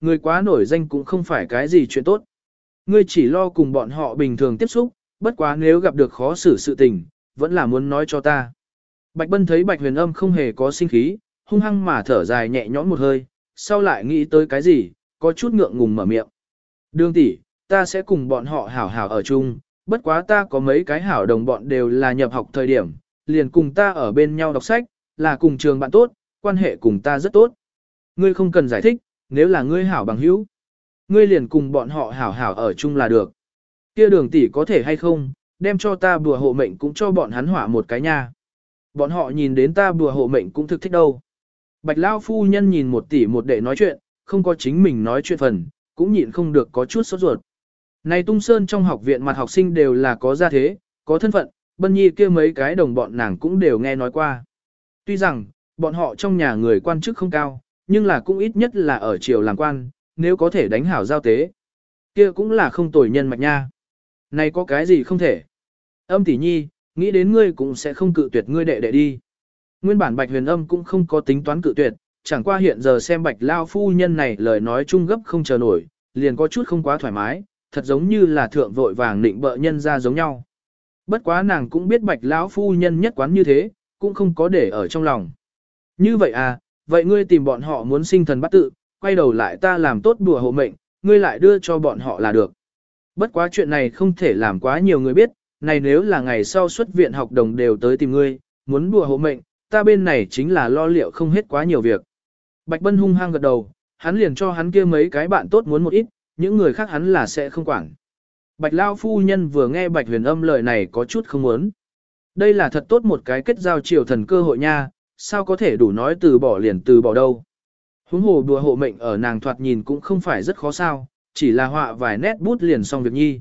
người quá nổi danh cũng không phải cái gì chuyện tốt. Ngươi chỉ lo cùng bọn họ bình thường tiếp xúc, bất quá nếu gặp được khó xử sự tình, vẫn là muốn nói cho ta. Bạch Bân thấy Bạch Huyền Âm không hề có sinh khí, hung hăng mà thở dài nhẹ nhõm một hơi, sau lại nghĩ tới cái gì, có chút ngượng ngùng mở miệng. Đường tỷ, ta sẽ cùng bọn họ hảo hảo ở chung, bất quá ta có mấy cái hảo đồng bọn đều là nhập học thời điểm, liền cùng ta ở bên nhau đọc sách, là cùng trường bạn tốt, quan hệ cùng ta rất tốt. Ngươi không cần giải thích, nếu là ngươi hảo bằng hữu, ngươi liền cùng bọn họ hảo hảo ở chung là được. Kia đường tỷ có thể hay không, đem cho ta bùa hộ mệnh cũng cho bọn hắn hỏa một cái nha. Bọn họ nhìn đến ta bùa hộ mệnh cũng thực thích đâu. Bạch Lao phu nhân nhìn một tỷ một đệ nói chuyện, không có chính mình nói chuyện phần, cũng nhịn không được có chút sốt ruột. Này tung sơn trong học viện mặt học sinh đều là có gia thế, có thân phận, bân nhi kia mấy cái đồng bọn nàng cũng đều nghe nói qua. Tuy rằng, bọn họ trong nhà người quan chức không cao, nhưng là cũng ít nhất là ở triều làm quan, nếu có thể đánh hảo giao tế. kia cũng là không tồi nhân mạch nha. Này có cái gì không thể. Âm tỷ nhi, nghĩ đến ngươi cũng sẽ không cự tuyệt ngươi đệ đệ đi. Nguyên bản bạch huyền âm cũng không có tính toán cự tuyệt, chẳng qua hiện giờ xem bạch lao phu nhân này lời nói chung gấp không chờ nổi, liền có chút không quá thoải mái, thật giống như là thượng vội vàng định bợ nhân ra giống nhau. Bất quá nàng cũng biết bạch lão phu nhân nhất quán như thế, cũng không có để ở trong lòng. Như vậy à, vậy ngươi tìm bọn họ muốn sinh thần bắt tự, quay đầu lại ta làm tốt đùa hộ mệnh, ngươi lại đưa cho bọn họ là được. Bất quá chuyện này không thể làm quá nhiều người biết, này nếu là ngày sau xuất viện học đồng đều tới tìm ngươi, muốn đùa hộ mệnh, ta bên này chính là lo liệu không hết quá nhiều việc. Bạch Bân hung hăng gật đầu, hắn liền cho hắn kia mấy cái bạn tốt muốn một ít, những người khác hắn là sẽ không quản. Bạch Lao phu nhân vừa nghe Bạch huyền âm lời này có chút không muốn. Đây là thật tốt một cái kết giao triều thần cơ hội nha, sao có thể đủ nói từ bỏ liền từ bỏ đâu. Huống hồ đùa hộ mệnh ở nàng thoạt nhìn cũng không phải rất khó sao, chỉ là họa vài nét bút liền xong việc nhi.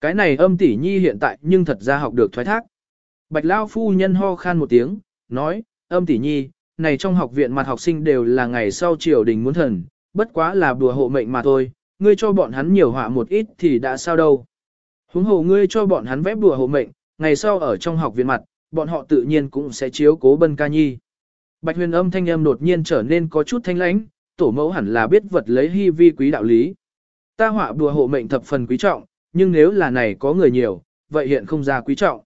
Cái này âm tỷ nhi hiện tại nhưng thật ra học được thoái thác. Bạch Lao phu nhân ho khan một tiếng, nói, âm tỷ nhi, này trong học viện mặt học sinh đều là ngày sau triều đình muốn thần, bất quá là đùa hộ mệnh mà thôi, ngươi cho bọn hắn nhiều họa một ít thì đã sao đâu. Huống hồ ngươi cho bọn hắn vẽ đùa hộ mệnh, ngày sau ở trong học viện mặt, bọn họ tự nhiên cũng sẽ chiếu cố bân ca nhi. Bạch huyền âm thanh âm đột nhiên trở nên có chút thanh lãnh, tổ mẫu hẳn là biết vật lấy hy vi quý đạo lý. Ta họa đùa hộ mệnh thập phần quý trọng, nhưng nếu là này có người nhiều, vậy hiện không ra quý trọng.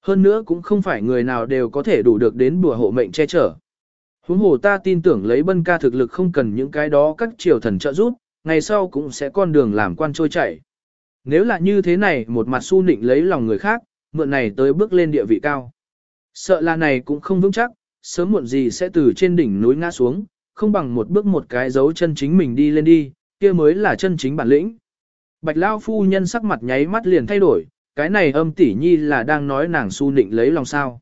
Hơn nữa cũng không phải người nào đều có thể đủ được đến đùa hộ mệnh che chở. Huống hồ ta tin tưởng lấy bân ca thực lực không cần những cái đó các triều thần trợ giúp, ngày sau cũng sẽ con đường làm quan trôi chảy. Nếu là như thế này một mặt su nịnh lấy lòng người khác, mượn này tới bước lên địa vị cao. Sợ là này cũng không vững chắc, sớm muộn gì sẽ từ trên đỉnh núi ngã xuống, không bằng một bước một cái dấu chân chính mình đi lên đi, kia mới là chân chính bản lĩnh. Bạch Lao phu nhân sắc mặt nháy mắt liền thay đổi, cái này âm tỷ nhi là đang nói nàng su nịnh lấy lòng sao.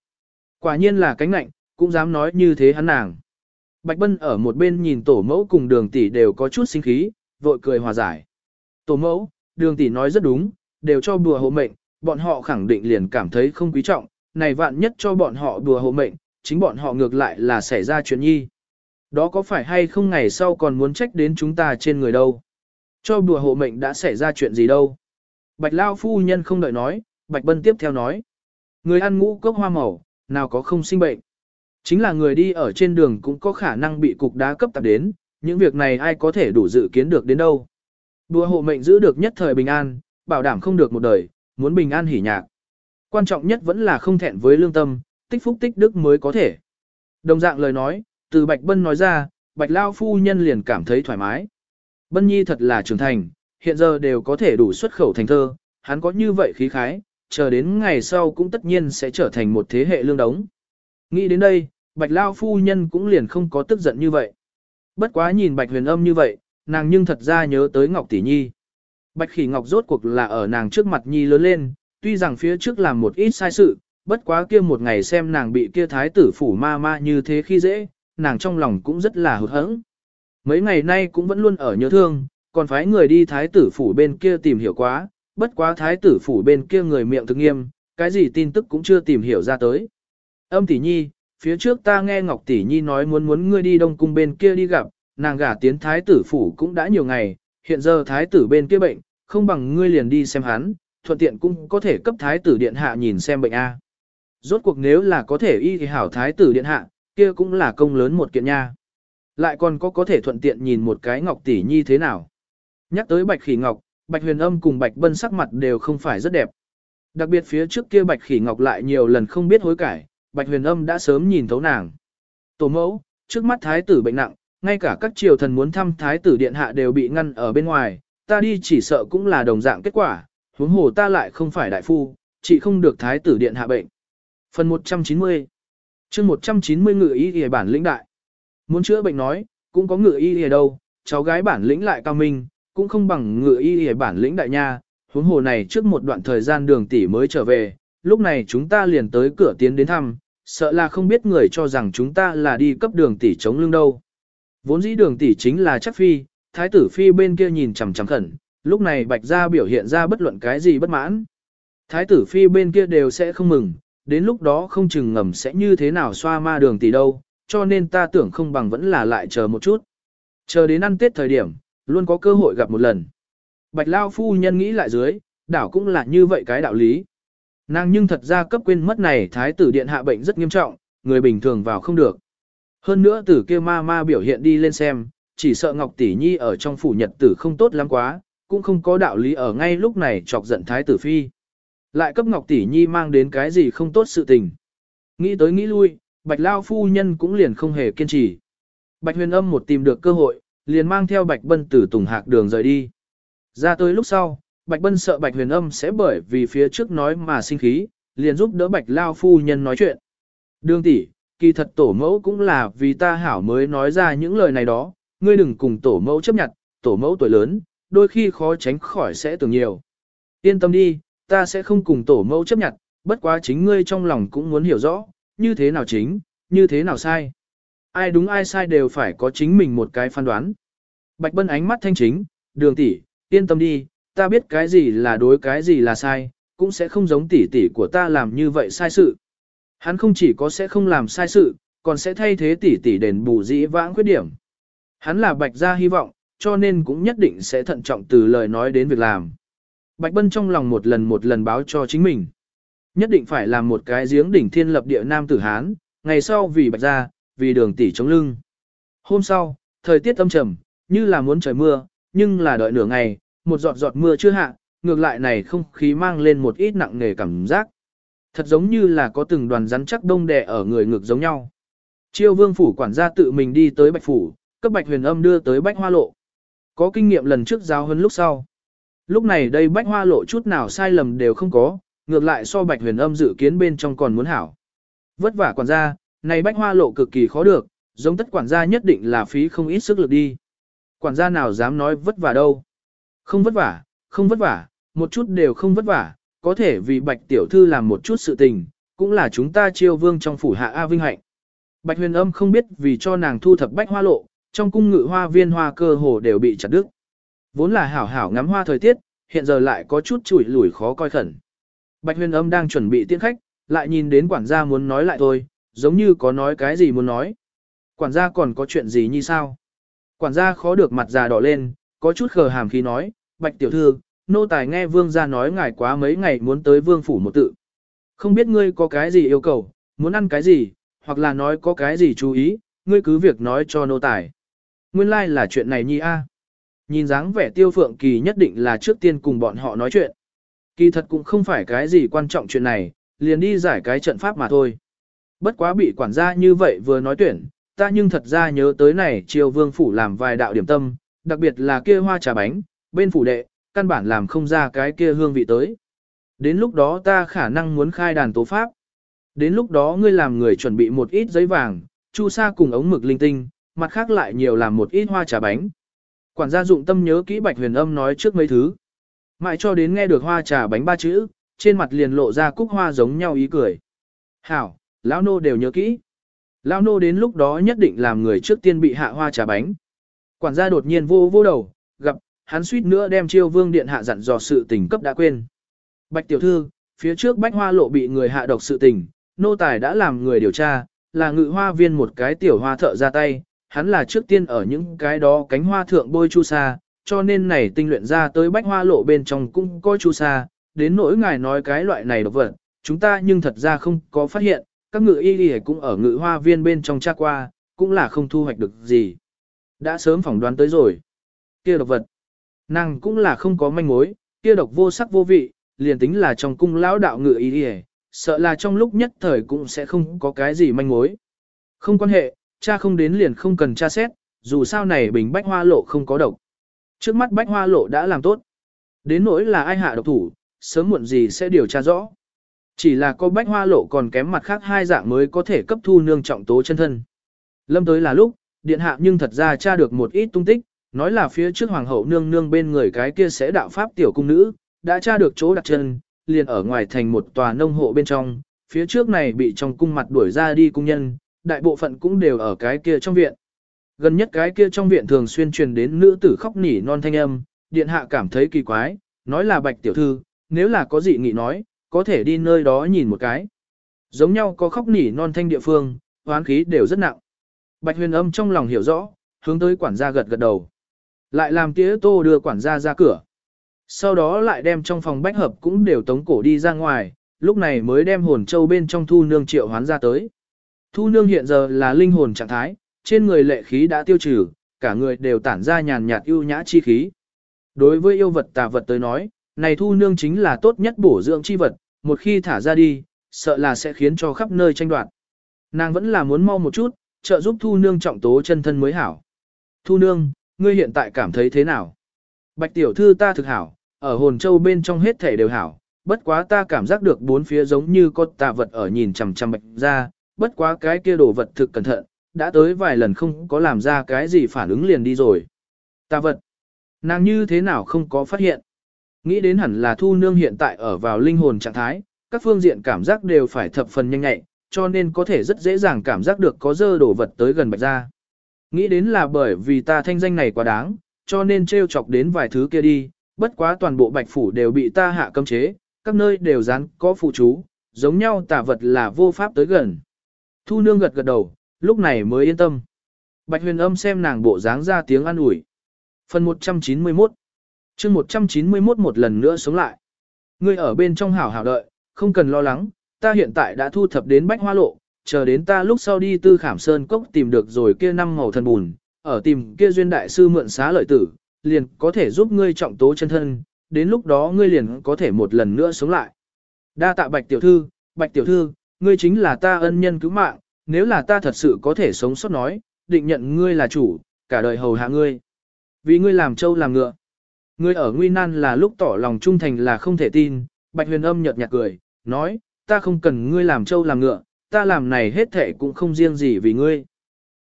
Quả nhiên là cánh nạnh, cũng dám nói như thế hắn nàng. Bạch Bân ở một bên nhìn tổ mẫu cùng đường tỷ đều có chút sinh khí, vội cười hòa giải. Tổ mẫu, đường tỷ nói rất đúng, đều cho bùa hộ mệnh, bọn họ khẳng định liền cảm thấy không quý trọng, này vạn nhất cho bọn họ bùa hộ mệnh, chính bọn họ ngược lại là xảy ra chuyện nhi. Đó có phải hay không ngày sau còn muốn trách đến chúng ta trên người đâu? Cho bùa hộ mệnh đã xảy ra chuyện gì đâu? Bạch Lao phu nhân không đợi nói, Bạch Bân tiếp theo nói. Người ăn ngũ cốc hoa màu, nào có không sinh bệnh. Chính là người đi ở trên đường cũng có khả năng bị cục đá cấp tạp đến, những việc này ai có thể đủ dự kiến được đến đâu. Đùa hộ mệnh giữ được nhất thời bình an, bảo đảm không được một đời, muốn bình an hỉ nhạc. Quan trọng nhất vẫn là không thẹn với lương tâm, tích phúc tích đức mới có thể. Đồng dạng lời nói, từ Bạch Bân nói ra, Bạch Lao phu nhân liền cảm thấy thoải mái. Bân Nhi thật là trưởng thành, hiện giờ đều có thể đủ xuất khẩu thành thơ, hắn có như vậy khí khái, chờ đến ngày sau cũng tất nhiên sẽ trở thành một thế hệ lương đống. Nghĩ đến đây, Bạch Lao phu nhân cũng liền không có tức giận như vậy. Bất quá nhìn Bạch huyền âm như vậy, nàng nhưng thật ra nhớ tới Ngọc Tỷ Nhi. Bạch khỉ Ngọc rốt cuộc là ở nàng trước mặt Nhi lớn lên, tuy rằng phía trước làm một ít sai sự, bất quá kia một ngày xem nàng bị kia thái tử phủ ma ma như thế khi dễ, nàng trong lòng cũng rất là hụt hẫng. Mấy ngày nay cũng vẫn luôn ở nhớ thương, còn phái người đi thái tử phủ bên kia tìm hiểu quá, bất quá thái tử phủ bên kia người miệng thực nghiêm, cái gì tin tức cũng chưa tìm hiểu ra tới. Âm tỷ nhi, phía trước ta nghe Ngọc tỷ nhi nói muốn muốn ngươi đi đông cung bên kia đi gặp, nàng gả tiến thái tử phủ cũng đã nhiều ngày, hiện giờ thái tử bên kia bệnh, không bằng ngươi liền đi xem hắn, thuận tiện cũng có thể cấp thái tử điện hạ nhìn xem bệnh A. Rốt cuộc nếu là có thể y thì hảo thái tử điện hạ, kia cũng là công lớn một kiện nha. lại còn có có thể thuận tiện nhìn một cái ngọc tỷ nhi thế nào. Nhắc tới bạch khỉ ngọc, bạch huyền âm cùng bạch bân sắc mặt đều không phải rất đẹp. Đặc biệt phía trước kia bạch khỉ ngọc lại nhiều lần không biết hối cải, bạch huyền âm đã sớm nhìn thấu nàng. Tổ mẫu, trước mắt thái tử bệnh nặng, ngay cả các triều thần muốn thăm thái tử điện hạ đều bị ngăn ở bên ngoài, ta đi chỉ sợ cũng là đồng dạng kết quả, huống hồ ta lại không phải đại phu, chỉ không được thái tử điện hạ bệnh. Phần 190 chương 190 ngự y y bản lĩnh đại. Muốn chữa bệnh nói, cũng có ngự y y đâu, cháu gái bản lĩnh lại cao minh, cũng không bằng ngự y y bản lĩnh đại nha, huống hồ này trước một đoạn thời gian đường tỷ mới trở về, lúc này chúng ta liền tới cửa tiến đến thăm, sợ là không biết người cho rằng chúng ta là đi cấp đường tỷ chống lưng đâu. Vốn dĩ đường tỷ chính là chắc phi, thái tử phi bên kia nhìn chằm chằm khẩn, lúc này bạch gia biểu hiện ra bất luận cái gì bất mãn. Thái tử phi bên kia đều sẽ không mừng, đến lúc đó không chừng ngầm sẽ như thế nào xoa ma đường tỷ đâu, cho nên ta tưởng không bằng vẫn là lại chờ một chút. Chờ đến ăn tết thời điểm, luôn có cơ hội gặp một lần. Bạch Lao phu nhân nghĩ lại dưới, đảo cũng là như vậy cái đạo lý. Nàng nhưng thật ra cấp quên mất này thái tử điện hạ bệnh rất nghiêm trọng, người bình thường vào không được. Hơn nữa tử kia ma ma biểu hiện đi lên xem, chỉ sợ Ngọc Tỷ Nhi ở trong phủ nhật tử không tốt lắm quá, cũng không có đạo lý ở ngay lúc này chọc giận thái tử phi. Lại cấp Ngọc Tỷ Nhi mang đến cái gì không tốt sự tình. Nghĩ tới nghĩ lui, Bạch Lao phu nhân cũng liền không hề kiên trì. Bạch huyền âm một tìm được cơ hội, liền mang theo Bạch Bân từ Tùng Hạc đường rời đi. Ra tới lúc sau, Bạch Bân sợ Bạch huyền âm sẽ bởi vì phía trước nói mà sinh khí, liền giúp đỡ Bạch Lao phu nhân nói chuyện. Đường tỷ, kỳ thật tổ mẫu cũng là vì ta hảo mới nói ra những lời này đó, ngươi đừng cùng tổ mẫu chấp nhận, tổ mẫu tuổi lớn, đôi khi khó tránh khỏi sẽ tưởng nhiều. Yên tâm đi, ta sẽ không cùng tổ mẫu chấp nhận, bất quá chính ngươi trong lòng cũng muốn hiểu rõ, như thế nào chính, như thế nào sai. Ai đúng ai sai đều phải có chính mình một cái phán đoán. Bạch Bân ánh mắt thanh chính, đường tỷ, yên tâm đi, ta biết cái gì là đối cái gì là sai, cũng sẽ không giống tỷ tỷ của ta làm như vậy sai sự. Hắn không chỉ có sẽ không làm sai sự, còn sẽ thay thế tỷ tỷ đền bù dĩ vãng khuyết điểm. Hắn là bạch gia hy vọng, cho nên cũng nhất định sẽ thận trọng từ lời nói đến việc làm. Bạch Bân trong lòng một lần một lần báo cho chính mình. Nhất định phải làm một cái giếng đỉnh thiên lập địa nam tử Hán, ngày sau vì bạch gia, vì đường tỷ chống lưng. Hôm sau, thời tiết âm trầm, như là muốn trời mưa, nhưng là đợi nửa ngày, một giọt giọt mưa chưa hạ, ngược lại này không khí mang lên một ít nặng nề cảm giác. Thật giống như là có từng đoàn rắn chắc đông đè ở người ngược giống nhau. Chiêu vương phủ quản gia tự mình đi tới bạch phủ, cấp bạch huyền âm đưa tới bách hoa lộ. Có kinh nghiệm lần trước giao hơn lúc sau. Lúc này đây bách hoa lộ chút nào sai lầm đều không có, ngược lại so bạch huyền âm dự kiến bên trong còn muốn hảo. Vất vả quản gia, này bách hoa lộ cực kỳ khó được, giống tất quản gia nhất định là phí không ít sức lực đi. Quản gia nào dám nói vất vả đâu. Không vất vả, không vất vả, một chút đều không vất vả, có thể vì bạch tiểu thư làm một chút sự tình, cũng là chúng ta chiêu vương trong phủ hạ A Vinh Hạnh. Bạch huyền âm không biết vì cho nàng thu thập bách hoa lộ, trong cung ngự hoa viên hoa cơ hồ đều bị chặt đứt. Vốn là hảo hảo ngắm hoa thời tiết, hiện giờ lại có chút chủi lủi khó coi khẩn. Bạch huyền âm đang chuẩn bị tiễn khách, lại nhìn đến quản gia muốn nói lại thôi, giống như có nói cái gì muốn nói. Quản gia còn có chuyện gì như sao? Quản gia khó được mặt già đỏ lên, có chút khờ hàm khi nói, bạch tiểu thư, nô tài nghe vương gia nói ngài quá mấy ngày muốn tới vương phủ một tự. Không biết ngươi có cái gì yêu cầu, muốn ăn cái gì, hoặc là nói có cái gì chú ý, ngươi cứ việc nói cho nô tài. Nguyên lai like là chuyện này nhi a. Nhìn dáng vẻ tiêu phượng kỳ nhất định là trước tiên cùng bọn họ nói chuyện. Kỳ thật cũng không phải cái gì quan trọng chuyện này, liền đi giải cái trận pháp mà thôi. Bất quá bị quản gia như vậy vừa nói tuyển, ta nhưng thật ra nhớ tới này triều vương phủ làm vài đạo điểm tâm, đặc biệt là kia hoa trà bánh, bên phủ đệ, căn bản làm không ra cái kia hương vị tới. Đến lúc đó ta khả năng muốn khai đàn tố pháp. Đến lúc đó ngươi làm người chuẩn bị một ít giấy vàng, chu sa cùng ống mực linh tinh, mặt khác lại nhiều làm một ít hoa trà bánh. Quản gia dụng tâm nhớ kỹ bạch huyền âm nói trước mấy thứ. Mãi cho đến nghe được hoa trà bánh ba chữ, trên mặt liền lộ ra cúc hoa giống nhau ý cười. Hảo, lão nô đều nhớ kỹ. Lão nô đến lúc đó nhất định làm người trước tiên bị hạ hoa trà bánh. Quản gia đột nhiên vô vô đầu, gặp, hắn suýt nữa đem chiêu vương điện hạ dặn dò sự tình cấp đã quên. Bạch tiểu thư, phía trước bách hoa lộ bị người hạ độc sự tình, nô tài đã làm người điều tra, là ngự hoa viên một cái tiểu hoa thợ ra tay, hắn là trước tiên ở những cái đó cánh hoa thượng bôi chu sa, cho nên này tinh luyện ra tới bách hoa lộ bên trong cũng có chu sa, đến nỗi ngài nói cái loại này độc vật, chúng ta nhưng thật ra không có phát hiện, các ngự y y cũng ở ngự hoa viên bên trong tra qua, cũng là không thu hoạch được gì. Đã sớm phỏng đoán tới rồi. Kia độc vật. Nàng cũng là không có manh mối, kia độc vô sắc vô vị, liền tính là trong cung lão đạo ngự y y, sợ là trong lúc nhất thời cũng sẽ không có cái gì manh mối. Không quan hệ, cha không đến liền không cần tra xét, dù sao này bình bách hoa lộ không có độc. Trước mắt bách hoa lộ đã làm tốt. Đến nỗi là ai hạ độc thủ, sớm muộn gì sẽ điều tra rõ. Chỉ là có bách hoa lộ còn kém mặt khác hai dạng mới có thể cấp thu nương trọng tố chân thân. Lâm tới là lúc, điện hạ nhưng thật ra tra được một ít tung tích, nói là phía trước hoàng hậu nương nương bên người cái kia sẽ đạo pháp tiểu cung nữ, đã tra được chỗ đặt chân, liền ở ngoài thành một tòa nông hộ bên trong, phía trước này bị trong cung mặt đuổi ra đi cung nhân, đại bộ phận cũng đều ở cái kia trong viện. Gần nhất cái kia trong viện thường xuyên truyền đến nữ tử khóc nỉ non thanh âm, điện hạ cảm thấy kỳ quái, nói là bạch tiểu thư, nếu là có gì nghị nói, có thể đi nơi đó nhìn một cái. Giống nhau có khóc nỉ non thanh địa phương, hoán khí đều rất nặng. Bạch huyền âm trong lòng hiểu rõ, hướng tới quản gia gật gật đầu. Lại làm tía tô đưa quản gia ra cửa. Sau đó lại đem trong phòng bách hợp cũng đều tống cổ đi ra ngoài, lúc này mới đem hồn châu bên trong thu nương triệu hoán ra tới. Thu nương hiện giờ là linh hồn trạng thái, trên người lệ khí đã tiêu trừ, cả người đều tản ra nhàn nhạt ưu nhã chi khí. Đối với yêu vật tà vật tới nói, này thu nương chính là tốt nhất bổ dưỡng chi vật, một khi thả ra đi, sợ là sẽ khiến cho khắp nơi tranh đoạt. Nàng vẫn là muốn mau một chút, trợ giúp thu nương trọng tố chân thân mới hảo. Thu nương, ngươi hiện tại cảm thấy thế nào? Bạch tiểu thư ta thực hảo, ở hồn châu bên trong hết thể đều hảo, bất quá ta cảm giác được bốn phía giống như có tà vật ở nhìn chằm chằm bạch ra, bất quá cái kia đồ vật thực cẩn thận, đã tới vài lần không có làm ra cái gì phản ứng liền đi rồi. Tà vật, nàng như thế nào không có phát hiện? Nghĩ đến hẳn là thu nương hiện tại ở vào linh hồn trạng thái, các phương diện cảm giác đều phải thập phần nhanh nhạy, cho nên có thể rất dễ dàng cảm giác được có dơ đồ vật tới gần bạch ra. Nghĩ đến là bởi vì ta thanh danh này quá đáng, cho nên trêu chọc đến vài thứ kia đi, bất quá toàn bộ bạch phủ đều bị ta hạ cấm chế, các nơi đều dán có phụ chú, giống nhau tà vật là vô pháp tới gần. Thu nương gật gật đầu, lúc này mới yên tâm. Bạch huyền âm xem nàng bộ dáng ra tiếng an ủi. Phần 191 chương 191 một lần nữa sống lại. Ngươi ở bên trong hảo hảo đợi, không cần lo lắng, ta hiện tại đã thu thập đến bách hoa lộ, chờ đến ta lúc sau đi tư khảm sơn cốc tìm được rồi kia năm màu thần bùn, ở tìm kia duyên đại sư mượn xá lợi tử, liền có thể giúp ngươi trọng tố chân thân, đến lúc đó ngươi liền có thể một lần nữa sống lại. Đa tạ bạch tiểu thư, bạch tiểu thư, ngươi chính là ta ân nhân cứu mạng, nếu là ta thật sự có thể sống sót nói, định nhận ngươi là chủ, cả đời hầu hạ ngươi. Vì ngươi làm trâu làm ngựa. Ngươi ở nguy nan là lúc tỏ lòng trung thành là không thể tin, bạch huyền âm nhợt nhạt cười, nói, ta không cần ngươi làm trâu làm ngựa, ta làm này hết thể cũng không riêng gì vì ngươi.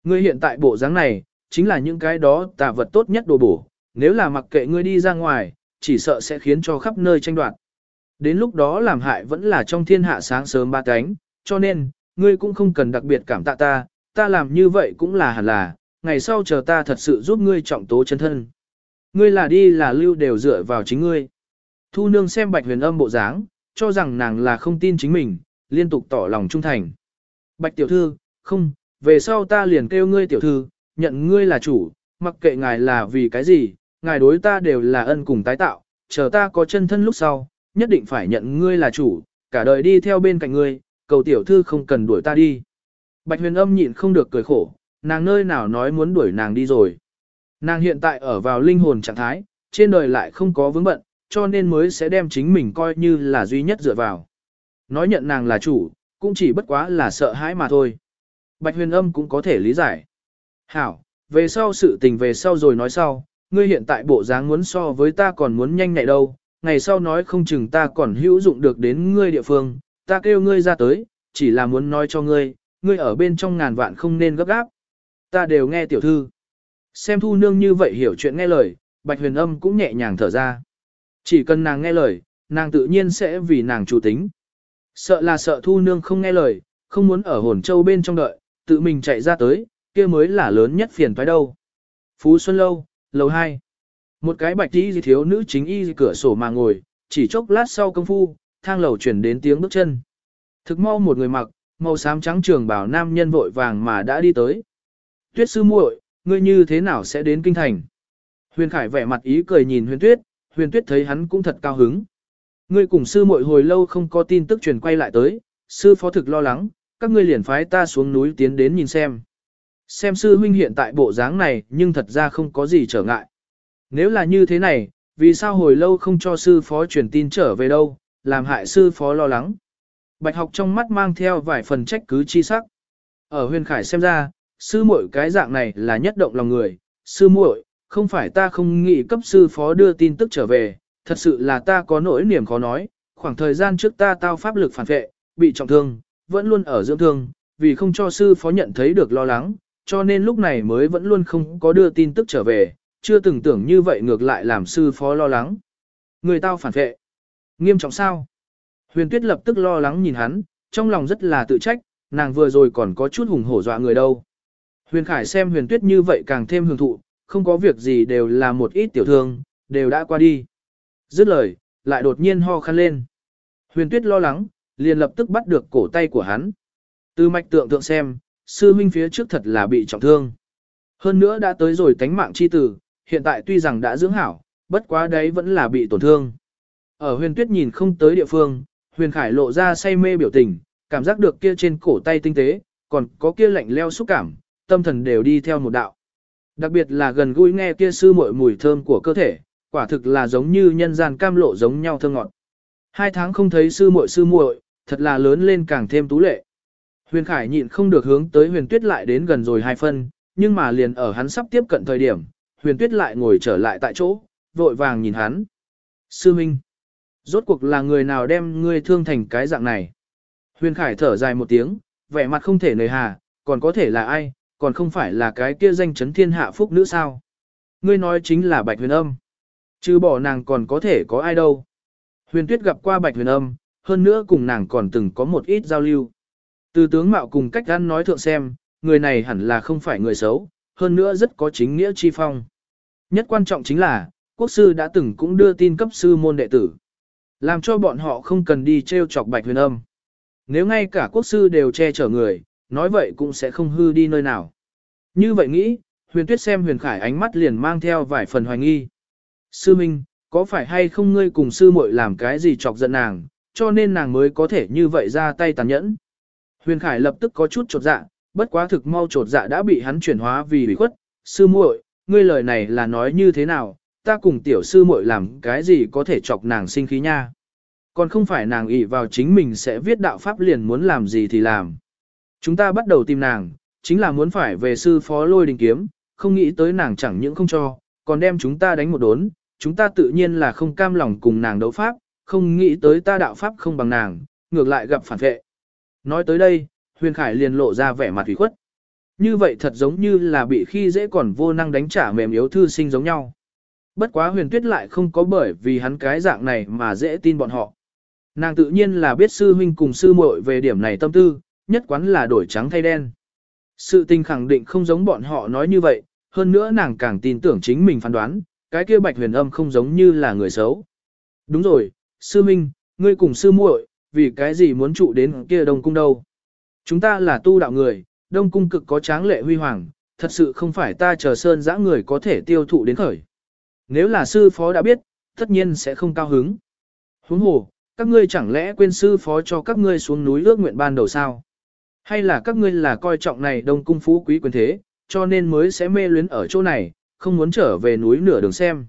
Ngươi hiện tại bộ dáng này, chính là những cái đó tà vật tốt nhất đồ bổ, nếu là mặc kệ ngươi đi ra ngoài, chỉ sợ sẽ khiến cho khắp nơi tranh đoạt. Đến lúc đó làm hại vẫn là trong thiên hạ sáng sớm ba cánh, cho nên, ngươi cũng không cần đặc biệt cảm tạ ta, ta làm như vậy cũng là hẳn là, ngày sau chờ ta thật sự giúp ngươi trọng tố chân thân. Ngươi là đi là lưu đều dựa vào chính ngươi. Thu nương xem bạch huyền âm bộ dáng, cho rằng nàng là không tin chính mình, liên tục tỏ lòng trung thành. Bạch tiểu thư, không, về sau ta liền kêu ngươi tiểu thư, nhận ngươi là chủ, mặc kệ ngài là vì cái gì, ngài đối ta đều là ân cùng tái tạo, chờ ta có chân thân lúc sau, nhất định phải nhận ngươi là chủ, cả đời đi theo bên cạnh ngươi, cầu tiểu thư không cần đuổi ta đi. Bạch huyền âm nhịn không được cười khổ, nàng nơi nào nói muốn đuổi nàng đi rồi. Nàng hiện tại ở vào linh hồn trạng thái, trên đời lại không có vướng bận, cho nên mới sẽ đem chính mình coi như là duy nhất dựa vào. Nói nhận nàng là chủ, cũng chỉ bất quá là sợ hãi mà thôi. Bạch huyền âm cũng có thể lý giải. Hảo, về sau sự tình về sau rồi nói sau, ngươi hiện tại bộ dáng muốn so với ta còn muốn nhanh nhạy đâu, ngày sau nói không chừng ta còn hữu dụng được đến ngươi địa phương, ta kêu ngươi ra tới, chỉ là muốn nói cho ngươi, ngươi ở bên trong ngàn vạn không nên gấp gáp. Ta đều nghe tiểu thư. Xem thu nương như vậy hiểu chuyện nghe lời, bạch huyền âm cũng nhẹ nhàng thở ra. Chỉ cần nàng nghe lời, nàng tự nhiên sẽ vì nàng chủ tính. Sợ là sợ thu nương không nghe lời, không muốn ở hồn châu bên trong đợi, tự mình chạy ra tới, kia mới là lớn nhất phiền toái đâu. Phú Xuân Lâu, lầu 2. Một cái bạch y thiếu nữ chính y cửa sổ mà ngồi, chỉ chốc lát sau công phu, thang lầu chuyển đến tiếng bước chân. Thực mau một người mặc, màu xám trắng trường bảo nam nhân vội vàng mà đã đi tới. Tuyết sư muội, ngươi như thế nào sẽ đến kinh thành? Huyền Khải vẻ mặt ý cười nhìn Huyền Tuyết, Huyền Tuyết thấy hắn cũng thật cao hứng. Ngươi cùng sư muội hồi lâu không có tin tức truyền quay lại tới, sư phó thực lo lắng, các ngươi liền phái ta xuống núi tiến đến nhìn xem. Xem sư huynh hiện tại bộ dáng này nhưng thật ra không có gì trở ngại. Nếu là như thế này, vì sao hồi lâu không cho sư phó truyền tin trở về đâu, làm hại sư phó lo lắng. Bạch học trong mắt mang theo vài phần trách cứ chi sắc. Ở huyền khải xem ra, sư muội cái dạng này là nhất động lòng người, sư muội, không phải ta không nghĩ cấp sư phó đưa tin tức trở về, thật sự là ta có nỗi niềm khó nói, khoảng thời gian trước ta tao pháp lực phản vệ, bị trọng thương, vẫn luôn ở dưỡng thương, vì không cho sư phó nhận thấy được lo lắng, cho nên lúc này mới vẫn luôn không có đưa tin tức trở về, chưa từng tưởng như vậy ngược lại làm sư phó lo lắng. Người tao phản vệ. Nghiêm trọng sao? Huyền Tuyết lập tức lo lắng nhìn hắn, trong lòng rất là tự trách, nàng vừa rồi còn có chút hùng hổ dọa người đâu. Huyền Khải xem Huyền Tuyết như vậy càng thêm hưởng thụ, không có việc gì đều là một ít tiểu thương, đều đã qua đi. Dứt lời, lại đột nhiên ho khăn lên. Huyền Tuyết lo lắng, liền lập tức bắt được cổ tay của hắn. Từ mạch tượng tượng xem, sư huynh phía trước thật là bị trọng thương. Hơn nữa đã tới rồi tánh mạng chi tử, hiện tại tuy rằng đã dưỡng hảo, bất quá đấy vẫn là bị tổn thương. Ở huyền tuyết nhìn không tới địa phương, huyền khải lộ ra say mê biểu tình, cảm giác được kia trên cổ tay tinh tế, còn có kia lạnh leo xúc cảm, tâm thần đều đi theo một đạo. Đặc biệt là gần gũi nghe kia sư muội mùi thơm của cơ thể, quả thực là giống như nhân gian cam lộ giống nhau thơm ngọt. Hai tháng không thấy sư muội sư muội, thật là lớn lên càng thêm tú lệ. Huyền Khải nhịn không được hướng tới huyền tuyết lại đến gần rồi hai phân, nhưng mà liền ở hắn sắp tiếp cận thời điểm, huyền tuyết lại ngồi trở lại tại chỗ, vội vàng nhìn hắn. Sư Minh, rốt cuộc là người nào đem ngươi thương thành cái dạng này? Huyền Khải thở dài một tiếng, vẻ mặt không thể nời hà, còn có thể là ai, còn không phải là cái kia danh chấn thiên hạ phúc nữ sao? Ngươi nói chính là Bạch Huyền Âm. Chứ bỏ nàng còn có thể có ai đâu. Huyền Tuyết gặp qua Bạch Huyền Âm, hơn nữa cùng nàng còn từng có một ít giao lưu. Từ tướng mạo cùng cách ăn nói thượng xem, người này hẳn là không phải người xấu, hơn nữa rất có chính nghĩa chi phong. Nhất quan trọng chính là, quốc sư đã từng cũng đưa tin cấp sư môn đệ tử. Làm cho bọn họ không cần đi treo chọc bạch huyền âm. Nếu ngay cả quốc sư đều che chở người, nói vậy cũng sẽ không hư đi nơi nào. Như vậy nghĩ, huyền tuyết xem huyền khải ánh mắt liền mang theo vài phần hoài nghi. Sư Minh, có phải hay không ngươi cùng sư muội làm cái gì chọc giận nàng, cho nên nàng mới có thể như vậy ra tay tàn nhẫn. Huyền Khải lập tức có chút trột dạ, bất quá thực mau trột dạ đã bị hắn chuyển hóa vì bị khuất. Sư muội, ngươi lời này là nói như thế nào, ta cùng tiểu sư muội làm cái gì có thể chọc nàng sinh khí nha. Còn không phải nàng ỷ vào chính mình sẽ viết đạo pháp liền muốn làm gì thì làm. Chúng ta bắt đầu tìm nàng, chính là muốn phải về sư phó lôi đình kiếm, không nghĩ tới nàng chẳng những không cho, còn đem chúng ta đánh một đốn, chúng ta tự nhiên là không cam lòng cùng nàng đấu pháp, không nghĩ tới ta đạo pháp không bằng nàng, ngược lại gặp phản vệ. Nói tới đây, Huyền Khải liền lộ ra vẻ mặt ủy khuất. Như vậy thật giống như là bị khi dễ còn vô năng đánh trả mềm yếu thư sinh giống nhau. Bất quá huyền tuyết lại không có bởi vì hắn cái dạng này mà dễ tin bọn họ. Nàng tự nhiên là biết sư huynh cùng sư muội về điểm này tâm tư, nhất quán là đổi trắng thay đen. Sự tình khẳng định không giống bọn họ nói như vậy, hơn nữa nàng càng tin tưởng chính mình phán đoán, cái kia bạch huyền âm không giống như là người xấu. Đúng rồi, sư huynh, ngươi cùng sư muội, vì cái gì muốn trụ đến kia đông cung đâu. Chúng ta là tu đạo người, đông cung cực có tráng lệ huy hoàng, thật sự không phải ta chờ sơn dã người có thể tiêu thụ đến khởi. Nếu là sư phó đã biết, tất nhiên sẽ không cao hứng. Huống hồ, các ngươi chẳng lẽ quên sư phó cho các ngươi xuống núi ước nguyện ban đầu sao? Hay là các ngươi là coi trọng này đông cung phú quý quyền thế, cho nên mới sẽ mê luyến ở chỗ này, không muốn trở về núi nửa đường xem.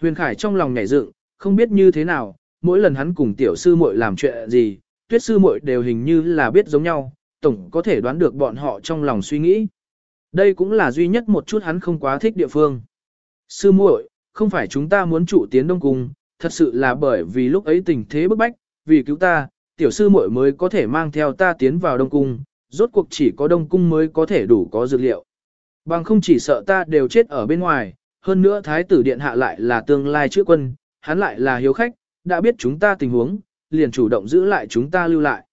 Huyền Khải trong lòng nhảy dựng, không biết như thế nào, mỗi lần hắn cùng tiểu sư muội làm chuyện gì, tuyết sư muội đều hình như là biết giống nhau, tổng có thể đoán được bọn họ trong lòng suy nghĩ. Đây cũng là duy nhất một chút hắn không quá thích địa phương. Sư muội, không phải chúng ta muốn trụ tiến Đông Cung, thật sự là bởi vì lúc ấy tình thế bức bách, vì cứu ta, tiểu sư muội mới có thể mang theo ta tiến vào Đông Cung, rốt cuộc chỉ có Đông Cung mới có thể đủ có dược liệu. Bằng không chỉ sợ ta đều chết ở bên ngoài, hơn nữa Thái tử Điện Hạ lại là tương lai chữa quân, hắn lại là hiếu khách, đã biết chúng ta tình huống, liền chủ động giữ lại chúng ta lưu lại.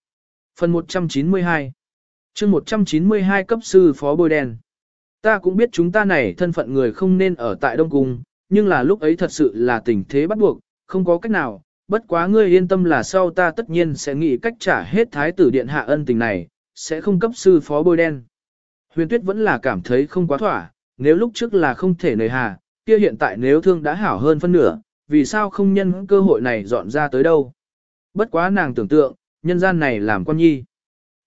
Phần 192 chương 192 cấp sư phó bôi đen. Ta cũng biết chúng ta này thân phận người không nên ở tại Đông Cung, nhưng là lúc ấy thật sự là tình thế bắt buộc, không có cách nào, bất quá ngươi yên tâm là sau ta tất nhiên sẽ nghĩ cách trả hết thái tử điện hạ ân tình này, sẽ không cấp sư phó bôi đen. Huyền Tuyết vẫn là cảm thấy không quá thỏa, nếu lúc trước là không thể nề hà, kia hiện tại nếu thương đã hảo hơn phân nửa, vì sao không nhân cơ hội này dọn ra tới đâu. Bất quá nàng tưởng tượng, nhân gian này làm quan nhi.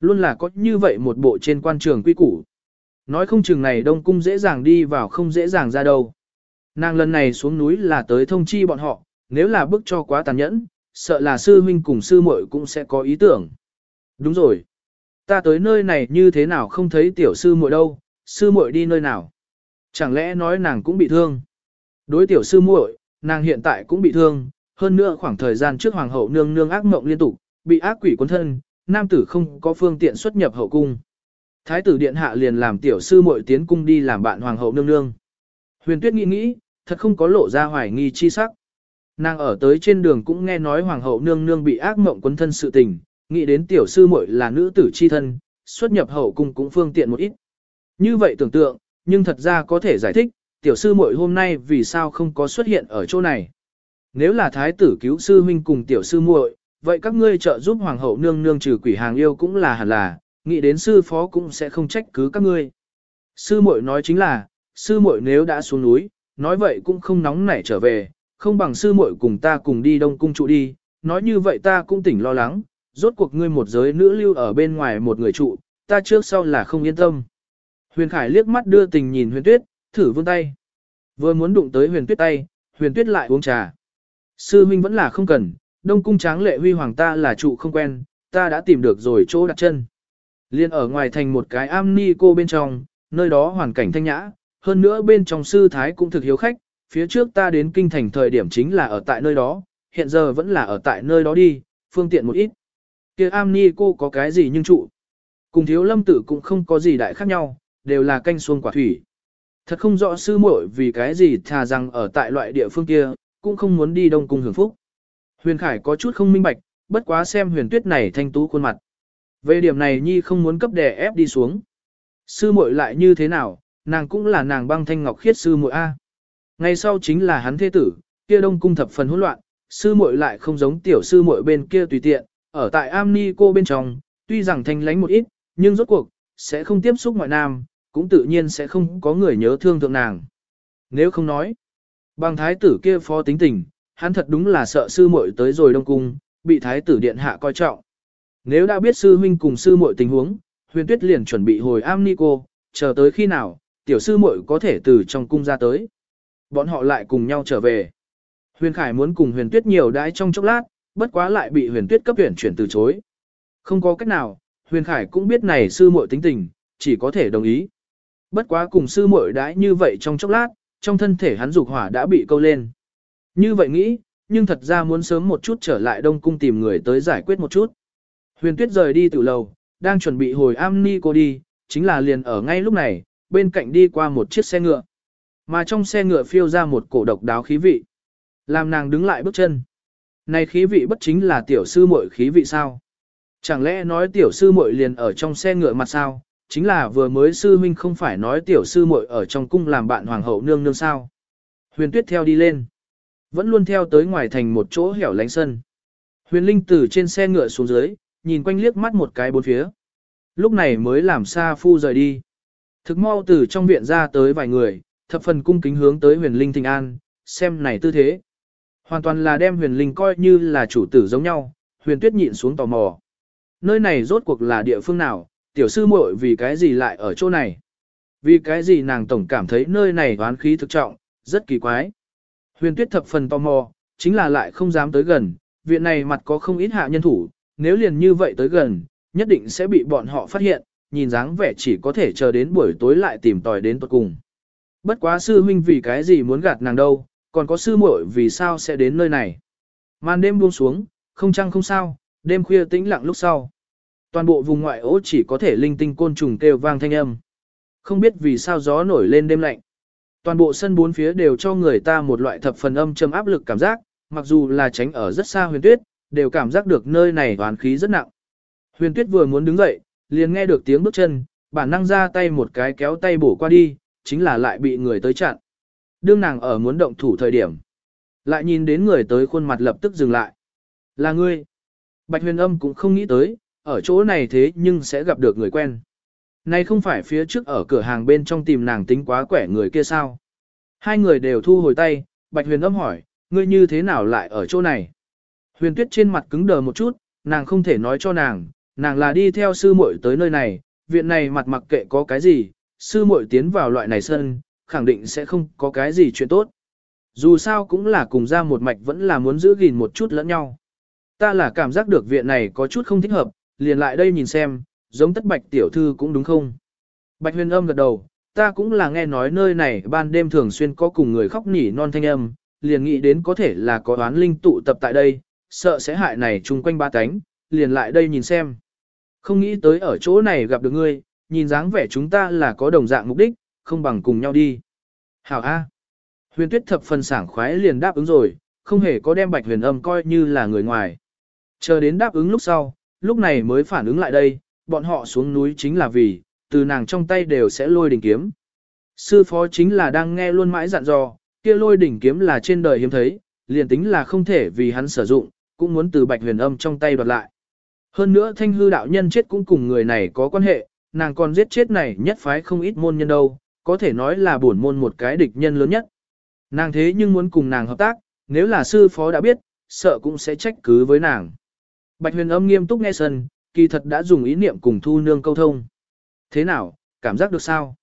Luôn là có như vậy một bộ trên quan trường quy củ. Nói không chừng này đông cung dễ dàng đi vào không dễ dàng ra đâu. Nàng lần này xuống núi là tới thông chi bọn họ, nếu là bức cho quá tàn nhẫn, sợ là sư huynh cùng sư muội cũng sẽ có ý tưởng. Đúng rồi. Ta tới nơi này như thế nào không thấy tiểu sư muội đâu, sư muội đi nơi nào. Chẳng lẽ nói nàng cũng bị thương? Đối tiểu sư muội, nàng hiện tại cũng bị thương, hơn nữa khoảng thời gian trước hoàng hậu nương nương ác mộng liên tục, bị ác quỷ cuốn thân, nam tử không có phương tiện xuất nhập hậu cung. Thái tử điện hạ liền làm tiểu sư muội tiến cung đi làm bạn hoàng hậu nương nương. Huyền Tuyết nghĩ nghĩ, thật không có lộ ra hoài nghi chi sắc. Nàng ở tới trên đường cũng nghe nói hoàng hậu nương nương bị ác mộng quấn thân sự tình, nghĩ đến tiểu sư muội là nữ tử chi thân, xuất nhập hậu cung cũng phương tiện một ít. Như vậy tưởng tượng, nhưng thật ra có thể giải thích, tiểu sư muội hôm nay vì sao không có xuất hiện ở chỗ này. Nếu là thái tử cứu sư huynh cùng tiểu sư muội, vậy các ngươi trợ giúp hoàng hậu nương nương trừ quỷ hàng yêu cũng là hẳn là, nghĩ đến sư phó cũng sẽ không trách cứ các ngươi. Sư muội nói chính là, sư muội nếu đã xuống núi, nói vậy cũng không nóng nảy trở về, không bằng sư muội cùng ta cùng đi đông cung trụ đi, nói như vậy ta cũng tỉnh lo lắng, rốt cuộc ngươi một giới nữ lưu ở bên ngoài một người trụ, ta trước sau là không yên tâm. Huyền Khải liếc mắt đưa tình nhìn huyền tuyết, thử vươn tay. Vừa muốn đụng tới huyền tuyết tay, huyền tuyết lại uống trà. Sư huynh vẫn là không cần, đông cung tráng lệ huy hoàng ta là trụ không quen, ta đã tìm được rồi chỗ đặt chân. Liên ở ngoài thành một cái am ni cô bên trong, nơi đó hoàn cảnh thanh nhã, hơn nữa bên trong sư thái cũng thực hiếu khách, phía trước ta đến kinh thành thời điểm chính là ở tại nơi đó, hiện giờ vẫn là ở tại nơi đó đi, phương tiện một ít. kia am ni cô có cái gì nhưng trụ. Cùng thiếu lâm tử cũng không có gì đại khác nhau, đều là canh xuông quả thủy. Thật không rõ sư muội vì cái gì thà rằng ở tại loại địa phương kia, cũng không muốn đi đông cung hưởng phúc. Huyền Khải có chút không minh bạch, bất quá xem huyền tuyết này thanh tú khuôn mặt. Về điểm này Nhi không muốn cấp đè ép đi xuống. Sư muội lại như thế nào, nàng cũng là nàng băng thanh ngọc khiết sư muội A. Ngày sau chính là hắn thế tử, kia đông cung thập phần hỗn loạn, sư muội lại không giống tiểu sư muội bên kia tùy tiện, ở tại am ni cô bên trong, tuy rằng thanh lánh một ít, nhưng rốt cuộc, sẽ không tiếp xúc ngoại nam, cũng tự nhiên sẽ không có người nhớ thương thượng nàng. Nếu không nói, bằng thái tử kia phó tính tình, hắn thật đúng là sợ sư muội tới rồi đông cung, bị thái tử điện hạ coi trọng. Nếu đã biết sư huynh cùng sư muội tình huống, huyền tuyết liền chuẩn bị hồi am ni cô, chờ tới khi nào, tiểu sư muội có thể từ trong cung ra tới. Bọn họ lại cùng nhau trở về. Huyền Khải muốn cùng huyền tuyết nhiều đãi trong chốc lát, bất quá lại bị huyền tuyết cấp tuyển chuyển từ chối. Không có cách nào, huyền Khải cũng biết này sư muội tính tình, chỉ có thể đồng ý. Bất quá cùng sư muội đãi như vậy trong chốc lát, trong thân thể hắn dục hỏa đã bị câu lên. Như vậy nghĩ, nhưng thật ra muốn sớm một chút trở lại Đông Cung tìm người tới giải quyết một chút. Huyền Tuyết rời đi từ lầu, đang chuẩn bị hồi am ni cô đi, chính là liền ở ngay lúc này, bên cạnh đi qua một chiếc xe ngựa. Mà trong xe ngựa phiêu ra một cổ độc đáo khí vị. Làm nàng đứng lại bước chân. Này khí vị bất chính là tiểu sư muội khí vị sao? Chẳng lẽ nói tiểu sư muội liền ở trong xe ngựa mặt sao? Chính là vừa mới sư huynh không phải nói tiểu sư muội ở trong cung làm bạn hoàng hậu nương nương sao? Huyền tuyết theo đi lên. Vẫn luôn theo tới ngoài thành một chỗ hẻo lánh sân. Huyền linh từ trên xe ngựa xuống dưới, nhìn quanh liếc mắt một cái bốn phía. Lúc này mới làm xa phu rời đi. Thực mau từ trong viện ra tới vài người, thập phần cung kính hướng tới huyền linh thịnh an, xem này tư thế. Hoàn toàn là đem huyền linh coi như là chủ tử giống nhau, huyền tuyết nhịn xuống tò mò. Nơi này rốt cuộc là địa phương nào, tiểu sư muội vì cái gì lại ở chỗ này? Vì cái gì nàng tổng cảm thấy nơi này oán khí thực trọng, rất kỳ quái. Huyền tuyết thập phần tò mò, chính là lại không dám tới gần, viện này mặt có không ít hạ nhân thủ, nếu liền như vậy tới gần, nhất định sẽ bị bọn họ phát hiện, nhìn dáng vẻ chỉ có thể chờ đến buổi tối lại tìm tòi đến tuật cùng. Bất quá sư huynh vì cái gì muốn gạt nàng đâu, còn có sư muội vì sao sẽ đến nơi này. Màn đêm buông xuống, không trăng không sao, đêm khuya tĩnh lặng lúc sau. Toàn bộ vùng ngoại ố chỉ có thể linh tinh côn trùng kêu vang thanh âm. Không biết vì sao gió nổi lên đêm lạnh. Toàn bộ sân bốn phía đều cho người ta một loại thập phần âm châm áp lực cảm giác, mặc dù là tránh ở rất xa huyền tuyết, đều cảm giác được nơi này hoàn khí rất nặng. Huyền tuyết vừa muốn đứng dậy, liền nghe được tiếng bước chân, bản năng ra tay một cái kéo tay bổ qua đi, chính là lại bị người tới chặn. Đương nàng ở muốn động thủ thời điểm. Lại nhìn đến người tới khuôn mặt lập tức dừng lại. Là ngươi. Bạch huyền âm cũng không nghĩ tới, ở chỗ này thế nhưng sẽ gặp được người quen. Này không phải phía trước ở cửa hàng bên trong tìm nàng tính quá quẻ người kia sao. Hai người đều thu hồi tay, Bạch huyền âm hỏi, ngươi như thế nào lại ở chỗ này? Huyền tuyết trên mặt cứng đờ một chút, nàng không thể nói cho nàng, nàng là đi theo sư muội tới nơi này, viện này mặt mặc kệ có cái gì, sư muội tiến vào loại này sân, khẳng định sẽ không có cái gì chuyện tốt. Dù sao cũng là cùng ra một mạch vẫn là muốn giữ gìn một chút lẫn nhau. Ta là cảm giác được viện này có chút không thích hợp, liền lại đây nhìn xem, giống tất bạch tiểu thư cũng đúng không? Bạch huyền âm gật đầu, ta cũng là nghe nói nơi này ban đêm thường xuyên có cùng người khóc nỉ non thanh âm, liền nghĩ đến có thể là có oán linh tụ tập tại đây, sợ sẽ hại này chung quanh ba cánh, liền lại đây nhìn xem. Không nghĩ tới ở chỗ này gặp được ngươi, nhìn dáng vẻ chúng ta là có đồng dạng mục đích, không bằng cùng nhau đi. Hảo A. Huyền tuyết thập phần sảng khoái liền đáp ứng rồi, không hề có đem bạch huyền âm coi như là người ngoài. Chờ đến đáp ứng lúc sau, lúc này mới phản ứng lại đây, bọn họ xuống núi chính là vì, từ nàng trong tay đều sẽ lôi đỉnh kiếm. Sư phó chính là đang nghe luôn mãi dặn dò, kia lôi đỉnh kiếm là trên đời hiếm thấy, liền tính là không thể vì hắn sử dụng, cũng muốn từ bạch huyền âm trong tay đoạt lại. Hơn nữa thanh hư đạo nhân chết cũng cùng người này có quan hệ, nàng còn giết chết này nhất phái không ít môn nhân đâu, có thể nói là bổn môn một cái địch nhân lớn nhất. Nàng thế nhưng muốn cùng nàng hợp tác, nếu là sư phó đã biết, sợ cũng sẽ trách cứ với nàng. Bạch huyền âm nghiêm túc nghe sân, kỳ thật đã dùng ý niệm cùng thu nương câu thông. Thế nào, cảm giác được sao?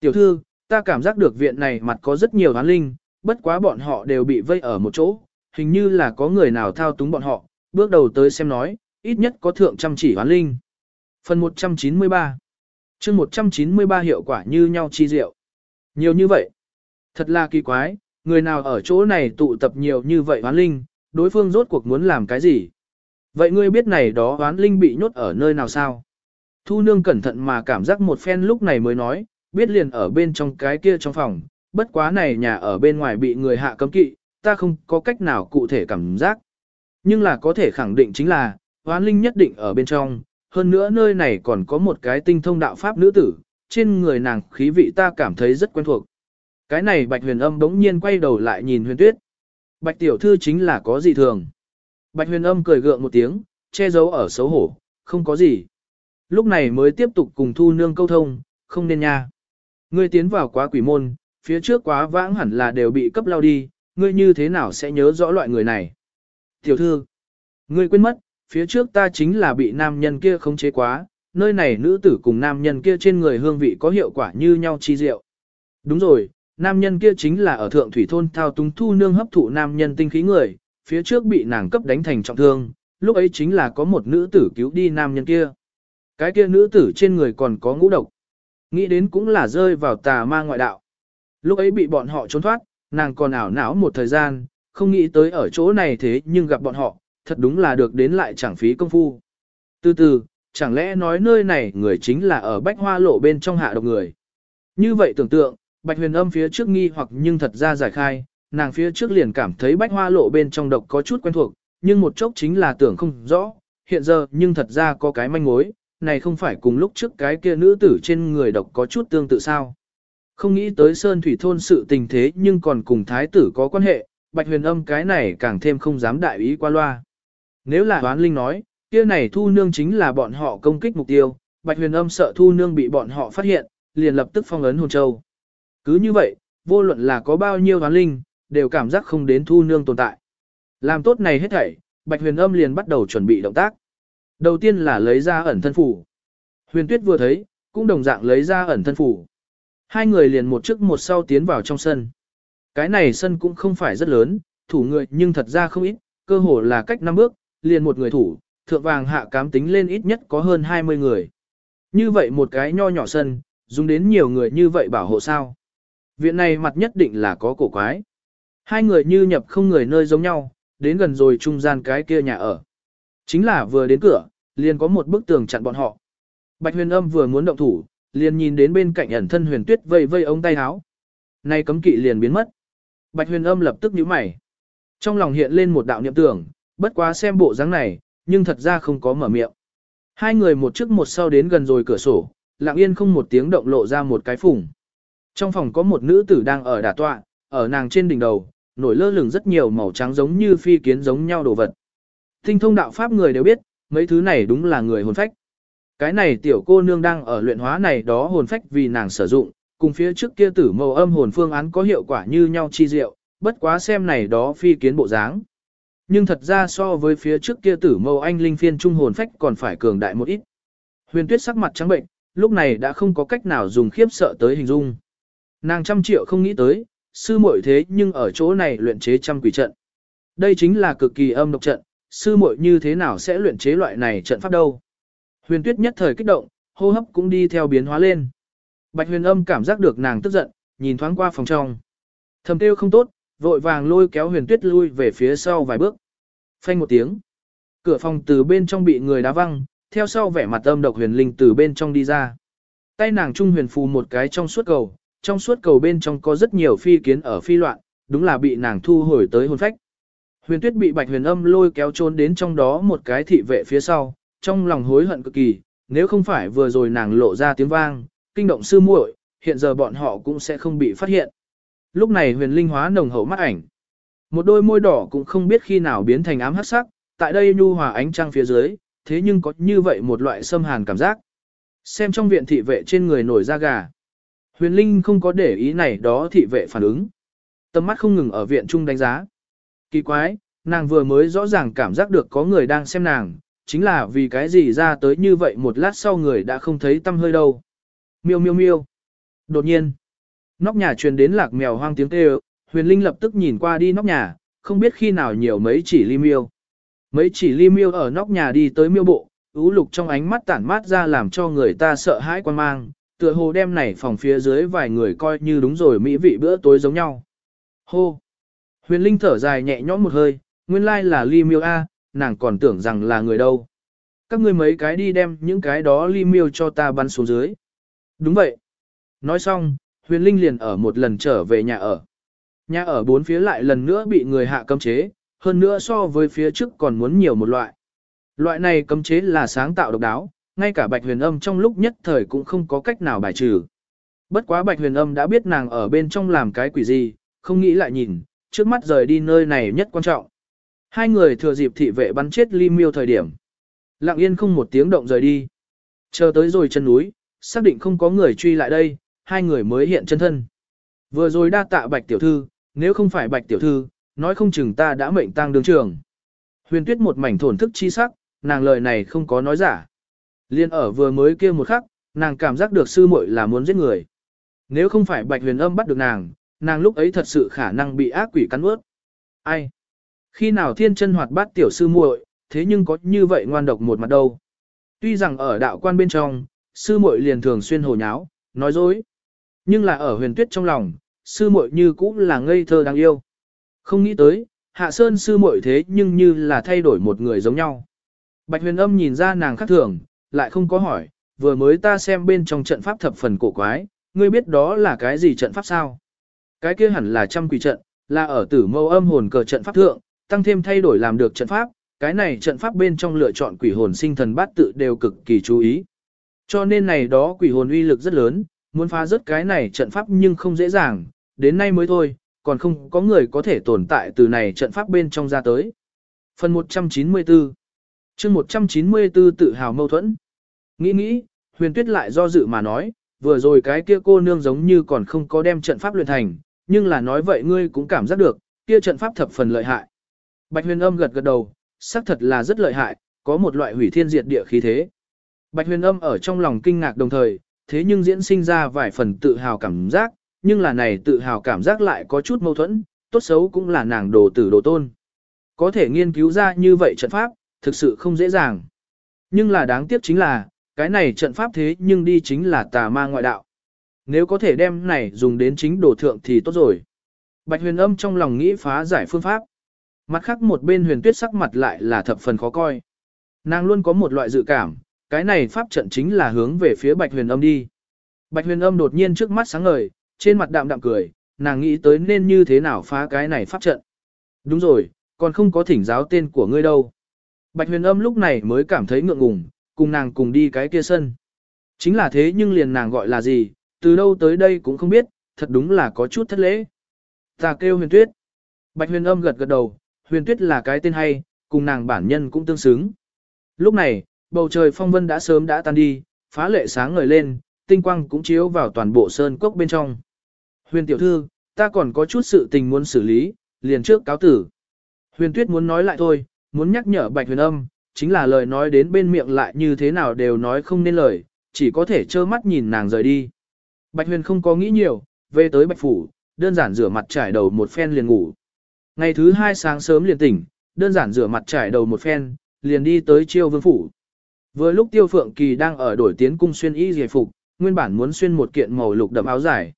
Tiểu thư, ta cảm giác được viện này mặt có rất nhiều hán linh, bất quá bọn họ đều bị vây ở một chỗ, hình như là có người nào thao túng bọn họ, bước đầu tới xem nói, ít nhất có thượng trăm chỉ hoán linh. Phần 193 chương 193 hiệu quả như nhau chi diệu. Nhiều như vậy. Thật là kỳ quái, người nào ở chỗ này tụ tập nhiều như vậy hoán linh, đối phương rốt cuộc muốn làm cái gì? Vậy ngươi biết này đó hoán linh bị nhốt ở nơi nào sao? Thu nương cẩn thận mà cảm giác một phen lúc này mới nói, biết liền ở bên trong cái kia trong phòng, bất quá này nhà ở bên ngoài bị người hạ cấm kỵ, ta không có cách nào cụ thể cảm giác. Nhưng là có thể khẳng định chính là, hoán linh nhất định ở bên trong, hơn nữa nơi này còn có một cái tinh thông đạo pháp nữ tử, trên người nàng khí vị ta cảm thấy rất quen thuộc. Cái này bạch huyền âm bỗng nhiên quay đầu lại nhìn huyền tuyết. Bạch tiểu thư chính là có gì thường. Bạch huyền âm cười gượng một tiếng, che giấu ở xấu hổ, không có gì. Lúc này mới tiếp tục cùng thu nương câu thông, không nên nha. Ngươi tiến vào quá quỷ môn, phía trước quá vãng hẳn là đều bị cấp lao đi, ngươi như thế nào sẽ nhớ rõ loại người này. Tiểu thư, ngươi quên mất, phía trước ta chính là bị nam nhân kia khống chế quá, nơi này nữ tử cùng nam nhân kia trên người hương vị có hiệu quả như nhau chi diệu. Đúng rồi, nam nhân kia chính là ở thượng thủy thôn thao túng thu nương hấp thụ nam nhân tinh khí người, phía trước bị nàng cấp đánh thành trọng thương, lúc ấy chính là có một nữ tử cứu đi nam nhân kia. Cái kia nữ tử trên người còn có ngũ độc. Nghĩ đến cũng là rơi vào tà ma ngoại đạo. Lúc ấy bị bọn họ trốn thoát, nàng còn ảo não một thời gian, không nghĩ tới ở chỗ này thế nhưng gặp bọn họ, thật đúng là được đến lại chẳng phí công phu. Từ từ, chẳng lẽ nói nơi này người chính là ở bách hoa lộ bên trong hạ độc người. Như vậy tưởng tượng, bạch huyền âm phía trước nghi hoặc nhưng thật ra giải khai, nàng phía trước liền cảm thấy bách hoa lộ bên trong độc có chút quen thuộc, nhưng một chốc chính là tưởng không rõ, hiện giờ nhưng thật ra có cái manh mối, này không phải cùng lúc trước cái kia nữ tử trên người độc có chút tương tự sao. Không nghĩ tới Sơn Thủy Thôn sự tình thế nhưng còn cùng thái tử có quan hệ, bạch huyền âm cái này càng thêm không dám đại ý qua loa. Nếu là đoán linh nói, kia này thu nương chính là bọn họ công kích mục tiêu, bạch huyền âm sợ thu nương bị bọn họ phát hiện, liền lập tức phong ấn hồn châu. Cứ như vậy, vô luận là có bao nhiêu đoán linh, đều cảm giác không đến thu nương tồn tại. Làm tốt này hết thảy, bạch huyền âm liền bắt đầu chuẩn bị động tác. Đầu tiên là lấy ra ẩn thân phủ. Huyền tuyết vừa thấy, cũng đồng dạng lấy ra ẩn thân phủ. Hai người liền một trước một sau tiến vào trong sân. Cái này sân cũng không phải rất lớn, thủ người nhưng thật ra không ít, cơ hồ là cách năm bước, liền một người thủ, thượng vàng hạ cám tính lên ít nhất có hơn 20 người. Như vậy một cái nho nhỏ sân, dùng đến nhiều người như vậy bảo hộ sao. Viện này mặt nhất định là có cổ quái. Hai người như nhập không người nơi giống nhau, đến gần rồi trung gian cái kia nhà ở. Chính là vừa đến cửa, liền có một bức tường chặn bọn họ. Bạch huyền âm vừa muốn động thủ, liền nhìn đến bên cạnh ẩn thân huyền tuyết vây vây ống tay áo. Nay cấm kỵ liền biến mất. Bạch huyền âm lập tức nhíu mày. Trong lòng hiện lên một đạo niệm tưởng, bất quá xem bộ dáng này, nhưng thật ra không có mở miệng. Hai người một trước một sau đến gần rồi cửa sổ, lặng yên không một tiếng động lộ ra một cái phùng. Trong phòng có một nữ tử đang ở đả tọa, ở nàng trên đỉnh đầu, nổi lơ lửng rất nhiều màu trắng giống như phi kiến giống nhau đồ vật. Tinh thông đạo pháp người đều biết, mấy thứ này đúng là người hồn phách. Cái này tiểu cô nương đang ở luyện hóa này đó hồn phách vì nàng sử dụng, cùng phía trước kia tử màu âm hồn phương án có hiệu quả như nhau chi diệu, bất quá xem này đó phi kiến bộ dáng. Nhưng thật ra so với phía trước kia tử mâu anh linh phiên trung hồn phách còn phải cường đại một ít. Huyền tuyết sắc mặt trắng bệnh, lúc này đã không có cách nào dùng khiếp sợ tới hình dung. Nàng trăm triệu không nghĩ tới, sư muội thế nhưng ở chỗ này luyện chế trăm quỷ trận. Đây chính là cực kỳ âm độc trận, sư muội như thế nào sẽ luyện chế loại này trận pháp đâu. Huyền tuyết nhất thời kích động, hô hấp cũng đi theo biến hóa lên. Bạch huyền âm cảm giác được nàng tức giận, nhìn thoáng qua phòng trong. Thầm tiêu không tốt, vội vàng lôi kéo huyền tuyết lui về phía sau vài bước. Phanh một tiếng. Cửa phòng từ bên trong bị người đá văng, theo sau vẻ mặt âm độc huyền linh từ bên trong đi ra. Tay nàng trung huyền phù một cái trong suốt cầu, trong suốt cầu bên trong có rất nhiều phi kiến ở phi loạn, đúng là bị nàng thu hồi tới hồn phách. Huyền tuyết bị bạch huyền âm lôi kéo trốn đến trong đó một cái thị vệ phía sau, trong lòng hối hận cực kỳ, nếu không phải vừa rồi nàng lộ ra tiếng vang, kinh động sư muội, hiện giờ bọn họ cũng sẽ không bị phát hiện. Lúc này huyền linh hóa nồng hậu mắt ảnh. Một đôi môi đỏ cũng không biết khi nào biến thành ám hắc sắc, tại đây nhu hòa ánh trăng phía dưới, thế nhưng có như vậy một loại xâm hàn cảm giác. Xem trong viện thị vệ trên người nổi da gà. Huyền Linh không có để ý này đó thị vệ phản ứng. Tầm mắt không ngừng ở viện trung đánh giá. Kỳ quái, nàng vừa mới rõ ràng cảm giác được có người đang xem nàng, chính là vì cái gì ra tới như vậy một lát sau người đã không thấy tâm hơi đâu. Miêu miêu miêu. Đột nhiên, nóc nhà truyền đến lạc mèo hoang tiếng kêu, huyền linh lập tức nhìn qua đi nóc nhà, không biết khi nào nhiều mấy chỉ ly miêu. Mấy chỉ ly miêu ở nóc nhà đi tới miêu bộ, ú lục trong ánh mắt tản mát ra làm cho người ta sợ hãi quan mang, tựa hồ đem này phòng phía dưới vài người coi như đúng rồi mỹ vị bữa tối giống nhau. Hô! Huyền Linh thở dài nhẹ nhõm một hơi, nguyên lai là ly miêu A, nàng còn tưởng rằng là người đâu. Các ngươi mấy cái đi đem những cái đó ly miêu cho ta bắn xuống dưới. Đúng vậy. Nói xong, huyền linh liền ở một lần trở về nhà ở. Nhà ở bốn phía lại lần nữa bị người hạ cấm chế, hơn nữa so với phía trước còn muốn nhiều một loại. Loại này cấm chế là sáng tạo độc đáo, ngay cả bạch huyền âm trong lúc nhất thời cũng không có cách nào bài trừ. Bất quá bạch huyền âm đã biết nàng ở bên trong làm cái quỷ gì, không nghĩ lại nhìn, trước mắt rời đi nơi này nhất quan trọng. Hai người thừa dịp thị vệ bắn chết ly miêu thời điểm. Lặng yên không một tiếng động rời đi. Chờ tới rồi chân núi, xác định không có người truy lại đây, hai người mới hiện chân thân. Vừa rồi đa tạ bạch tiểu thư, nếu không phải bạch tiểu thư, nói không chừng ta đã mệnh tang đường trường. Huyền tuyết một mảnh thổn thức chi sắc, nàng lời này không có nói giả. Liên ở vừa mới kia một khắc, nàng cảm giác được sư muội là muốn giết người. Nếu không phải bạch huyền âm bắt được nàng, nàng lúc ấy thật sự khả năng bị ác quỷ cắn ướt. Ai? Khi nào thiên chân hoạt bát tiểu sư muội, thế nhưng có như vậy ngoan độc một mặt đâu. Tuy rằng ở đạo quan bên trong, sư muội liền thường xuyên hồ nháo, nói dối. Nhưng là ở huyền tuyết trong lòng, sư muội như cũng là ngây thơ đáng yêu. Không nghĩ tới, hạ sơn sư muội thế nhưng như là thay đổi một người giống nhau. Bạch huyền âm nhìn ra nàng khác thường, lại không có hỏi, vừa mới ta xem bên trong trận pháp thập phần cổ quái, ngươi biết đó là cái gì trận pháp sao? Cái kia hẳn là trăm quỷ trận, là ở tử mâu âm hồn cờ trận pháp thượng, tăng thêm thay đổi làm được trận pháp, cái này trận pháp bên trong lựa chọn quỷ hồn sinh thần bát tự đều cực kỳ chú ý. Cho nên này đó quỷ hồn uy lực rất lớn, muốn phá rớt cái này trận pháp nhưng không dễ dàng, đến nay mới thôi, còn không có người có thể tồn tại từ này trận pháp bên trong ra tới. Phần 194 chương 194 tự hào mâu thuẫn. Nghĩ nghĩ, huyền tuyết lại do dự mà nói, vừa rồi cái kia cô nương giống như còn không có đem trận pháp luyện thành, nhưng là nói vậy ngươi cũng cảm giác được, kia trận pháp thập phần lợi hại. Bạch huyền âm gật gật đầu, xác thật là rất lợi hại, có một loại hủy thiên diệt địa khí thế. Bạch huyền âm ở trong lòng kinh ngạc đồng thời, thế nhưng diễn sinh ra vài phần tự hào cảm giác, nhưng là này tự hào cảm giác lại có chút mâu thuẫn, tốt xấu cũng là nàng đồ tử đồ tôn. Có thể nghiên cứu ra như vậy trận pháp, thực sự không dễ dàng. Nhưng là đáng tiếc chính là, cái này trận pháp thế nhưng đi chính là tà ma ngoại đạo. Nếu có thể đem này dùng đến chính đồ thượng thì tốt rồi. Bạch huyền âm trong lòng nghĩ phá giải phương pháp. Mặt khác một bên huyền tuyết sắc mặt lại là thập phần khó coi. Nàng luôn có một loại dự cảm, cái này pháp trận chính là hướng về phía bạch huyền âm đi. Bạch huyền âm đột nhiên trước mắt sáng ngời, trên mặt đạm đạm cười, nàng nghĩ tới nên như thế nào phá cái này pháp trận. Đúng rồi, còn không có thỉnh giáo tên của ngươi đâu. Bạch huyền âm lúc này mới cảm thấy ngượng ngùng, cùng nàng cùng đi cái kia sân. Chính là thế nhưng liền nàng gọi là gì, từ đâu tới đây cũng không biết, thật đúng là có chút thất lễ. Ta kêu huyền tuyết. Bạch huyền âm gật gật đầu, huyền tuyết là cái tên hay, cùng nàng bản nhân cũng tương xứng. Lúc này, bầu trời phong vân đã sớm đã tan đi, phá lệ sáng ngời lên, tinh quang cũng chiếu vào toàn bộ sơn cốc bên trong. Huyền tiểu thư, ta còn có chút sự tình muốn xử lý, liền trước cáo tử. Huyền tuyết muốn nói lại thôi, muốn nhắc nhở bạch huyền âm, chính là lời nói đến bên miệng lại như thế nào đều nói không nên lời, chỉ có thể trơ mắt nhìn nàng rời đi. Bạch Huyền không có nghĩ nhiều, về tới Bạch Phủ, đơn giản rửa mặt trải đầu một phen liền ngủ. Ngày thứ hai sáng sớm liền tỉnh, đơn giản rửa mặt trải đầu một phen, liền đi tới Chiêu Vương Phủ. Vừa lúc Tiêu Phượng Kỳ đang ở đổi tiến cung xuyên y giải phục, nguyên bản muốn xuyên một kiện màu lục đậm áo dài.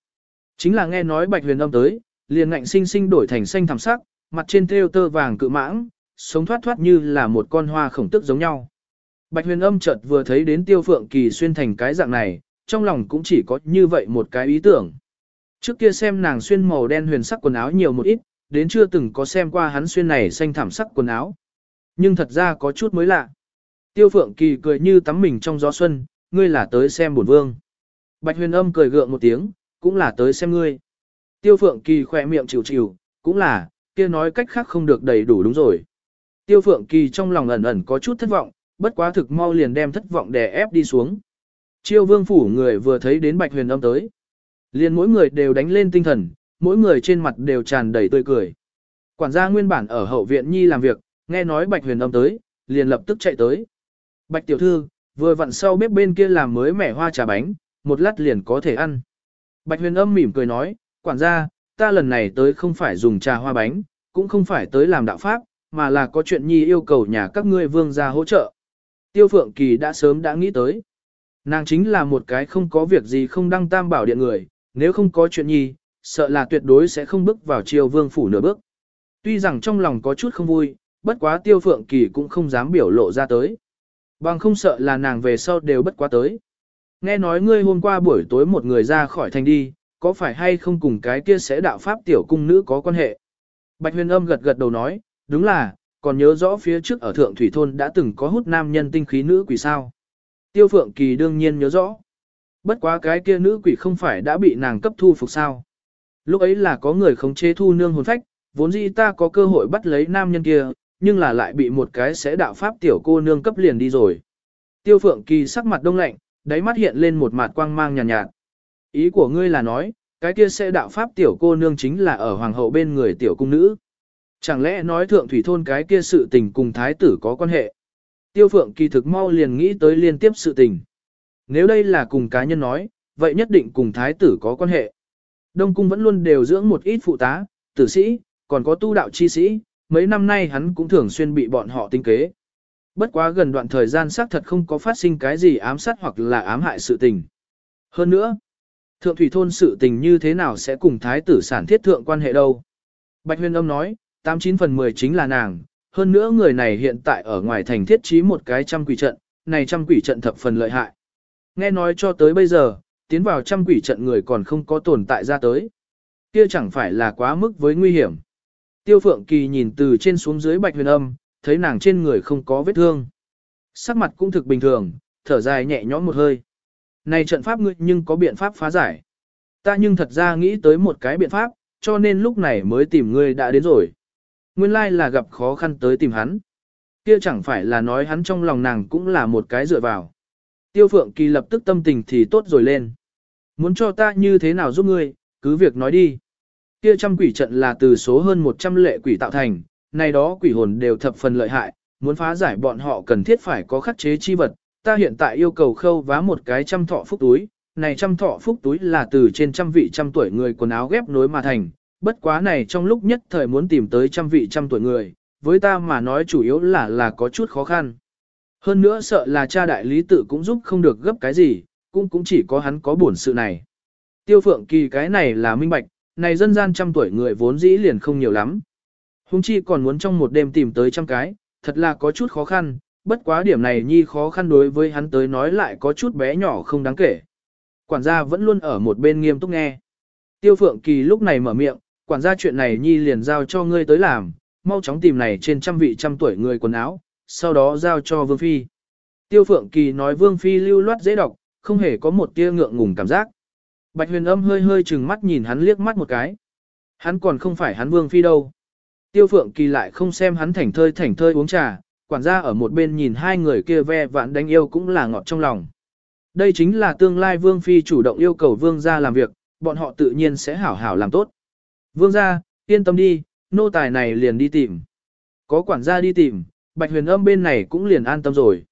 Chính là nghe nói Bạch Huyền âm tới, liền ngạnh sinh sinh đổi thành xanh thẳm sắc, mặt trên thêu tơ vàng cự mãng, sống thoát thoát như là một con hoa khổng tức giống nhau. Bạch huyền âm chợt vừa thấy đến tiêu phượng kỳ xuyên thành cái dạng này, trong lòng cũng chỉ có như vậy một cái ý tưởng. Trước kia xem nàng xuyên màu đen huyền sắc quần áo nhiều một ít, đến chưa từng có xem qua hắn xuyên này xanh thảm sắc quần áo. Nhưng thật ra có chút mới lạ. Tiêu phượng kỳ cười như tắm mình trong gió xuân, ngươi là tới xem bổn vương. Bạch huyền âm cười gượng một tiếng, cũng là tới xem ngươi. Tiêu phượng kỳ khỏe miệng chịu chịu, cũng là, kia nói cách khác không được đầy đủ đúng rồi. Tiêu phượng kỳ trong lòng ẩn ẩn có chút thất vọng, bất quá thực mau liền đem thất vọng đè ép đi xuống. Chiêu vương phủ người vừa thấy đến bạch huyền âm tới. Liền mỗi người đều đánh lên tinh thần, mỗi người trên mặt đều tràn đầy tươi cười. Quản gia nguyên bản ở hậu viện nhi làm việc, nghe nói bạch huyền âm tới, liền lập tức chạy tới. Bạch tiểu thư, vừa vặn sau bếp bên kia làm mới mẻ hoa trà bánh, một lát liền có thể ăn. Bạch huyền âm mỉm cười nói, quản gia, ta lần này tới không phải dùng trà hoa bánh, cũng không phải tới làm đạo pháp, mà là có chuyện nhi yêu cầu nhà các ngươi vương gia hỗ trợ. Tiêu Phượng Kỳ đã sớm đã nghĩ tới. Nàng chính là một cái không có việc gì không đăng tam bảo điện người, nếu không có chuyện nhi, sợ là tuyệt đối sẽ không bước vào triều vương phủ nửa bước. Tuy rằng trong lòng có chút không vui, bất quá Tiêu Phượng Kỳ cũng không dám biểu lộ ra tới. Bằng không sợ là nàng về sau đều bất quá tới. Nghe nói ngươi hôm qua buổi tối một người ra khỏi thành đi, có phải hay không cùng cái kia sẽ đạo pháp tiểu cung nữ có quan hệ? Bạch huyền âm gật gật đầu nói, đúng là, còn nhớ rõ phía trước ở Thượng Thủy Thôn đã từng có hút nam nhân tinh khí nữ quỷ sao. Tiêu Phượng Kỳ đương nhiên nhớ rõ. Bất quá cái kia nữ quỷ không phải đã bị nàng cấp thu phục sao. Lúc ấy là có người khống chế thu nương hồn phách, vốn dĩ ta có cơ hội bắt lấy nam nhân kia, nhưng là lại bị một cái sẽ đạo pháp tiểu cô nương cấp liền đi rồi. Tiêu Phượng Kỳ sắc mặt đông lạnh, đáy mắt hiện lên một mặt quang mang nhàn nhạt, nhạt. Ý của ngươi là nói, cái kia sẽ đạo pháp tiểu cô nương chính là ở hoàng hậu bên người tiểu cung nữ. Chẳng lẽ nói thượng thủy thôn cái kia sự tình cùng thái tử có quan hệ? Tiêu phượng kỳ thực mau liền nghĩ tới liên tiếp sự tình. Nếu đây là cùng cá nhân nói, vậy nhất định cùng thái tử có quan hệ. Đông cung vẫn luôn đều dưỡng một ít phụ tá, tử sĩ, còn có tu đạo chi sĩ, mấy năm nay hắn cũng thường xuyên bị bọn họ tinh kế. Bất quá gần đoạn thời gian xác thật không có phát sinh cái gì ám sát hoặc là ám hại sự tình. Hơn nữa, thượng thủy thôn sự tình như thế nào sẽ cùng thái tử sản thiết thượng quan hệ đâu? Bạch Huyên âm nói, 89 phần 10 chính là nàng, hơn nữa người này hiện tại ở ngoài thành thiết trí một cái trăm quỷ trận, này trăm quỷ trận thập phần lợi hại. Nghe nói cho tới bây giờ, tiến vào trăm quỷ trận người còn không có tồn tại ra tới. Kia chẳng phải là quá mức với nguy hiểm. Tiêu Phượng Kỳ nhìn từ trên xuống dưới bạch huyền âm, thấy nàng trên người không có vết thương. Sắc mặt cũng thực bình thường, thở dài nhẹ nhõm một hơi. Này trận pháp ngươi nhưng có biện pháp phá giải. Ta nhưng thật ra nghĩ tới một cái biện pháp, cho nên lúc này mới tìm ngươi đã đến rồi. Nguyên lai là gặp khó khăn tới tìm hắn. Kia chẳng phải là nói hắn trong lòng nàng cũng là một cái dựa vào. Tiêu Phượng Kỳ lập tức tâm tình thì tốt rồi lên. Muốn cho ta như thế nào giúp ngươi, cứ việc nói đi. Kia trăm quỷ trận là từ số hơn 100 lệ quỷ tạo thành, này đó quỷ hồn đều thập phần lợi hại, muốn phá giải bọn họ cần thiết phải có khắc chế chi vật. Ta hiện tại yêu cầu khâu vá một cái trăm thọ phúc túi, này trăm thọ phúc túi là từ trên trăm vị trăm tuổi người quần áo ghép nối mà thành, bất quá này trong lúc nhất thời muốn tìm tới trăm vị trăm tuổi người, với ta mà nói chủ yếu là là có chút khó khăn. Hơn nữa sợ là cha đại lý tự cũng giúp không được gấp cái gì, cũng cũng chỉ có hắn có buồn sự này. Tiêu phượng kỳ cái này là minh bạch, này dân gian trăm tuổi người vốn dĩ liền không nhiều lắm. Hùng chi còn muốn trong một đêm tìm tới trăm cái, thật là có chút khó khăn, bất quá điểm này nhi khó khăn đối với hắn tới nói lại có chút bé nhỏ không đáng kể. Quản gia vẫn luôn ở một bên nghiêm túc nghe. Tiêu phượng kỳ lúc này mở miệng, quản gia chuyện này nhi liền giao cho ngươi tới làm, mau chóng tìm này trên trăm vị trăm tuổi người quần áo, sau đó giao cho Vương Phi. Tiêu Phượng Kỳ nói Vương Phi lưu loát dễ đọc, không hề có một tia ngượng ngùng cảm giác. Bạch huyền âm hơi hơi chừng mắt nhìn hắn liếc mắt một cái. Hắn còn không phải hắn Vương Phi đâu. Tiêu Phượng Kỳ lại không xem hắn thảnh thơi thảnh thơi uống trà, quản gia ở một bên nhìn hai người kia ve vãn đánh yêu cũng là ngọt trong lòng. Đây chính là tương lai Vương Phi chủ động yêu cầu Vương gia làm việc, bọn họ tự nhiên sẽ hảo hảo làm tốt. Vương gia, yên tâm đi, nô tài này liền đi tìm. Có quản gia đi tìm, bạch huyền âm bên này cũng liền an tâm rồi.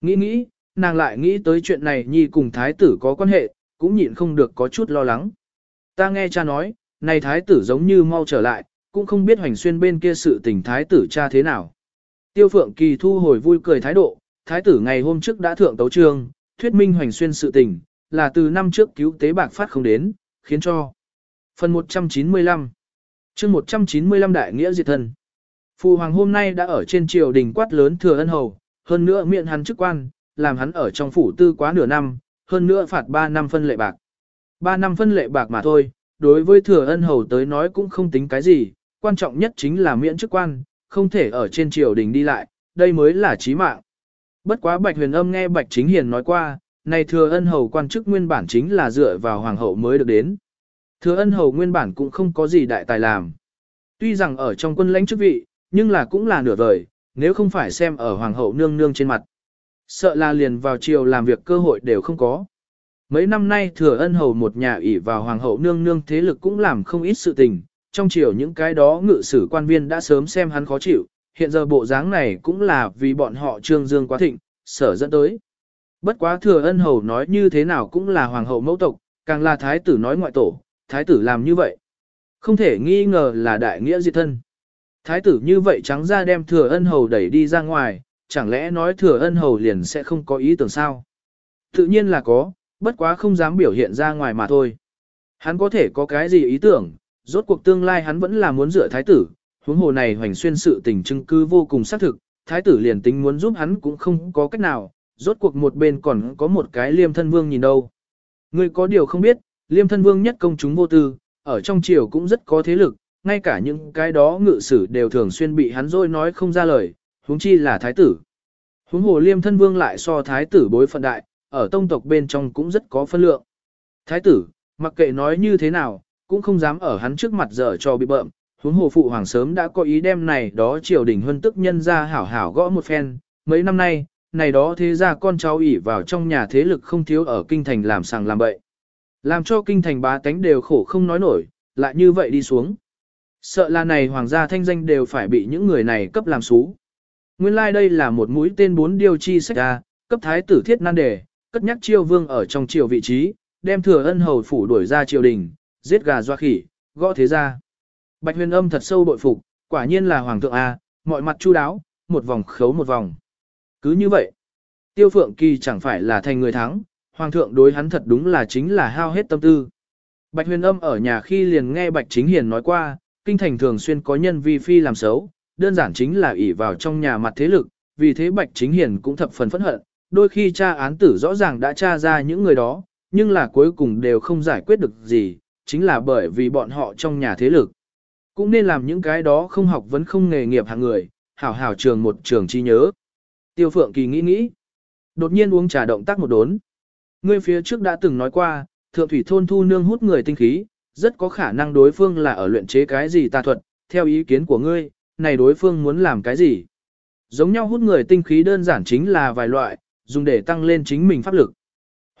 Nghĩ nghĩ, nàng lại nghĩ tới chuyện này nhi cùng thái tử có quan hệ, cũng nhịn không được có chút lo lắng. Ta nghe cha nói, này thái tử giống như mau trở lại, cũng không biết hoành xuyên bên kia sự tình thái tử cha thế nào. Tiêu phượng kỳ thu hồi vui cười thái độ, thái tử ngày hôm trước đã thượng tấu trương, thuyết minh hoành xuyên sự tình, là từ năm trước cứu tế bạc phát không đến, khiến cho. Phần 195 chương 195 Đại Nghĩa Diệt Thân Phụ hoàng hôm nay đã ở trên triều đình quát lớn thừa ân hầu, hơn nữa miệng hắn chức quan, làm hắn ở trong phủ tư quá nửa năm, hơn nữa phạt 3 năm phân lệ bạc. 3 năm phân lệ bạc mà thôi, đối với thừa ân hầu tới nói cũng không tính cái gì, quan trọng nhất chính là miễn chức quan, không thể ở trên triều đình đi lại, đây mới là chí mạng. Bất quá Bạch Huyền Âm nghe Bạch Chính Hiền nói qua, này thừa ân hầu quan chức nguyên bản chính là dựa vào hoàng hậu mới được đến. Thừa ân hầu nguyên bản cũng không có gì đại tài làm. Tuy rằng ở trong quân lãnh chức vị, nhưng là cũng là nửa vời, nếu không phải xem ở hoàng hậu nương nương trên mặt. Sợ là liền vào chiều làm việc cơ hội đều không có. Mấy năm nay thừa ân hầu một nhà ỷ vào hoàng hậu nương nương thế lực cũng làm không ít sự tình, trong chiều những cái đó ngự sử quan viên đã sớm xem hắn khó chịu, hiện giờ bộ dáng này cũng là vì bọn họ trương dương quá thịnh, sở dẫn tới. Bất quá thừa ân hầu nói như thế nào cũng là hoàng hậu mẫu tộc, càng là thái tử nói ngoại tổ, thái tử làm như vậy. Không thể nghi ngờ là đại nghĩa diệt thân. Thái tử như vậy trắng ra đem thừa ân hầu đẩy đi ra ngoài, chẳng lẽ nói thừa ân hầu liền sẽ không có ý tưởng sao? Tự nhiên là có, bất quá không dám biểu hiện ra ngoài mà thôi. Hắn có thể có cái gì ý tưởng, rốt cuộc tương lai hắn vẫn là muốn dựa thái tử, huống hồ này hoành xuyên sự tình chứng cứ vô cùng xác thực, thái tử liền tính muốn giúp hắn cũng không có cách nào, rốt cuộc một bên còn có một cái liêm thân vương nhìn đâu. Người có điều không biết, liêm thân vương nhất công chúng vô tư, ở trong triều cũng rất có thế lực, ngay cả những cái đó ngự sử đều thường xuyên bị hắn dôi nói không ra lời, huống chi là thái tử. Huống hồ liêm thân vương lại so thái tử bối phận đại, ở tông tộc bên trong cũng rất có phân lượng. Thái tử, mặc kệ nói như thế nào, cũng không dám ở hắn trước mặt dở cho bị bợm, huống hồ phụ hoàng sớm đã có ý đem này đó triều đình huân tức nhân ra hảo hảo gõ một phen, mấy năm nay, này đó thế ra con cháu ỉ vào trong nhà thế lực không thiếu ở kinh thành làm sàng làm bậy. Làm cho kinh thành bá tánh đều khổ không nói nổi, lại như vậy đi xuống. Sợ là này hoàng gia thanh danh đều phải bị những người này cấp làm xú. Nguyên lai like đây là một mũi tên bốn điều chi sách ra, cấp thái tử thiết nan đề, cất nhắc chiêu vương ở trong triều vị trí, đem thừa ân hầu phủ đuổi ra triều đình, giết gà doa khỉ, gõ thế ra. Bạch huyền âm thật sâu bội phục, quả nhiên là hoàng thượng A, mọi mặt chu đáo, một vòng khấu một vòng. Cứ như vậy, tiêu phượng kỳ chẳng phải là thành người thắng, hoàng thượng đối hắn thật đúng là chính là hao hết tâm tư. Bạch huyền âm ở nhà khi liền nghe Bạch Chính Hiền nói qua, kinh thành thường xuyên có nhân vi phi làm xấu, đơn giản chính là ỷ vào trong nhà mặt thế lực, vì thế Bạch Chính Hiền cũng thập phần phẫn hận, đôi khi tra án tử rõ ràng đã tra ra những người đó, nhưng là cuối cùng đều không giải quyết được gì, chính là bởi vì bọn họ trong nhà thế lực. Cũng nên làm những cái đó không học vẫn không nghề nghiệp hạng người, hảo hảo trường một trường chi nhớ. Tiêu Phượng Kỳ nghĩ nghĩ, đột nhiên uống trà động tác một đốn. Ngươi phía trước đã từng nói qua, thượng thủy thôn thu nương hút người tinh khí, rất có khả năng đối phương là ở luyện chế cái gì tà thuật, theo ý kiến của ngươi, này đối phương muốn làm cái gì. Giống nhau hút người tinh khí đơn giản chính là vài loại, dùng để tăng lên chính mình pháp lực.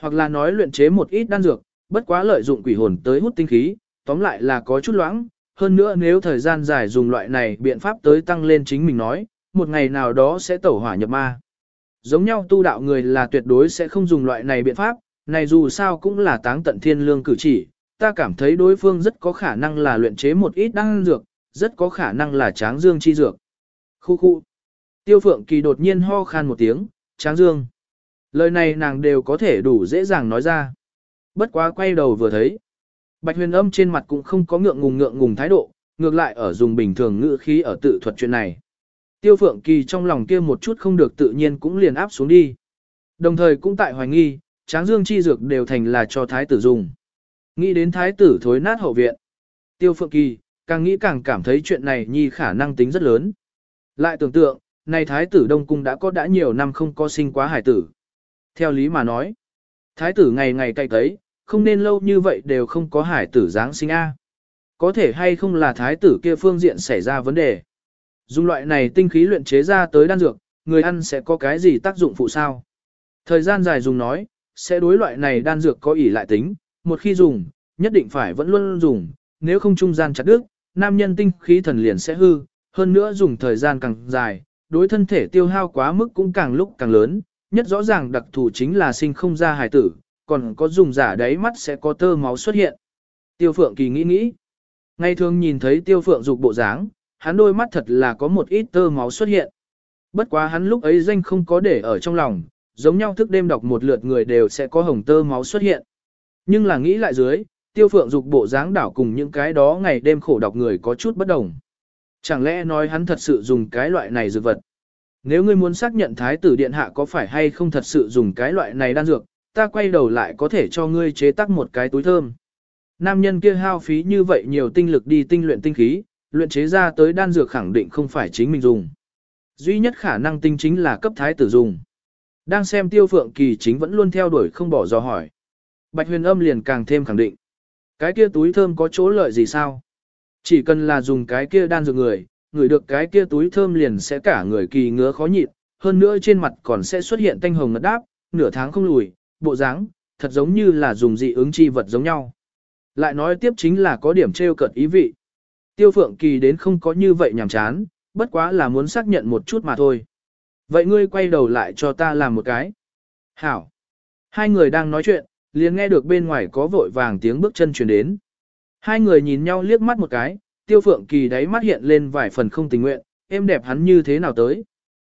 Hoặc là nói luyện chế một ít đan dược, bất quá lợi dụng quỷ hồn tới hút tinh khí, tóm lại là có chút loãng. Hơn nữa nếu thời gian dài dùng loại này biện pháp tới tăng lên chính mình nói, một ngày nào đó sẽ tẩu hỏa nhập ma. Giống nhau tu đạo người là tuyệt đối sẽ không dùng loại này biện pháp, này dù sao cũng là táng tận thiên lương cử chỉ, ta cảm thấy đối phương rất có khả năng là luyện chế một ít đan dược, rất có khả năng là tráng dương chi dược. Khu khu. Tiêu phượng kỳ đột nhiên ho khan một tiếng, tráng dương. Lời này nàng đều có thể đủ dễ dàng nói ra. Bất quá quay đầu vừa thấy. Bạch huyền âm trên mặt cũng không có ngượng ngùng ngượng ngùng thái độ, ngược lại ở dùng bình thường ngữ khí ở tự thuật chuyện này. Tiêu phượng kỳ trong lòng kia một chút không được tự nhiên cũng liền áp xuống đi. Đồng thời cũng tại hoài nghi, tráng dương chi dược đều thành là cho thái tử dùng. Nghĩ đến thái tử thối nát hậu viện. Tiêu phượng kỳ, càng nghĩ càng cảm thấy chuyện này nhi khả năng tính rất lớn. Lại tưởng tượng, này thái tử Đông Cung đã có đã nhiều năm không có sinh quá hải tử. Theo lý mà nói, thái tử ngày ngày cay cấy, không nên lâu như vậy đều không có hải tử dáng sinh A. Có thể hay không là thái tử kia phương diện xảy ra vấn đề. Dùng loại này tinh khí luyện chế ra tới đan dược, người ăn sẽ có cái gì tác dụng phụ sao? Thời gian dài dùng nói, sẽ đối loại này đan dược có ỷ lại tính, một khi dùng, nhất định phải vẫn luôn dùng, nếu không trung gian chặt đứt, nam nhân tinh khí thần liền sẽ hư, hơn nữa dùng thời gian càng dài, đối thân thể tiêu hao quá mức cũng càng lúc càng lớn, nhất rõ ràng đặc thù chính là sinh không ra hài tử, còn có dùng giả đáy mắt sẽ có tơ máu xuất hiện. Tiêu Phượng Kỳ nghĩ nghĩ. Ngày thường nhìn thấy Tiêu Phượng dục bộ dáng, hắn đôi mắt thật là có một ít tơ máu xuất hiện. Bất quá hắn lúc ấy danh không có để ở trong lòng, giống nhau thức đêm đọc một lượt người đều sẽ có hồng tơ máu xuất hiện. Nhưng là nghĩ lại dưới, Tiêu Phượng dục bộ dáng đảo cùng những cái đó ngày đêm khổ đọc người có chút bất đồng. Chẳng lẽ nói hắn thật sự dùng cái loại này dược vật? Nếu ngươi muốn xác nhận thái tử điện hạ có phải hay không thật sự dùng cái loại này đan dược, ta quay đầu lại có thể cho ngươi chế tác một cái túi thơm. Nam nhân kia hao phí như vậy nhiều tinh lực đi tinh luyện tinh khí, luyện chế ra tới đan dược khẳng định không phải chính mình dùng. Duy nhất khả năng tinh chính là cấp thái tử dùng. Đang xem tiêu phượng kỳ chính vẫn luôn theo đuổi không bỏ do hỏi. Bạch huyền âm liền càng thêm khẳng định. Cái kia túi thơm có chỗ lợi gì sao? Chỉ cần là dùng cái kia đan dược người, người được cái kia túi thơm liền sẽ cả người kỳ ngứa khó nhịn, hơn nữa trên mặt còn sẽ xuất hiện tanh hồng ngất đáp, nửa tháng không lùi, bộ dáng, thật giống như là dùng dị ứng chi vật giống nhau. Lại nói tiếp chính là có điểm trêu cợt ý vị. Tiêu Phượng Kỳ đến không có như vậy nhàm chán, bất quá là muốn xác nhận một chút mà thôi. Vậy ngươi quay đầu lại cho ta làm một cái. Hảo. Hai người đang nói chuyện, liền nghe được bên ngoài có vội vàng tiếng bước chân chuyển đến. Hai người nhìn nhau liếc mắt một cái, Tiêu Phượng Kỳ đáy mắt hiện lên vài phần không tình nguyện, em đẹp hắn như thế nào tới.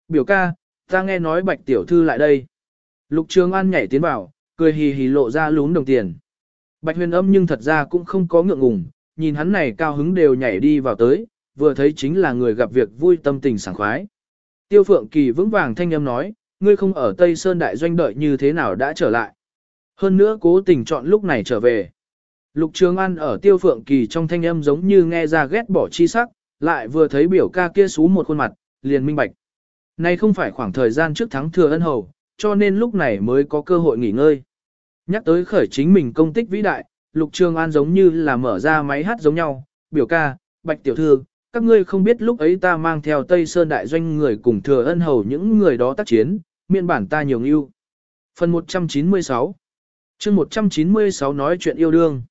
Biểu ca, ta nghe nói bạch tiểu thư lại đây. Lục Trường An nhảy tiến vào, cười hì hì lộ ra lún đồng tiền. Bạch huyền âm nhưng thật ra cũng không có ngượng ngùng, nhìn hắn này cao hứng đều nhảy đi vào tới, vừa thấy chính là người gặp việc vui tâm tình sảng khoái. Tiêu Phượng Kỳ vững vàng thanh âm nói, ngươi không ở Tây Sơn Đại Doanh đợi như thế nào đã trở lại. Hơn nữa cố tình chọn lúc này trở về. Lục Trường An ở Tiêu Phượng Kỳ trong thanh âm giống như nghe ra ghét bỏ chi sắc, lại vừa thấy biểu ca kia xú một khuôn mặt, liền minh bạch. Này không phải khoảng thời gian trước thắng thừa ân hầu, cho nên lúc này mới có cơ hội nghỉ ngơi. Nhắc tới khởi chính mình công tích vĩ đại, Lục Trường An giống như là mở ra máy hát giống nhau, biểu ca, bạch tiểu thư, các ngươi không biết lúc ấy ta mang theo Tây Sơn Đại Doanh người cùng thừa ân hầu những người đó tác chiến, miên bản ta nhiều ưu. Phần 196 chương 196 nói chuyện yêu đương.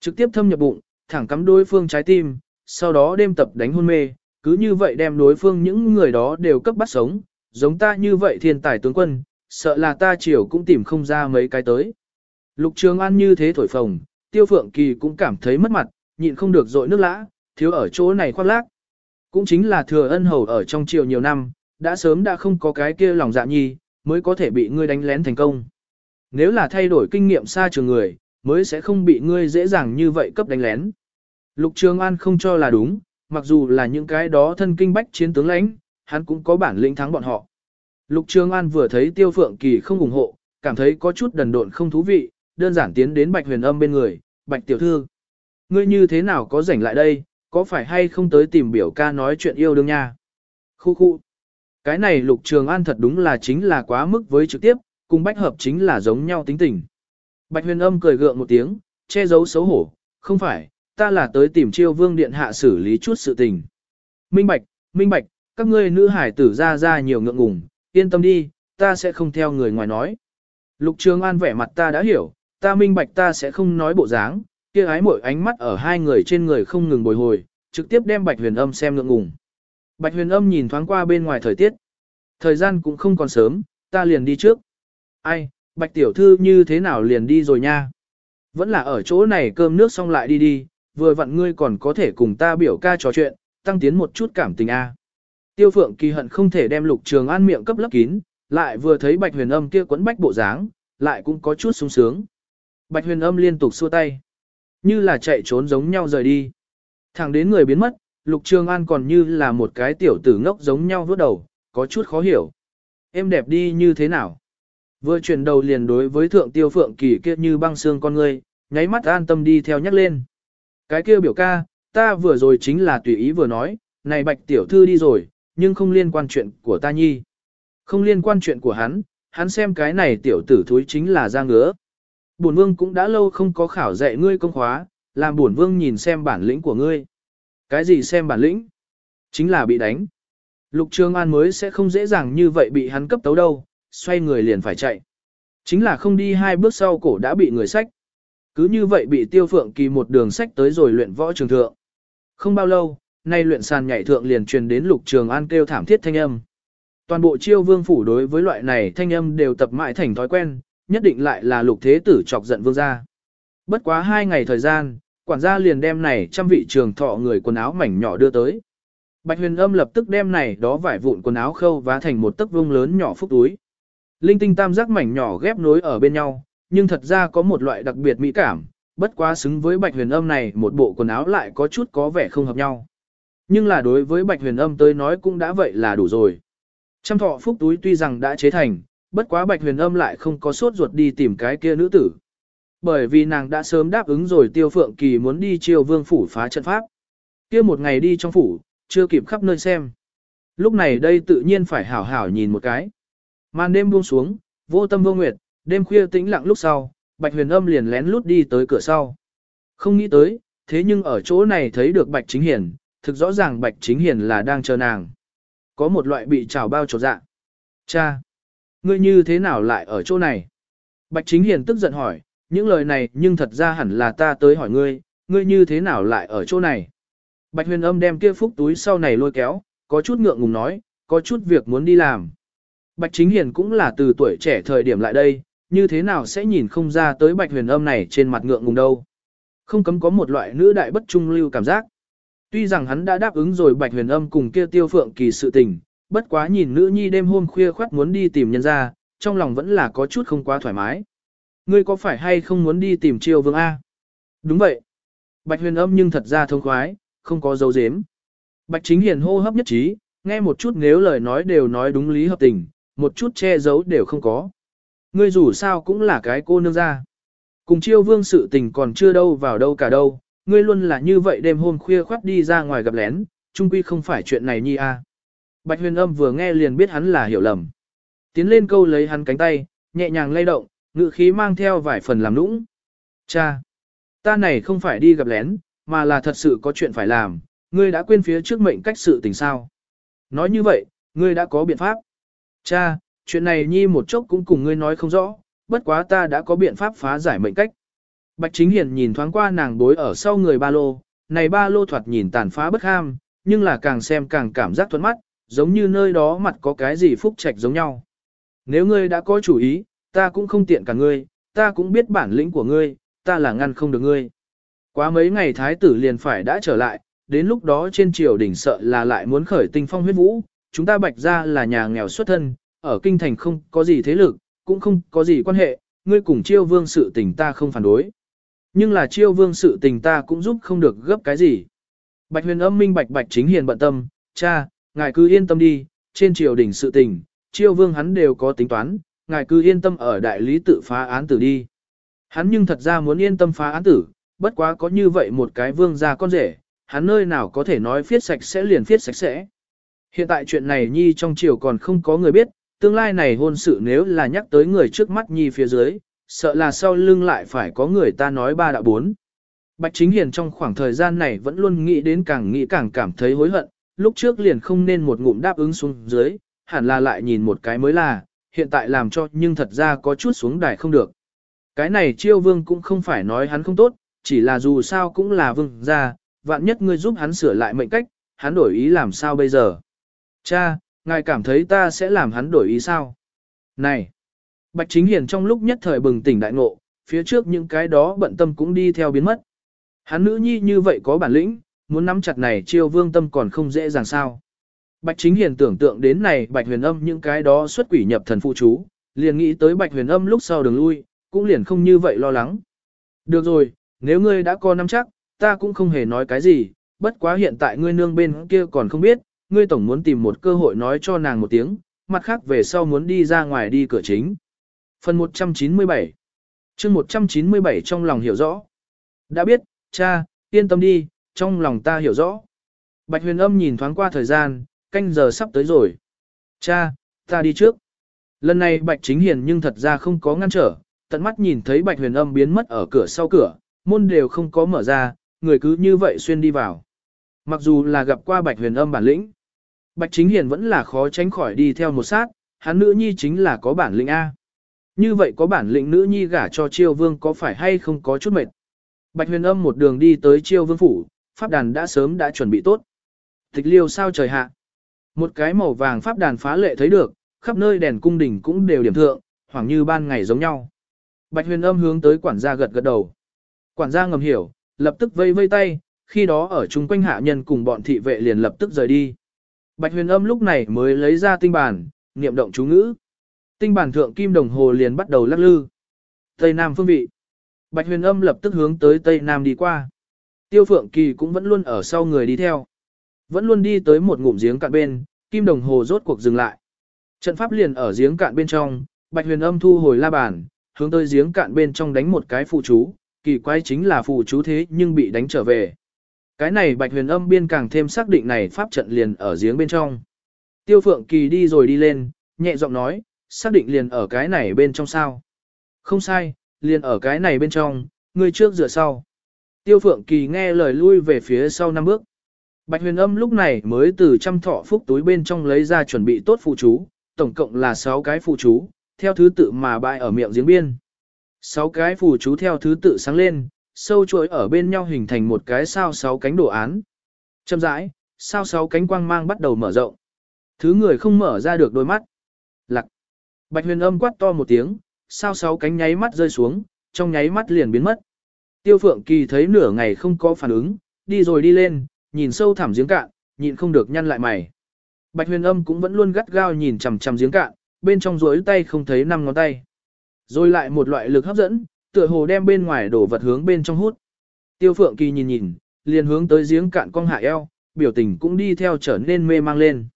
Trực tiếp thâm nhập bụng, thẳng cắm đối phương trái tim, sau đó đêm tập đánh hôn mê, cứ như vậy đem đối phương những người đó đều cấp bắt sống, giống ta như vậy thiên tài tướng quân, sợ là ta chiều cũng tìm không ra mấy cái tới. Lục Trường An như thế thổi phồng, Tiêu Phượng Kỳ cũng cảm thấy mất mặt, nhịn không được dội nước lã, thiếu ở chỗ này khoác lác. Cũng chính là thừa ân hầu ở trong triều nhiều năm, đã sớm đã không có cái kia lòng dạ nhi, mới có thể bị ngươi đánh lén thành công. Nếu là thay đổi kinh nghiệm xa trường người, mới sẽ không bị ngươi dễ dàng như vậy cấp đánh lén. Lục Trường An không cho là đúng, mặc dù là những cái đó thân kinh bách chiến tướng lãnh, hắn cũng có bản lĩnh thắng bọn họ. Lục Trường An vừa thấy Tiêu Phượng Kỳ không ủng hộ, cảm thấy có chút đần độn không thú vị, đơn giản tiến đến Bạch Huyền Âm bên người, "Bạch tiểu thư, ngươi như thế nào có rảnh lại đây, có phải hay không tới tìm biểu ca nói chuyện yêu đương nha?" Khu khu. Cái này Lục Trường An thật đúng là chính là quá mức với trực tiếp, cùng Bách Hợp chính là giống nhau tính tình. Bạch Huyền Âm cười gượng một tiếng, che giấu xấu hổ, "Không phải, ta là tới tìm Chiêu Vương điện hạ xử lý chút sự tình." Minh Bạch, Minh Bạch, các ngươi nữ hải tử ra ra nhiều ngượng ngùng, yên tâm đi, ta sẽ không theo người ngoài nói. Lục Trường An vẻ mặt ta đã hiểu, ta minh bạch ta sẽ không nói bộ dáng, kia ái mỗi ánh mắt ở hai người trên người không ngừng bồi hồi, trực tiếp đem Bạch Huyền Âm xem ngượng ngùng. Bạch Huyền Âm nhìn thoáng qua bên ngoài thời tiết. Thời gian cũng không còn sớm, ta liền đi trước. Ai, Bạch Tiểu Thư như thế nào liền đi rồi nha? Vẫn là ở chỗ này cơm nước xong lại đi đi, vừa vặn ngươi còn có thể cùng ta biểu ca trò chuyện, tăng tiến một chút cảm tình a. Tiêu Phượng Kỳ hận không thể đem Lục Trường An miệng cấp lấp kín, lại vừa thấy Bạch Huyền Âm kia quấn bách bộ dáng, lại cũng có chút sung sướng. Bạch Huyền Âm liên tục xua tay, như là chạy trốn giống nhau rời đi. Thẳng đến người biến mất, Lục Trường An còn như là một cái tiểu tử ngốc giống nhau vuốt đầu, có chút khó hiểu. Em đẹp đi như thế nào? Vừa chuyển đầu liền đối với thượng tiêu phượng kỳ kia như băng xương con ngươi, nháy mắt an tâm đi theo nhắc lên. Cái kia biểu ca, ta vừa rồi chính là tùy ý vừa nói, này bạch tiểu thư đi rồi, nhưng không liên quan chuyện của ta nhi. Không liên quan chuyện của hắn, hắn xem cái này tiểu tử thúi chính là ra ngứa. Bổn vương cũng đã lâu không có khảo dạy ngươi công khóa, làm bổn vương nhìn xem bản lĩnh của ngươi. Cái gì xem bản lĩnh? Chính là bị đánh. Lục Trường An mới sẽ không dễ dàng như vậy bị hắn cấp tấu đâu, xoay người liền phải chạy. Chính là không đi hai bước sau cổ đã bị người sách. Cứ như vậy bị tiêu phượng kỳ một đường sách tới rồi luyện võ trường thượng. Không bao lâu, nay luyện sàn nhảy thượng liền truyền đến lục trường an kêu thảm thiết thanh âm. Toàn bộ chiêu vương phủ đối với loại này thanh âm đều tập mãi thành thói quen, nhất định lại là lục thế tử chọc giận vương gia. Bất quá hai ngày thời gian, quản gia liền đem này trăm vị trường thọ người quần áo mảnh nhỏ đưa tới. Bạch huyền âm lập tức đem này đó vải vụn quần áo khâu vá thành một tấc vương lớn nhỏ phúc túi. Linh tinh tam giác mảnh nhỏ ghép nối ở bên nhau, nhưng thật ra có một loại đặc biệt mỹ cảm, bất quá xứng với bạch huyền âm này một bộ quần áo lại có chút có vẻ không hợp nhau. Nhưng là đối với bạch huyền âm tới nói cũng đã vậy là đủ rồi. Trăm thọ phúc túi tuy rằng đã chế thành, bất quá bạch huyền âm lại không có sốt ruột đi tìm cái kia nữ tử. Bởi vì nàng đã sớm đáp ứng rồi tiêu phượng kỳ muốn đi chiêu vương phủ phá trận pháp. kia một ngày đi trong phủ, chưa kịp khắp nơi xem. Lúc này đây tự nhiên phải hảo hảo nhìn một cái. Màn đêm buông xuống, vô tâm vô nguyệt, đêm khuya tĩnh lặng lúc sau, Bạch Huyền Âm liền lén lút đi tới cửa sau. Không nghĩ tới, thế nhưng ở chỗ này thấy được Bạch Chính hiển thực rõ ràng Bạch Chính Hiền là đang chờ nàng. Có một loại bị trào bao trột dạ. Cha! Ngươi như thế nào lại ở chỗ này? Bạch Chính Hiền tức giận hỏi, những lời này nhưng thật ra hẳn là ta tới hỏi ngươi, ngươi như thế nào lại ở chỗ này? Bạch huyền âm đem kia phúc túi sau này lôi kéo, có chút ngượng ngùng nói, có chút việc muốn đi làm. Bạch chính hiền cũng là từ tuổi trẻ thời điểm lại đây, như thế nào sẽ nhìn không ra tới bạch huyền âm này trên mặt ngượng ngùng đâu. Không cấm có một loại nữ đại bất trung lưu cảm giác. Tuy rằng hắn đã đáp ứng rồi bạch huyền âm cùng kia tiêu phượng kỳ sự tình, bất quá nhìn nữ nhi đêm hôm khuya khoát muốn đi tìm nhân ra, trong lòng vẫn là có chút không quá thoải mái. Ngươi có phải hay không muốn đi tìm triều vương A? Đúng vậy. Bạch huyền âm nhưng thật ra thông khoái, không có dấu dếm. Bạch chính hiền hô hấp nhất trí, nghe một chút nếu lời nói đều nói đúng lý hợp tình, một chút che giấu đều không có. Ngươi dù sao cũng là cái cô nương ra. Cùng chiêu vương sự tình còn chưa đâu vào đâu cả đâu, ngươi luôn là như vậy đêm hôm khuya khoát đi ra ngoài gặp lén, chung quy không phải chuyện này nhi a. Bạch huyền âm vừa nghe liền biết hắn là hiểu lầm. Tiến lên câu lấy hắn cánh tay, nhẹ nhàng lay động, ngự khí mang theo vài phần làm nũng. Cha! Ta này không phải đi gặp lén, mà là thật sự có chuyện phải làm, ngươi đã quên phía trước mệnh cách sự tình sao. Nói như vậy, ngươi đã có biện pháp. Cha, chuyện này nhi một chốc cũng cùng ngươi nói không rõ, bất quá ta đã có biện pháp phá giải mệnh cách. Bạch Chính Hiền nhìn thoáng qua nàng bối ở sau người ba lô, này ba lô thoạt nhìn tàn phá bất ham, nhưng là càng xem càng cảm giác thuận mắt, giống như nơi đó mặt có cái gì phúc trạch giống nhau. Nếu ngươi đã có chủ ý, ta cũng không tiện cả ngươi, ta cũng biết bản lĩnh của ngươi, ta là ngăn không được ngươi. Quá mấy ngày thái tử liền phải đã trở lại, đến lúc đó trên triều đỉnh sợ là lại muốn khởi tinh phong huyết vũ, chúng ta bạch ra là nhà nghèo xuất thân, ở kinh thành không có gì thế lực, cũng không có gì quan hệ, ngươi cùng chiêu vương sự tình ta không phản đối. Nhưng là chiêu vương sự tình ta cũng giúp không được gấp cái gì. Bạch huyền âm minh bạch bạch chính hiền bận tâm, cha, ngài cứ yên tâm đi, trên triều đỉnh sự tình, chiêu vương hắn đều có tính toán, ngài cứ yên tâm ở đại lý tự phá án tử đi. Hắn nhưng thật ra muốn yên tâm phá án tử, bất quá có như vậy một cái vương gia con rể, hắn nơi nào có thể nói phiết sạch sẽ liền phiết sạch sẽ. Hiện tại chuyện này Nhi trong triều còn không có người biết, tương lai này hôn sự nếu là nhắc tới người trước mắt Nhi phía dưới, sợ là sau lưng lại phải có người ta nói ba đạo bốn. Bạch Chính Hiền trong khoảng thời gian này vẫn luôn nghĩ đến càng nghĩ càng cảm thấy hối hận, lúc trước liền không nên một ngụm đáp ứng xuống dưới, hẳn là lại nhìn một cái mới là, hiện tại làm cho nhưng thật ra có chút xuống đài không được. Cái này chiêu vương cũng không phải nói hắn không tốt, chỉ là dù sao cũng là vương gia, vạn nhất ngươi giúp hắn sửa lại mệnh cách, hắn đổi ý làm sao bây giờ? Cha, ngài cảm thấy ta sẽ làm hắn đổi ý sao? Này! Bạch Chính Hiền trong lúc nhất thời bừng tỉnh đại ngộ, phía trước những cái đó bận tâm cũng đi theo biến mất. Hắn nữ nhi như vậy có bản lĩnh, muốn nắm chặt này chiêu vương tâm còn không dễ dàng sao. Bạch Chính Hiền tưởng tượng đến này Bạch Huyền Âm những cái đó xuất quỷ nhập thần phụ chú, liền nghĩ tới Bạch Huyền Âm lúc sau đường lui, cũng liền không như vậy lo lắng. Được rồi, nếu ngươi đã có nắm chắc, ta cũng không hề nói cái gì, bất quá hiện tại ngươi nương bên kia còn không biết, ngươi tổng muốn tìm một cơ hội nói cho nàng một tiếng, mặt khác về sau muốn đi ra ngoài đi cửa chính. Phần 197 chương 197 trong lòng hiểu rõ. Đã biết, cha, yên tâm đi, trong lòng ta hiểu rõ. Bạch huyền âm nhìn thoáng qua thời gian, canh giờ sắp tới rồi. Cha, ta đi trước. Lần này Bạch Chính Hiền nhưng thật ra không có ngăn trở, tận mắt nhìn thấy Bạch Huyền Âm biến mất ở cửa sau cửa, môn đều không có mở ra, người cứ như vậy xuyên đi vào. Mặc dù là gặp qua Bạch Huyền Âm bản lĩnh, Bạch Chính Hiền vẫn là khó tránh khỏi đi theo một sát, hắn nữ nhi chính là có bản lĩnh A. Như vậy có bản lĩnh nữ nhi gả cho Chiêu Vương có phải hay không có chút mệt. Bạch Huyền Âm một đường đi tới Chiêu Vương phủ, pháp đàn đã sớm đã chuẩn bị tốt. Tịch liêu sao trời hạ. Một cái màu vàng pháp đàn phá lệ thấy được, khắp nơi đèn cung đình cũng đều điểm thượng, hoảng như ban ngày giống nhau. Bạch huyền âm hướng tới quản gia gật gật đầu. Quản gia ngầm hiểu, lập tức vây vây tay, khi đó ở chung quanh hạ nhân cùng bọn thị vệ liền lập tức rời đi. Bạch huyền âm lúc này mới lấy ra tinh bản, niệm động chú ngữ. Tinh bản thượng kim đồng hồ liền bắt đầu lắc lư. Tây Nam phương vị. Bạch huyền âm lập tức hướng tới Tây Nam đi qua. Tiêu Phượng Kỳ cũng vẫn luôn ở sau người đi theo. Vẫn luôn đi tới một ngụm giếng cạn bên, kim đồng hồ rốt cuộc dừng lại. Trận pháp liền ở giếng cạn bên trong, Bạch huyền âm thu hồi la bàn, hướng tới giếng cạn bên trong đánh một cái phụ chú, kỳ quái chính là phụ chú thế nhưng bị đánh trở về. Cái này Bạch huyền âm biên càng thêm xác định này pháp trận liền ở giếng bên trong. Tiêu Phượng Kỳ đi rồi đi lên, nhẹ giọng nói, xác định liền ở cái này bên trong sao. Không sai, liền ở cái này bên trong, người trước rửa sau. Tiêu Phượng Kỳ nghe lời lui về phía sau năm bước. Bạch huyền âm lúc này mới từ trăm thọ phúc túi bên trong lấy ra chuẩn bị tốt phụ chú, tổng cộng là 6 cái phụ chú, theo thứ tự mà bại ở miệng giếng biên. 6 cái phụ chú theo thứ tự sáng lên, sâu chuỗi ở bên nhau hình thành một cái sao 6 cánh đồ án. Châm rãi, sao 6 cánh quang mang bắt đầu mở rộng. Thứ người không mở ra được đôi mắt. Lặc. Bạch huyền âm quát to một tiếng, sao sáu cánh nháy mắt rơi xuống, trong nháy mắt liền biến mất. Tiêu Phượng Kỳ thấy nửa ngày không có phản ứng, đi rồi đi lên, nhìn sâu thẳm giếng cạn, nhịn không được nhăn lại mày. Bạch huyền âm cũng vẫn luôn gắt gao nhìn chằm chằm giếng cạn, bên trong rối tay không thấy năm ngón tay. Rồi lại một loại lực hấp dẫn, tựa hồ đem bên ngoài đổ vật hướng bên trong hút. Tiêu Phượng Kỳ nhìn nhìn, liền hướng tới giếng cạn cong hạ eo, biểu tình cũng đi theo trở nên mê mang lên.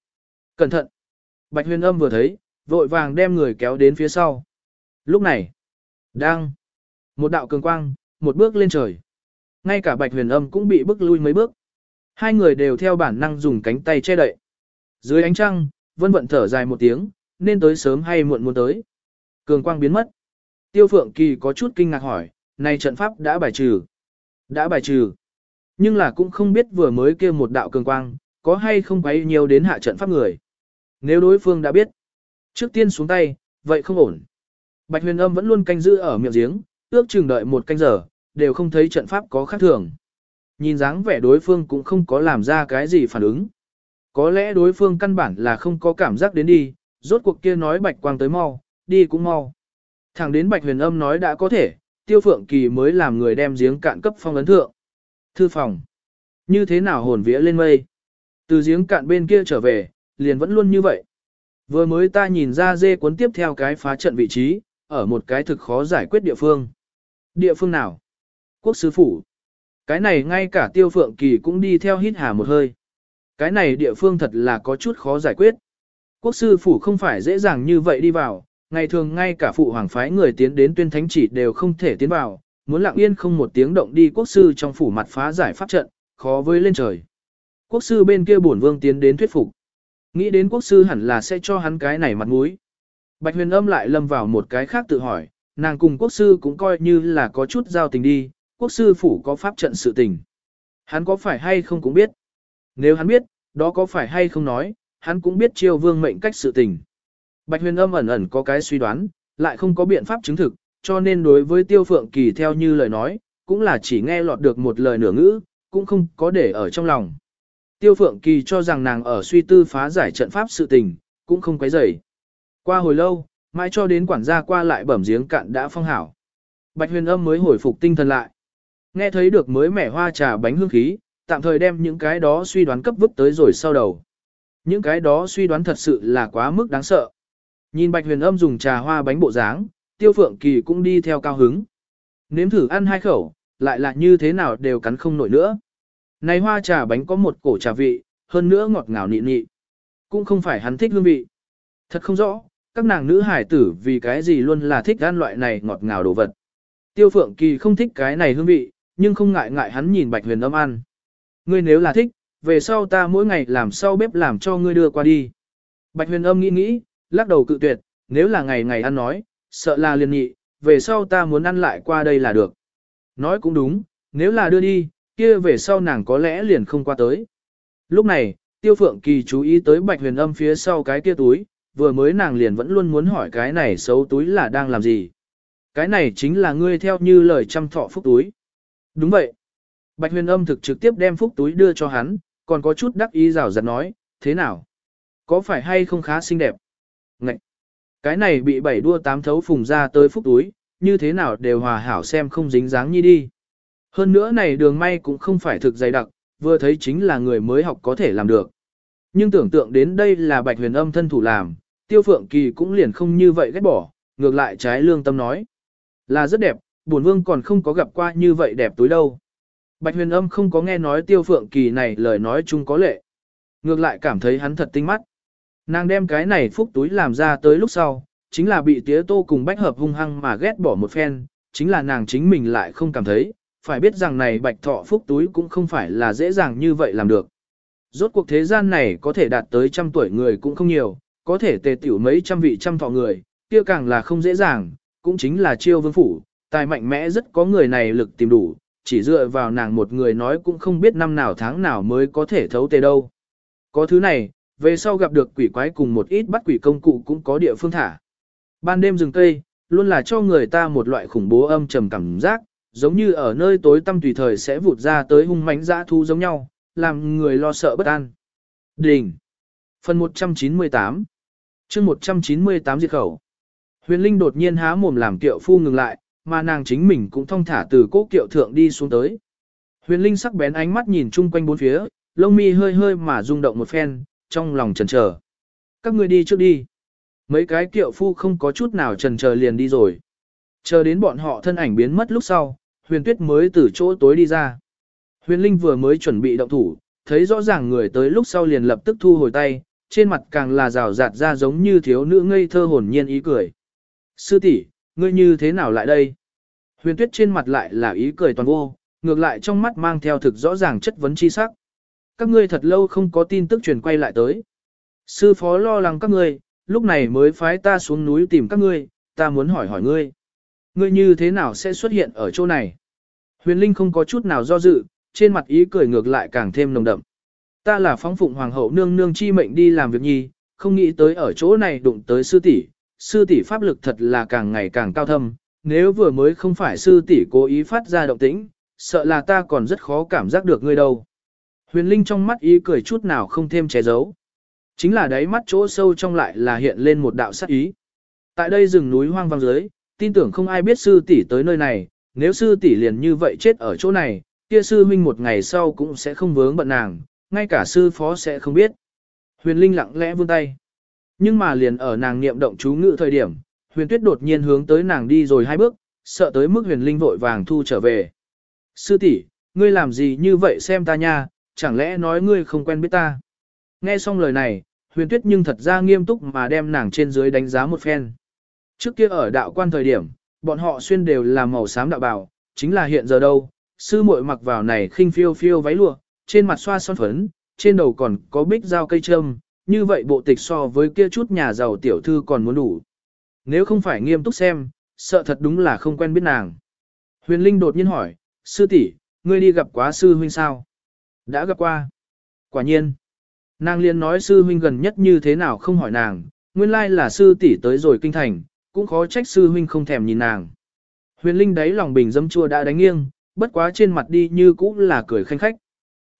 Cẩn thận! Bạch huyền âm vừa thấy, vội vàng đem người kéo đến phía sau. Lúc này, đang, một đạo cường quang, một bước lên trời. Ngay cả bạch huyền âm cũng bị bước lui mấy bước. Hai người đều theo bản năng dùng cánh tay che đậy. Dưới ánh trăng, vân vận thở dài một tiếng, nên tới sớm hay muộn muốn tới. Cường quang biến mất. Tiêu Phượng Kỳ có chút kinh ngạc hỏi, này trận pháp đã bài trừ. Đã bài trừ. Nhưng là cũng không biết vừa mới kêu một đạo cường quang, có hay không quấy nhiều đến hạ trận pháp người. Nếu đối phương đã biết, trước tiên xuống tay, vậy không ổn. Bạch huyền âm vẫn luôn canh giữ ở miệng giếng, ước chừng đợi một canh giờ, đều không thấy trận pháp có khác thường. Nhìn dáng vẻ đối phương cũng không có làm ra cái gì phản ứng. Có lẽ đối phương căn bản là không có cảm giác đến đi, rốt cuộc kia nói bạch quang tới mau, đi cũng mau. Thẳng đến bạch huyền âm nói đã có thể, tiêu phượng kỳ mới làm người đem giếng cạn cấp phong ấn thượng. Thư phòng. Như thế nào hồn vía lên mây. Từ giếng cạn bên kia trở về, liền vẫn luôn như vậy. Vừa mới ta nhìn ra dê cuốn tiếp theo cái phá trận vị trí, ở một cái thực khó giải quyết địa phương. Địa phương nào? Quốc sứ phủ. Cái này ngay cả tiêu phượng kỳ cũng đi theo hít hà một hơi. Cái này địa phương thật là có chút khó giải quyết. Quốc sư phủ không phải dễ dàng như vậy đi vào, ngày thường ngay cả phụ hoàng phái người tiến đến tuyên thánh chỉ đều không thể tiến vào, muốn lặng yên không một tiếng động đi quốc sư trong phủ mặt phá giải pháp trận, khó với lên trời. Quốc sư bên kia bổn vương tiến đến thuyết phục. Nghĩ đến quốc sư hẳn là sẽ cho hắn cái này mặt mũi. Bạch huyền âm lại lâm vào một cái khác tự hỏi, nàng cùng quốc sư cũng coi như là có chút giao tình đi, quốc sư phủ có pháp trận sự tình. Hắn có phải hay không cũng biết. Nếu hắn biết, đó có phải hay không nói, hắn cũng biết triều vương mệnh cách sự tình. Bạch huyền âm ẩn ẩn có cái suy đoán, lại không có biện pháp chứng thực, cho nên đối với tiêu phượng kỳ theo như lời nói, cũng là chỉ nghe lọt được một lời nửa ngữ, cũng không có để ở trong lòng. Tiêu phượng kỳ cho rằng nàng ở suy tư phá giải trận pháp sự tình, cũng không quấy rầy. Qua hồi lâu, mãi cho đến quản gia qua lại bẩm giếng cạn đã phong hảo. Bạch huyền âm mới hồi phục tinh thần lại. Nghe thấy được mới mẻ hoa trà bánh hương khí, tạm thời đem những cái đó suy đoán cấp vứt tới rồi sau đầu. Những cái đó suy đoán thật sự là quá mức đáng sợ. Nhìn Bạch Huyền Âm dùng trà hoa bánh bộ dáng, Tiêu Phượng Kỳ cũng đi theo cao hứng. Nếm thử ăn hai khẩu, lại là như thế nào đều cắn không nổi nữa. Này hoa trà bánh có một cổ trà vị, hơn nữa ngọt ngào nị nị. Cũng không phải hắn thích hương vị. Thật không rõ, các nàng nữ hải tử vì cái gì luôn là thích ăn loại này ngọt ngào đồ vật. Tiêu Phượng Kỳ không thích cái này hương vị, nhưng không ngại ngại hắn nhìn Bạch Huyền Âm ăn. Ngươi nếu là thích, về sau ta mỗi ngày làm sau bếp làm cho ngươi đưa qua đi. Bạch huyền âm nghĩ nghĩ, lắc đầu cự tuyệt, nếu là ngày ngày ăn nói, sợ là liền nhị, về sau ta muốn ăn lại qua đây là được. Nói cũng đúng, nếu là đưa đi, kia về sau nàng có lẽ liền không qua tới. Lúc này, Tiêu Phượng Kỳ chú ý tới Bạch Huyền Âm phía sau cái kia túi, vừa mới nàng liền vẫn luôn muốn hỏi cái này xấu túi là đang làm gì. Cái này chính là ngươi theo như lời chăm thọ phúc túi. Đúng vậy. Bạch huyền âm thực trực tiếp đem phúc túi đưa cho hắn, còn có chút đắc ý rào rạt nói, thế nào? Có phải hay không khá xinh đẹp? Ngậy! Cái này bị bảy đua tám thấu phùng ra tới phúc túi, như thế nào đều hòa hảo xem không dính dáng như đi. Hơn nữa này đường may cũng không phải thực dày đặc, vừa thấy chính là người mới học có thể làm được. Nhưng tưởng tượng đến đây là bạch huyền âm thân thủ làm, tiêu phượng kỳ cũng liền không như vậy ghét bỏ, ngược lại trái lương tâm nói. Là rất đẹp, buồn vương còn không có gặp qua như vậy đẹp túi đâu. Bạch huyền âm không có nghe nói tiêu phượng kỳ này lời nói chung có lệ. Ngược lại cảm thấy hắn thật tinh mắt. Nàng đem cái này phúc túi làm ra tới lúc sau, chính là bị tía tô cùng bách hợp hung hăng mà ghét bỏ một phen, chính là nàng chính mình lại không cảm thấy, phải biết rằng này bạch thọ phúc túi cũng không phải là dễ dàng như vậy làm được. Rốt cuộc thế gian này có thể đạt tới trăm tuổi người cũng không nhiều, có thể tề tiểu mấy trăm vị trăm thọ người, kia càng là không dễ dàng, cũng chính là chiêu vương phủ, tài mạnh mẽ rất có người này lực tìm đủ, chỉ dựa vào nàng một người nói cũng không biết năm nào tháng nào mới có thể thấu tề đâu. Có thứ này, về sau gặp được quỷ quái cùng một ít bắt quỷ công cụ cũng có địa phương thả. Ban đêm rừng cây, luôn là cho người ta một loại khủng bố âm trầm cảm giác, giống như ở nơi tối tăm tùy thời sẽ vụt ra tới hung mãnh dã thu giống nhau, làm người lo sợ bất an. Đỉnh. Phần 198 chương 198 diệt khẩu. Huyền Linh đột nhiên há mồm làm kiệu phu ngừng lại, mà nàng chính mình cũng thong thả từ cố kiệu thượng đi xuống tới. Huyền Linh sắc bén ánh mắt nhìn chung quanh bốn phía, lông mi hơi hơi mà rung động một phen, trong lòng chần chờ. Các ngươi đi trước đi. Mấy cái kiệu phu không có chút nào chần chờ liền đi rồi. Chờ đến bọn họ thân ảnh biến mất lúc sau, huyền tuyết mới từ chỗ tối đi ra. Huyền Linh vừa mới chuẩn bị động thủ, thấy rõ ràng người tới lúc sau liền lập tức thu hồi tay, trên mặt càng là rào rạt ra giống như thiếu nữ ngây thơ hồn nhiên ý cười. Sư tỷ, ngươi như thế nào lại đây? Huyền tuyết trên mặt lại là ý cười toàn vô, ngược lại trong mắt mang theo thực rõ ràng chất vấn chi sắc. Các ngươi thật lâu không có tin tức truyền quay lại tới. Sư phó lo lắng các ngươi, lúc này mới phái ta xuống núi tìm các ngươi, ta muốn hỏi hỏi ngươi. Ngươi như thế nào sẽ xuất hiện ở chỗ này? Huyền Linh không có chút nào do dự, trên mặt ý cười ngược lại càng thêm nồng đậm. Ta là phóng phụng hoàng hậu nương nương chi mệnh đi làm việc nhi, không nghĩ tới ở chỗ này đụng tới sư tỷ, sư tỷ pháp lực thật là càng ngày càng cao thâm, nếu vừa mới không phải sư tỷ cố ý phát ra động tĩnh, sợ là ta còn rất khó cảm giác được ngươi đâu. Huyền Linh trong mắt ý cười chút nào không thêm che giấu. Chính là đáy mắt chỗ sâu trong lại là hiện lên một đạo sát ý. Tại đây rừng núi hoang vang dưới, tin tưởng không ai biết sư tỷ tới nơi này, nếu sư tỷ liền như vậy chết ở chỗ này, kia sư huynh một ngày sau cũng sẽ không vướng bận nàng, ngay cả sư phó sẽ không biết. Huyền Linh lặng lẽ vươn tay. Nhưng mà liền ở nàng niệm động chú ngữ thời điểm, huyền tuyết đột nhiên hướng tới nàng đi rồi hai bước, sợ tới mức huyền linh vội vàng thu trở về. Sư tỷ, ngươi làm gì như vậy xem ta nha, chẳng lẽ nói ngươi không quen biết ta. Nghe xong lời này, huyền tuyết nhưng thật ra nghiêm túc mà đem nàng trên dưới đánh giá một phen. Trước kia ở đạo quan thời điểm, bọn họ xuyên đều là màu xám đạo bào, chính là hiện giờ đâu, sư muội mặc vào này khinh phiêu phiêu váy lụa, trên mặt xoa son phấn, trên đầu còn có bích dao cây trâm, như vậy bộ tịch so với kia chút nhà giàu tiểu thư còn muốn đủ. Nếu không phải nghiêm túc xem, sợ thật đúng là không quen biết nàng. Huyền Linh đột nhiên hỏi, sư tỷ, ngươi đi gặp quá sư huynh sao? Đã gặp qua. Quả nhiên. Nàng liền nói sư huynh gần nhất như thế nào không hỏi nàng, nguyên lai là sư tỷ tới rồi kinh thành, cũng khó trách sư huynh không thèm nhìn nàng. Huyền Linh đáy lòng bình dâm chua đã đánh nghiêng, bất quá trên mặt đi như cũ là cười khanh khách.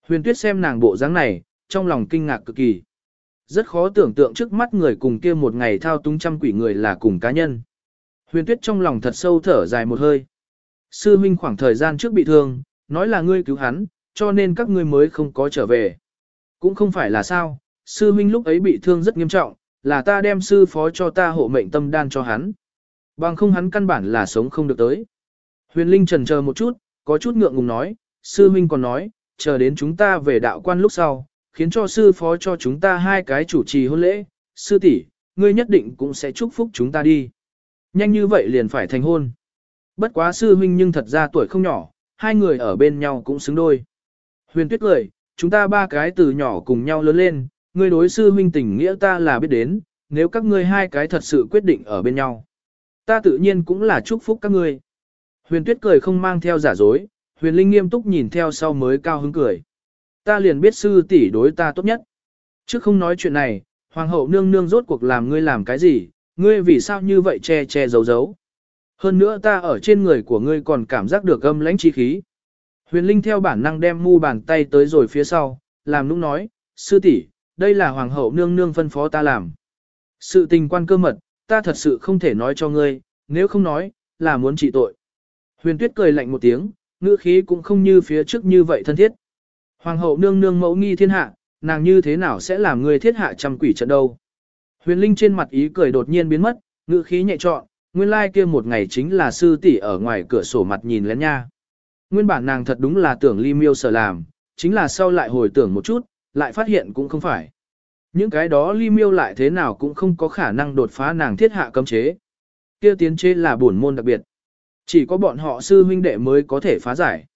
Huyền Tuyết xem nàng bộ dáng này, trong lòng kinh ngạc cực kỳ. Rất khó tưởng tượng trước mắt người cùng kia một ngày thao túng trăm quỷ người là cùng cá nhân. Huyền Tuyết trong lòng thật sâu thở dài một hơi. Sư huynh khoảng thời gian trước bị thương, nói là ngươi cứu hắn, cho nên các ngươi mới không có trở về. Cũng không phải là sao, sư huynh lúc ấy bị thương rất nghiêm trọng, là ta đem sư phó cho ta hộ mệnh tâm đan cho hắn. Bằng không hắn căn bản là sống không được tới. Huyền Linh trần chờ một chút, có chút ngượng ngùng nói, sư huynh còn nói, chờ đến chúng ta về đạo quan lúc sau, khiến cho sư phó cho chúng ta hai cái chủ trì hôn lễ, sư tỷ, ngươi nhất định cũng sẽ chúc phúc chúng ta đi. Nhanh như vậy liền phải thành hôn. Bất quá sư huynh nhưng thật ra tuổi không nhỏ, hai người ở bên nhau cũng xứng đôi. Huyền tuyết cười, chúng ta ba cái từ nhỏ cùng nhau lớn lên, ngươi đối sư huynh tình nghĩa ta là biết đến, nếu các ngươi hai cái thật sự quyết định ở bên nhau. Ta tự nhiên cũng là chúc phúc các ngươi. Huyền tuyết cười không mang theo giả dối, huyền linh nghiêm túc nhìn theo sau mới cao hứng cười. Ta liền biết sư tỷ đối ta tốt nhất. Trước không nói chuyện này, hoàng hậu nương nương rốt cuộc làm ngươi làm cái gì, ngươi vì sao như vậy che che giấu giấu. Hơn nữa ta ở trên người của ngươi còn cảm giác được âm lãnh chi khí. Huyền Linh theo bản năng đem mu bàn tay tới rồi phía sau, làm nũng nói, sư tỷ, đây là hoàng hậu nương nương phân phó ta làm. Sự tình quan cơ mật, ta thật sự không thể nói cho ngươi, nếu không nói, là muốn trị tội. Huyền tuyết cười lạnh một tiếng, ngữ khí cũng không như phía trước như vậy thân thiết. Hoàng hậu nương nương mẫu nghi thiên hạ, nàng như thế nào sẽ làm ngươi thiết hạ trăm quỷ trận đâu. Huyền Linh trên mặt ý cười đột nhiên biến mất, ngữ khí nhẹ trọn, nguyên lai kia một ngày chính là sư tỷ ở ngoài cửa sổ mặt nhìn lén nha. Nguyên bản nàng thật đúng là tưởng ly miêu sở làm, chính là sau lại hồi tưởng một chút, lại phát hiện cũng không phải. Những cái đó ly miêu lại thế nào cũng không có khả năng đột phá nàng thiết hạ cấm chế. Kia tiến chế là bổn môn đặc biệt. Chỉ có bọn họ sư huynh đệ mới có thể phá giải.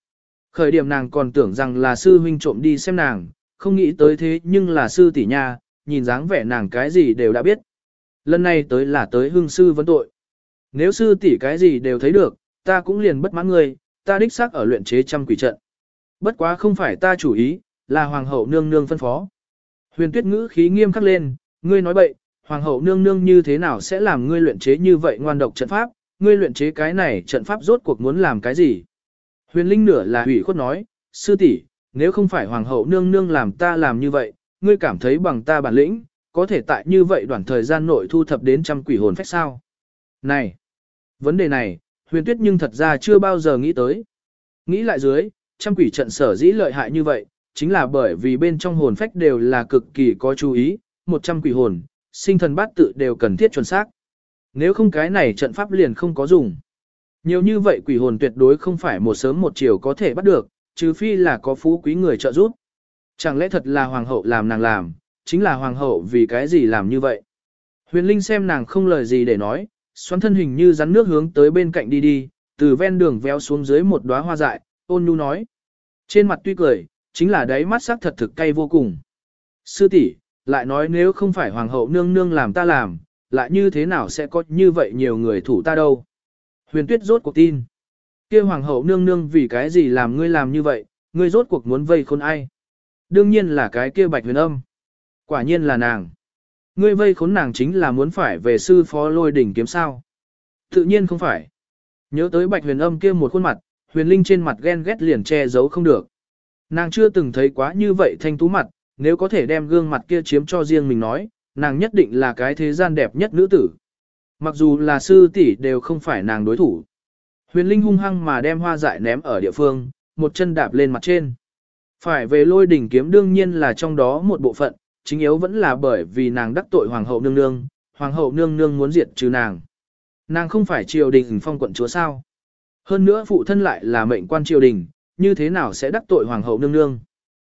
Khởi điểm nàng còn tưởng rằng là sư huynh trộm đi xem nàng, không nghĩ tới thế nhưng là sư tỷ nha, nhìn dáng vẻ nàng cái gì đều đã biết. Lần này tới là tới hương sư vấn tội. Nếu sư tỷ cái gì đều thấy được, ta cũng liền bất mãn ngươi, ta đích xác ở luyện chế trăm quỷ trận. Bất quá không phải ta chủ ý, là hoàng hậu nương nương phân phó. Huyền tuyết ngữ khí nghiêm khắc lên, ngươi nói bậy, hoàng hậu nương nương như thế nào sẽ làm ngươi luyện chế như vậy ngoan độc trận pháp, ngươi luyện chế cái này trận pháp rốt cuộc muốn làm cái gì. Huyền linh nửa là hủy khuất nói, sư tỷ, nếu không phải hoàng hậu nương nương làm ta làm như vậy, ngươi cảm thấy bằng ta bản lĩnh, có thể tại như vậy đoạn thời gian nội thu thập đến trăm quỷ hồn phách sao. Này, vấn đề này, huyền tuyết nhưng thật ra chưa bao giờ nghĩ tới. Nghĩ lại dưới, trăm quỷ trận sở dĩ lợi hại như vậy, chính là bởi vì bên trong hồn phách đều là cực kỳ có chú ý, một trăm quỷ hồn, sinh thần bát tự đều cần thiết chuẩn xác. Nếu không cái này trận pháp liền không có dùng. Nhiều như vậy quỷ hồn tuyệt đối không phải một sớm một chiều có thể bắt được, trừ phi là có phú quý người trợ giúp. Chẳng lẽ thật là hoàng hậu làm nàng làm, chính là hoàng hậu vì cái gì làm như vậy. Huyền Linh xem nàng không lời gì để nói, xoắn thân hình như rắn nước hướng tới bên cạnh đi đi, từ ven đường véo xuống dưới một đóa hoa dại, ôn nhu nói. Trên mặt tuy cười, chính là đáy mắt sắc thật thực cay vô cùng. Sư tỷ, lại nói nếu không phải hoàng hậu nương nương làm ta làm, lại như thế nào sẽ có như vậy nhiều người thủ ta đâu. Huyền tuyết rốt cuộc tin. kia hoàng hậu nương nương vì cái gì làm ngươi làm như vậy, ngươi rốt cuộc muốn vây khôn ai. Đương nhiên là cái kia bạch huyền âm. Quả nhiên là nàng. Ngươi vây khốn nàng chính là muốn phải về sư phó lôi đỉnh kiếm sao. Tự nhiên không phải. Nhớ tới bạch huyền âm kia một khuôn mặt, huyền linh trên mặt ghen ghét liền che giấu không được. Nàng chưa từng thấy quá như vậy thanh tú mặt, nếu có thể đem gương mặt kia chiếm cho riêng mình nói, nàng nhất định là cái thế gian đẹp nhất nữ tử. Mặc dù là sư tỷ đều không phải nàng đối thủ. Huyền Linh hung hăng mà đem hoa dại ném ở địa phương, một chân đạp lên mặt trên. Phải về lôi đỉnh kiếm đương nhiên là trong đó một bộ phận, chính yếu vẫn là bởi vì nàng đắc tội hoàng hậu nương nương, hoàng hậu nương nương muốn diệt trừ nàng. Nàng không phải triều đình phong quận chúa sao. Hơn nữa phụ thân lại là mệnh quan triều đình, như thế nào sẽ đắc tội hoàng hậu nương nương?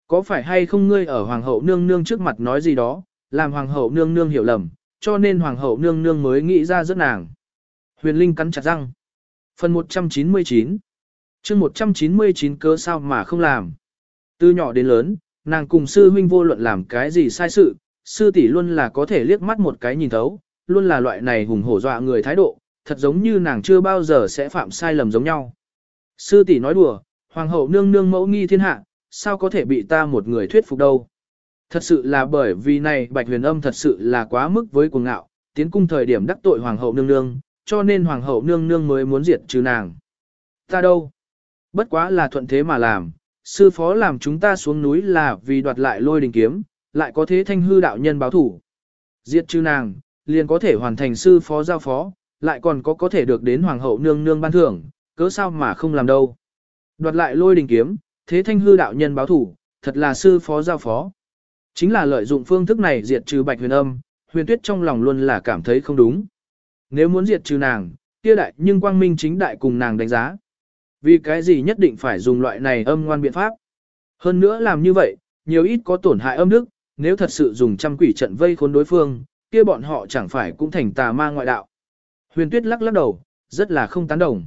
Có phải hay không ngươi ở hoàng hậu nương nương trước mặt nói gì đó, làm hoàng hậu nương nương hiểu lầm, cho nên hoàng hậu nương nương mới nghĩ ra rất nàng. Huyền Linh cắn chặt răng. Phần 199 chương 199 cớ sao mà không làm. Từ nhỏ đến lớn, nàng cùng sư huynh vô luận làm cái gì sai sự, sư tỷ luôn là có thể liếc mắt một cái nhìn thấu, luôn là loại này hùng hổ dọa người thái độ, thật giống như nàng chưa bao giờ sẽ phạm sai lầm giống nhau. Sư tỷ nói đùa, hoàng hậu nương nương mẫu nghi thiên hạ, sao có thể bị ta một người thuyết phục đâu. Thật sự là bởi vì này bạch huyền âm thật sự là quá mức với cuồng ngạo, tiến cung thời điểm đắc tội hoàng hậu nương nương, cho nên hoàng hậu nương nương mới muốn diệt trừ nàng. Ta đâu? Bất quá là thuận thế mà làm, sư phó làm chúng ta xuống núi là vì đoạt lại lôi đình kiếm, lại có thế thanh hư đạo nhân báo thủ. Diệt trừ nàng, liền có thể hoàn thành sư phó giao phó, lại còn có có thể được đến hoàng hậu nương nương ban thưởng, cớ sao mà không làm đâu. Đoạt lại lôi đình kiếm, thế thanh hư đạo nhân báo thủ, thật là sư phó giao phó. Chính là lợi dụng phương thức này diệt trừ bạch huyền âm, huyền tuyết trong lòng luôn là cảm thấy không đúng. Nếu muốn diệt trừ nàng, kia đại nhưng quang minh chính đại cùng nàng đánh giá. Vì cái gì nhất định phải dùng loại này âm ngoan biện pháp. Hơn nữa làm như vậy, nhiều ít có tổn hại âm đức, nếu thật sự dùng trăm quỷ trận vây khốn đối phương, kia bọn họ chẳng phải cũng thành tà ma ngoại đạo. Huyền tuyết lắc lắc đầu, rất là không tán đồng.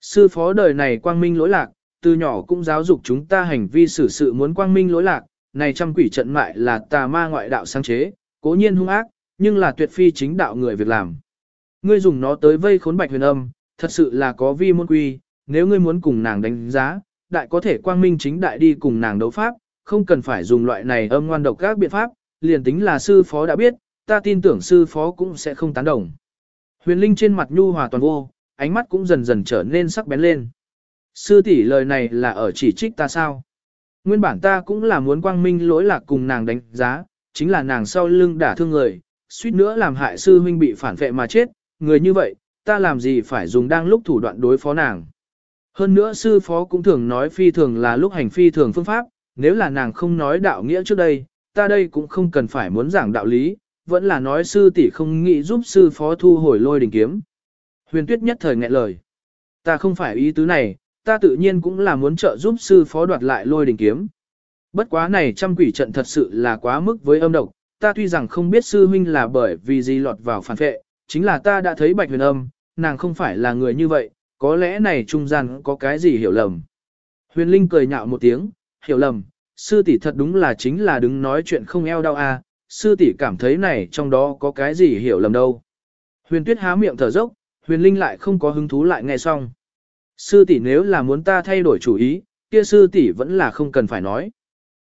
Sư phó đời này quang minh lỗi lạc, từ nhỏ cũng giáo dục chúng ta hành vi xử sự muốn quang minh lỗi lạc, này trăm quỷ trận mại là tà ma ngoại đạo sáng chế, cố nhiên hung ác, nhưng là tuyệt phi chính đạo người việc làm. Ngươi dùng nó tới vây khốn bạch huyền âm, thật sự là có vi môn quy, nếu ngươi muốn cùng nàng đánh giá, đại có thể quang minh chính đại đi cùng nàng đấu pháp, không cần phải dùng loại này âm ngoan độc các biện pháp, liền tính là sư phó đã biết, ta tin tưởng sư phó cũng sẽ không tán đồng. Huyền Linh trên mặt nhu hòa toàn vô, ánh mắt cũng dần dần trở nên sắc bén lên. Sư tỷ lời này là ở chỉ trích ta sao? Nguyên bản ta cũng là muốn quang minh lỗi lạc cùng nàng đánh giá, chính là nàng sau lưng đả thương người, suýt nữa làm hại sư huynh bị phản vệ mà chết, người như vậy, ta làm gì phải dùng đang lúc thủ đoạn đối phó nàng. Hơn nữa sư phó cũng thường nói phi thường là lúc hành phi thường phương pháp, nếu là nàng không nói đạo nghĩa trước đây, ta đây cũng không cần phải muốn giảng đạo lý, vẫn là nói sư tỷ không nghĩ giúp sư phó thu hồi lôi đình kiếm. Huyền tuyết nhất thời nghẹn lời. Ta không phải ý tứ này, ta tự nhiên cũng là muốn trợ giúp sư phó đoạt lại lôi đình kiếm. Bất quá này trăm quỷ trận thật sự là quá mức với âm độc, ta tuy rằng không biết sư huynh là bởi vì gì lọt vào phản vệ, chính là ta đã thấy bạch huyền âm, nàng không phải là người như vậy, có lẽ này trung gian có cái gì hiểu lầm. Huyền Linh cười nhạo một tiếng, hiểu lầm, sư tỷ thật đúng là chính là đứng nói chuyện không eo đau a, à, sư tỷ cảm thấy này trong đó có cái gì hiểu lầm đâu. Huyền Tuyết há miệng thở dốc, Huyền Linh lại không có hứng thú lại nghe xong. Sư tỷ nếu là muốn ta thay đổi chủ ý, kia sư tỷ vẫn là không cần phải nói.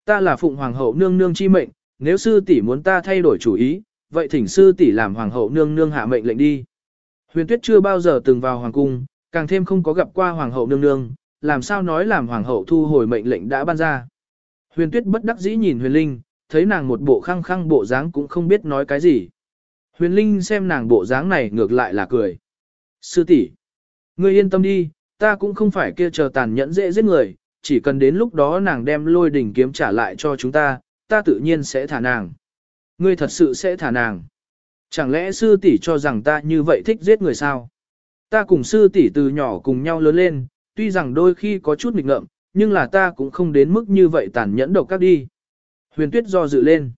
Ta là phụng hoàng hậu nương nương chi mệnh, nếu sư tỷ muốn ta thay đổi chủ ý, vậy thỉnh sư tỷ làm hoàng hậu nương nương hạ mệnh lệnh đi. Huyền Tuyết chưa bao giờ từng vào hoàng cung, càng thêm không có gặp qua hoàng hậu nương nương, làm sao nói làm hoàng hậu thu hồi mệnh lệnh đã ban ra. Huyền Tuyết bất đắc dĩ nhìn Huyền Linh, thấy nàng một bộ khăng khăng bộ dáng cũng không biết nói cái gì. Huyền Linh xem nàng bộ dáng này ngược lại là cười. Sư tỷ, ngươi yên tâm đi, ta cũng không phải kia chờ tàn nhẫn dễ giết người, chỉ cần đến lúc đó nàng đem lôi đỉnh kiếm trả lại cho chúng ta, ta tự nhiên sẽ thả nàng. Ngươi thật sự sẽ thả nàng. Chẳng lẽ sư tỷ cho rằng ta như vậy thích giết người sao? Ta cùng sư tỷ từ nhỏ cùng nhau lớn lên, tuy rằng đôi khi có chút nghịch ngợm, nhưng là ta cũng không đến mức như vậy tàn nhẫn độc các đi. Huyền tuyết do dự lên.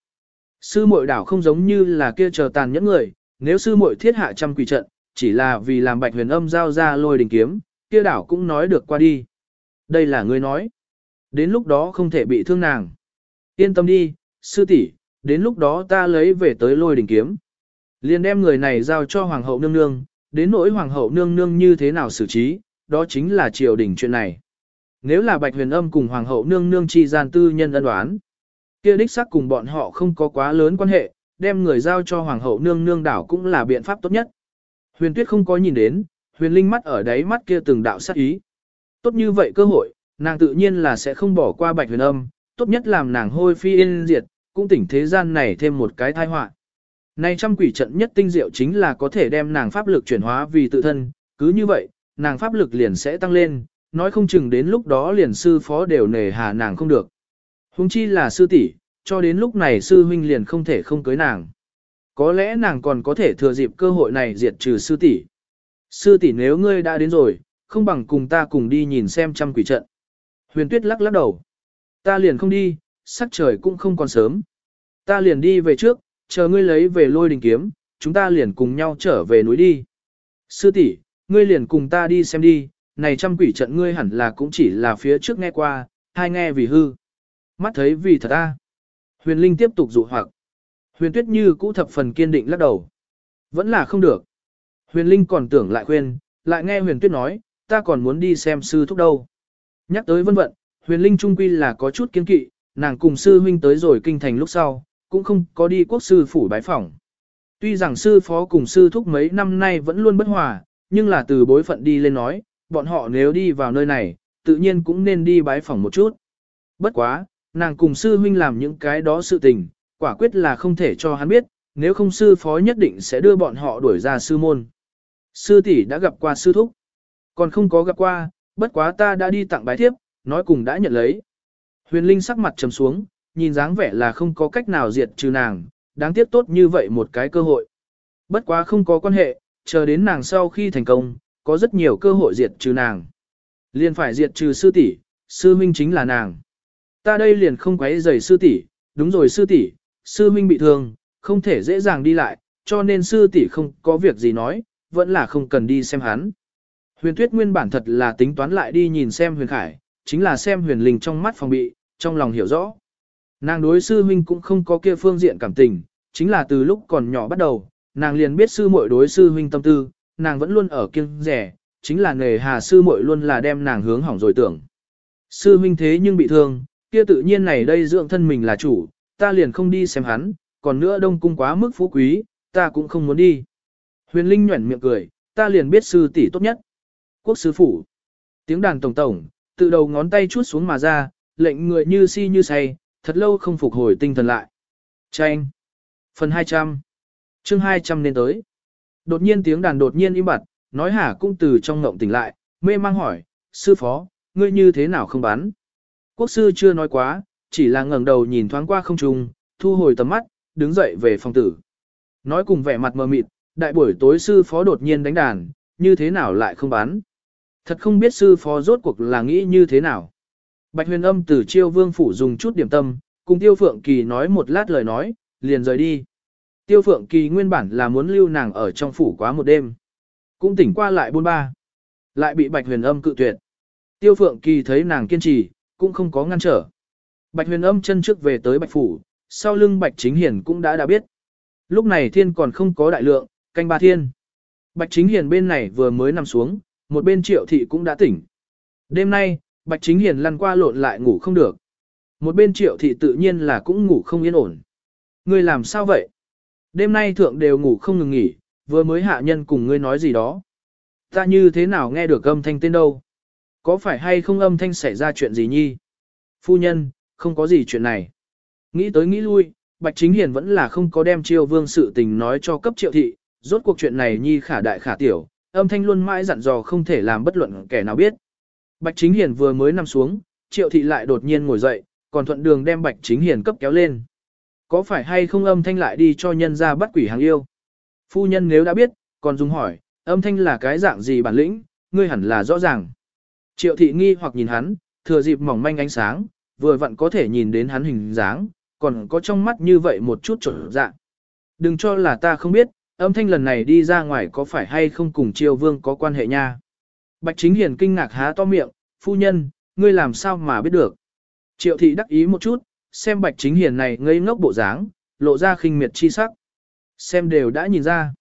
Sư muội đảo không giống như là kia chờ tàn nhẫn người, nếu sư muội thiết hạ trăm quỷ trận, chỉ là vì làm bạch huyền âm giao ra lôi đình kiếm, kia đảo cũng nói được qua đi. Đây là ngươi nói. Đến lúc đó không thể bị thương nàng. Yên tâm đi, sư tỷ, đến lúc đó ta lấy về tới lôi đình kiếm. Liền đem người này giao cho hoàng hậu nương nương, đến nỗi hoàng hậu nương nương như thế nào xử trí, đó chính là triều đình chuyện này. Nếu là bạch huyền âm cùng hoàng hậu nương nương chi gian tư nhân ân đoán, kia đích xác cùng bọn họ không có quá lớn quan hệ, đem người giao cho hoàng hậu nương nương đảo cũng là biện pháp tốt nhất. Huyền tuyết không có nhìn đến, huyền linh mắt ở đáy mắt kia từng đạo sát ý. Tốt như vậy cơ hội, nàng tự nhiên là sẽ không bỏ qua bạch huyền âm, tốt nhất làm nàng hôi phi yên diệt, cũng tỉnh thế gian này thêm một cái tai họa. Này trăm quỷ trận nhất tinh diệu chính là có thể đem nàng pháp lực chuyển hóa vì tự thân, cứ như vậy, nàng pháp lực liền sẽ tăng lên, nói không chừng đến lúc đó liền sư phó đều nề hà nàng không được. Hùng chi là sư tỷ, cho đến lúc này sư huynh liền không thể không cưới nàng. Có lẽ nàng còn có thể thừa dịp cơ hội này diệt trừ sư tỷ. Sư tỷ nếu ngươi đã đến rồi, không bằng cùng ta cùng đi nhìn xem trăm quỷ trận. Huyền tuyết lắc lắc đầu. Ta liền không đi, sắc trời cũng không còn sớm. Ta liền đi về trước, chờ ngươi lấy về lôi đình kiếm, chúng ta liền cùng nhau trở về núi đi. Sư tỷ, ngươi liền cùng ta đi xem đi, này trăm quỷ trận ngươi hẳn là cũng chỉ là phía trước nghe qua, hai nghe vì hư. Mắt thấy vì thật ta. Huyền Linh tiếp tục dụ hoặc. Huyền Tuyết Như cũ thập phần kiên định lắc đầu. Vẫn là không được. Huyền Linh còn tưởng lại khuyên, lại nghe Huyền Tuyết nói, ta còn muốn đi xem sư thúc đâu. Nhắc tới vân vận, Huyền Linh trung quy là có chút kiên kỵ, nàng cùng sư huynh tới rồi kinh thành lúc sau, cũng không có đi quốc sư phủ bái phỏng. Tuy rằng sư phó cùng sư thúc mấy năm nay vẫn luôn bất hòa, nhưng là từ bối phận đi lên nói, bọn họ nếu đi vào nơi này, tự nhiên cũng nên đi bái phỏng một chút. Bất quá, nàng cùng sư huynh làm những cái đó sự tình, quả quyết là không thể cho hắn biết, nếu không sư phó nhất định sẽ đưa bọn họ đuổi ra sư môn. Sư tỷ đã gặp qua sư thúc, còn không có gặp qua, bất quá ta đã đi tặng bái thiếp, nói cùng đã nhận lấy. Huyền Linh sắc mặt trầm xuống, nhìn dáng vẻ là không có cách nào diệt trừ nàng, đáng tiếc tốt như vậy một cái cơ hội. Bất quá không có quan hệ, chờ đến nàng sau khi thành công, có rất nhiều cơ hội diệt trừ nàng. Liền phải diệt trừ sư tỷ, sư minh chính là nàng. Ta đây liền không quấy rầy sư tỷ, đúng rồi sư tỷ, sư minh bị thương, không thể dễ dàng đi lại, cho nên sư tỷ không có việc gì nói, vẫn là không cần đi xem hắn. Huyền Tuyết nguyên bản thật là tính toán lại đi nhìn xem Huyền Khải, chính là xem Huyền Linh trong mắt phòng bị, trong lòng hiểu rõ. Nàng đối sư huynh cũng không có kia phương diện cảm tình, chính là từ lúc còn nhỏ bắt đầu, nàng liền biết sư muội đối sư huynh tâm tư, nàng vẫn luôn ở kiêng rẻ, chính là nghề hà sư muội luôn là đem nàng hướng hỏng rồi tưởng. Sư huynh thế nhưng bị thương, kia tự nhiên này đây dưỡng thân mình là chủ, ta liền không đi xem hắn, còn nữa đông cung quá mức phú quý, ta cũng không muốn đi. Huyền Linh nhuẩn miệng cười, ta liền biết sư tỷ tốt nhất. Quốc sư phủ. Tiếng đàn tổng tổng, từ đầu ngón tay chuốt xuống mà ra, lệnh người như si như say, thật lâu không phục hồi tinh thần lại. Tranh. Phần 200. Chương 200 nên tới. Đột nhiên tiếng đàn đột nhiên im bặt, nói hả cũng từ trong ngộng tỉnh lại, mê mang hỏi, sư phó, ngươi như thế nào không bán? Quốc sư chưa nói quá, chỉ là ngẩng đầu nhìn thoáng qua không trung, thu hồi tầm mắt, đứng dậy về phòng tử. Nói cùng vẻ mặt mờ mịt, đại buổi tối sư phó đột nhiên đánh đàn, như thế nào lại không bán? Thật không biết sư phó rốt cuộc là nghĩ như thế nào. Bạch huyền âm từ chiêu vương phủ dùng chút điểm tâm, cùng tiêu phượng kỳ nói một lát lời nói, liền rời đi. Tiêu phượng kỳ nguyên bản là muốn lưu nàng ở trong phủ quá một đêm. Cũng tỉnh qua lại buôn ba. Lại bị bạch huyền âm cự tuyệt. Tiêu phượng kỳ thấy nàng kiên trì, cũng không có ngăn trở. Bạch huyền âm chân trước về tới bạch phủ, sau lưng bạch chính hiển cũng đã đã biết. Lúc này thiên còn không có đại lượng, canh ba thiên. Bạch chính hiền bên này vừa mới nằm xuống, một bên triệu thị cũng đã tỉnh. Đêm nay, bạch chính hiền lăn qua lộn lại ngủ không được. Một bên triệu thị tự nhiên là cũng ngủ không yên ổn. Ngươi làm sao vậy? Đêm nay thượng đều ngủ không ngừng nghỉ, vừa mới hạ nhân cùng ngươi nói gì đó. Ta như thế nào nghe được âm thanh tên đâu? Có phải hay không âm thanh xảy ra chuyện gì nhi? Phu nhân, không có gì chuyện này. Nghĩ tới nghĩ lui, Bạch Chính Hiền vẫn là không có đem triều vương sự tình nói cho cấp triệu thị, rốt cuộc chuyện này nhi khả đại khả tiểu, âm thanh luôn mãi dặn dò không thể làm bất luận kẻ nào biết. Bạch Chính Hiền vừa mới nằm xuống, triệu thị lại đột nhiên ngồi dậy, còn thuận đường đem Bạch Chính Hiền cấp kéo lên. Có phải hay không âm thanh lại đi cho nhân ra bắt quỷ hàng yêu? Phu nhân nếu đã biết, còn dùng hỏi, âm thanh là cái dạng gì bản lĩnh, ngươi hẳn là rõ ràng. Triệu thị nghi hoặc nhìn hắn, thừa dịp mỏng manh ánh sáng, vừa vặn có thể nhìn đến hắn hình dáng, còn có trong mắt như vậy một chút trở dạng. Đừng cho là ta không biết, âm thanh lần này đi ra ngoài có phải hay không cùng triều vương có quan hệ nha. Bạch chính hiền kinh ngạc há to miệng, phu nhân, ngươi làm sao mà biết được. Triệu thị đắc ý một chút, xem bạch chính hiền này ngây ngốc bộ dáng, lộ ra khinh miệt chi sắc. Xem đều đã nhìn ra.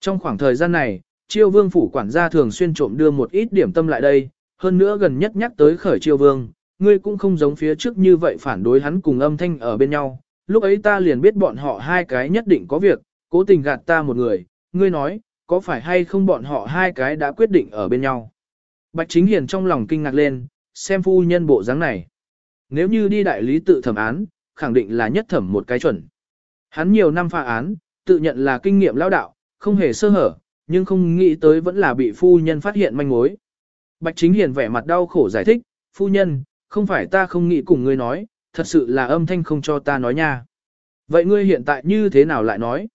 Trong khoảng thời gian này, triều vương phủ quản gia thường xuyên trộm đưa một ít điểm tâm lại đây, hơn nữa gần nhất nhắc tới khởi triều vương, ngươi cũng không giống phía trước như vậy phản đối hắn cùng âm thanh ở bên nhau. Lúc ấy ta liền biết bọn họ hai cái nhất định có việc, cố tình gạt ta một người, ngươi nói, có phải hay không bọn họ hai cái đã quyết định ở bên nhau. Bạch Chính Hiền trong lòng kinh ngạc lên, xem phu nhân bộ dáng này. Nếu như đi đại lý tự thẩm án, khẳng định là nhất thẩm một cái chuẩn. Hắn nhiều năm pha án, tự nhận là kinh nghiệm lão đạo, không hề sơ hở, nhưng không nghĩ tới vẫn là bị phu nhân phát hiện manh mối. Bạch Chính Hiền vẻ mặt đau khổ giải thích, phu nhân, không phải ta không nghĩ cùng ngươi nói, thật sự là âm thanh không cho ta nói nha. Vậy ngươi hiện tại như thế nào lại nói?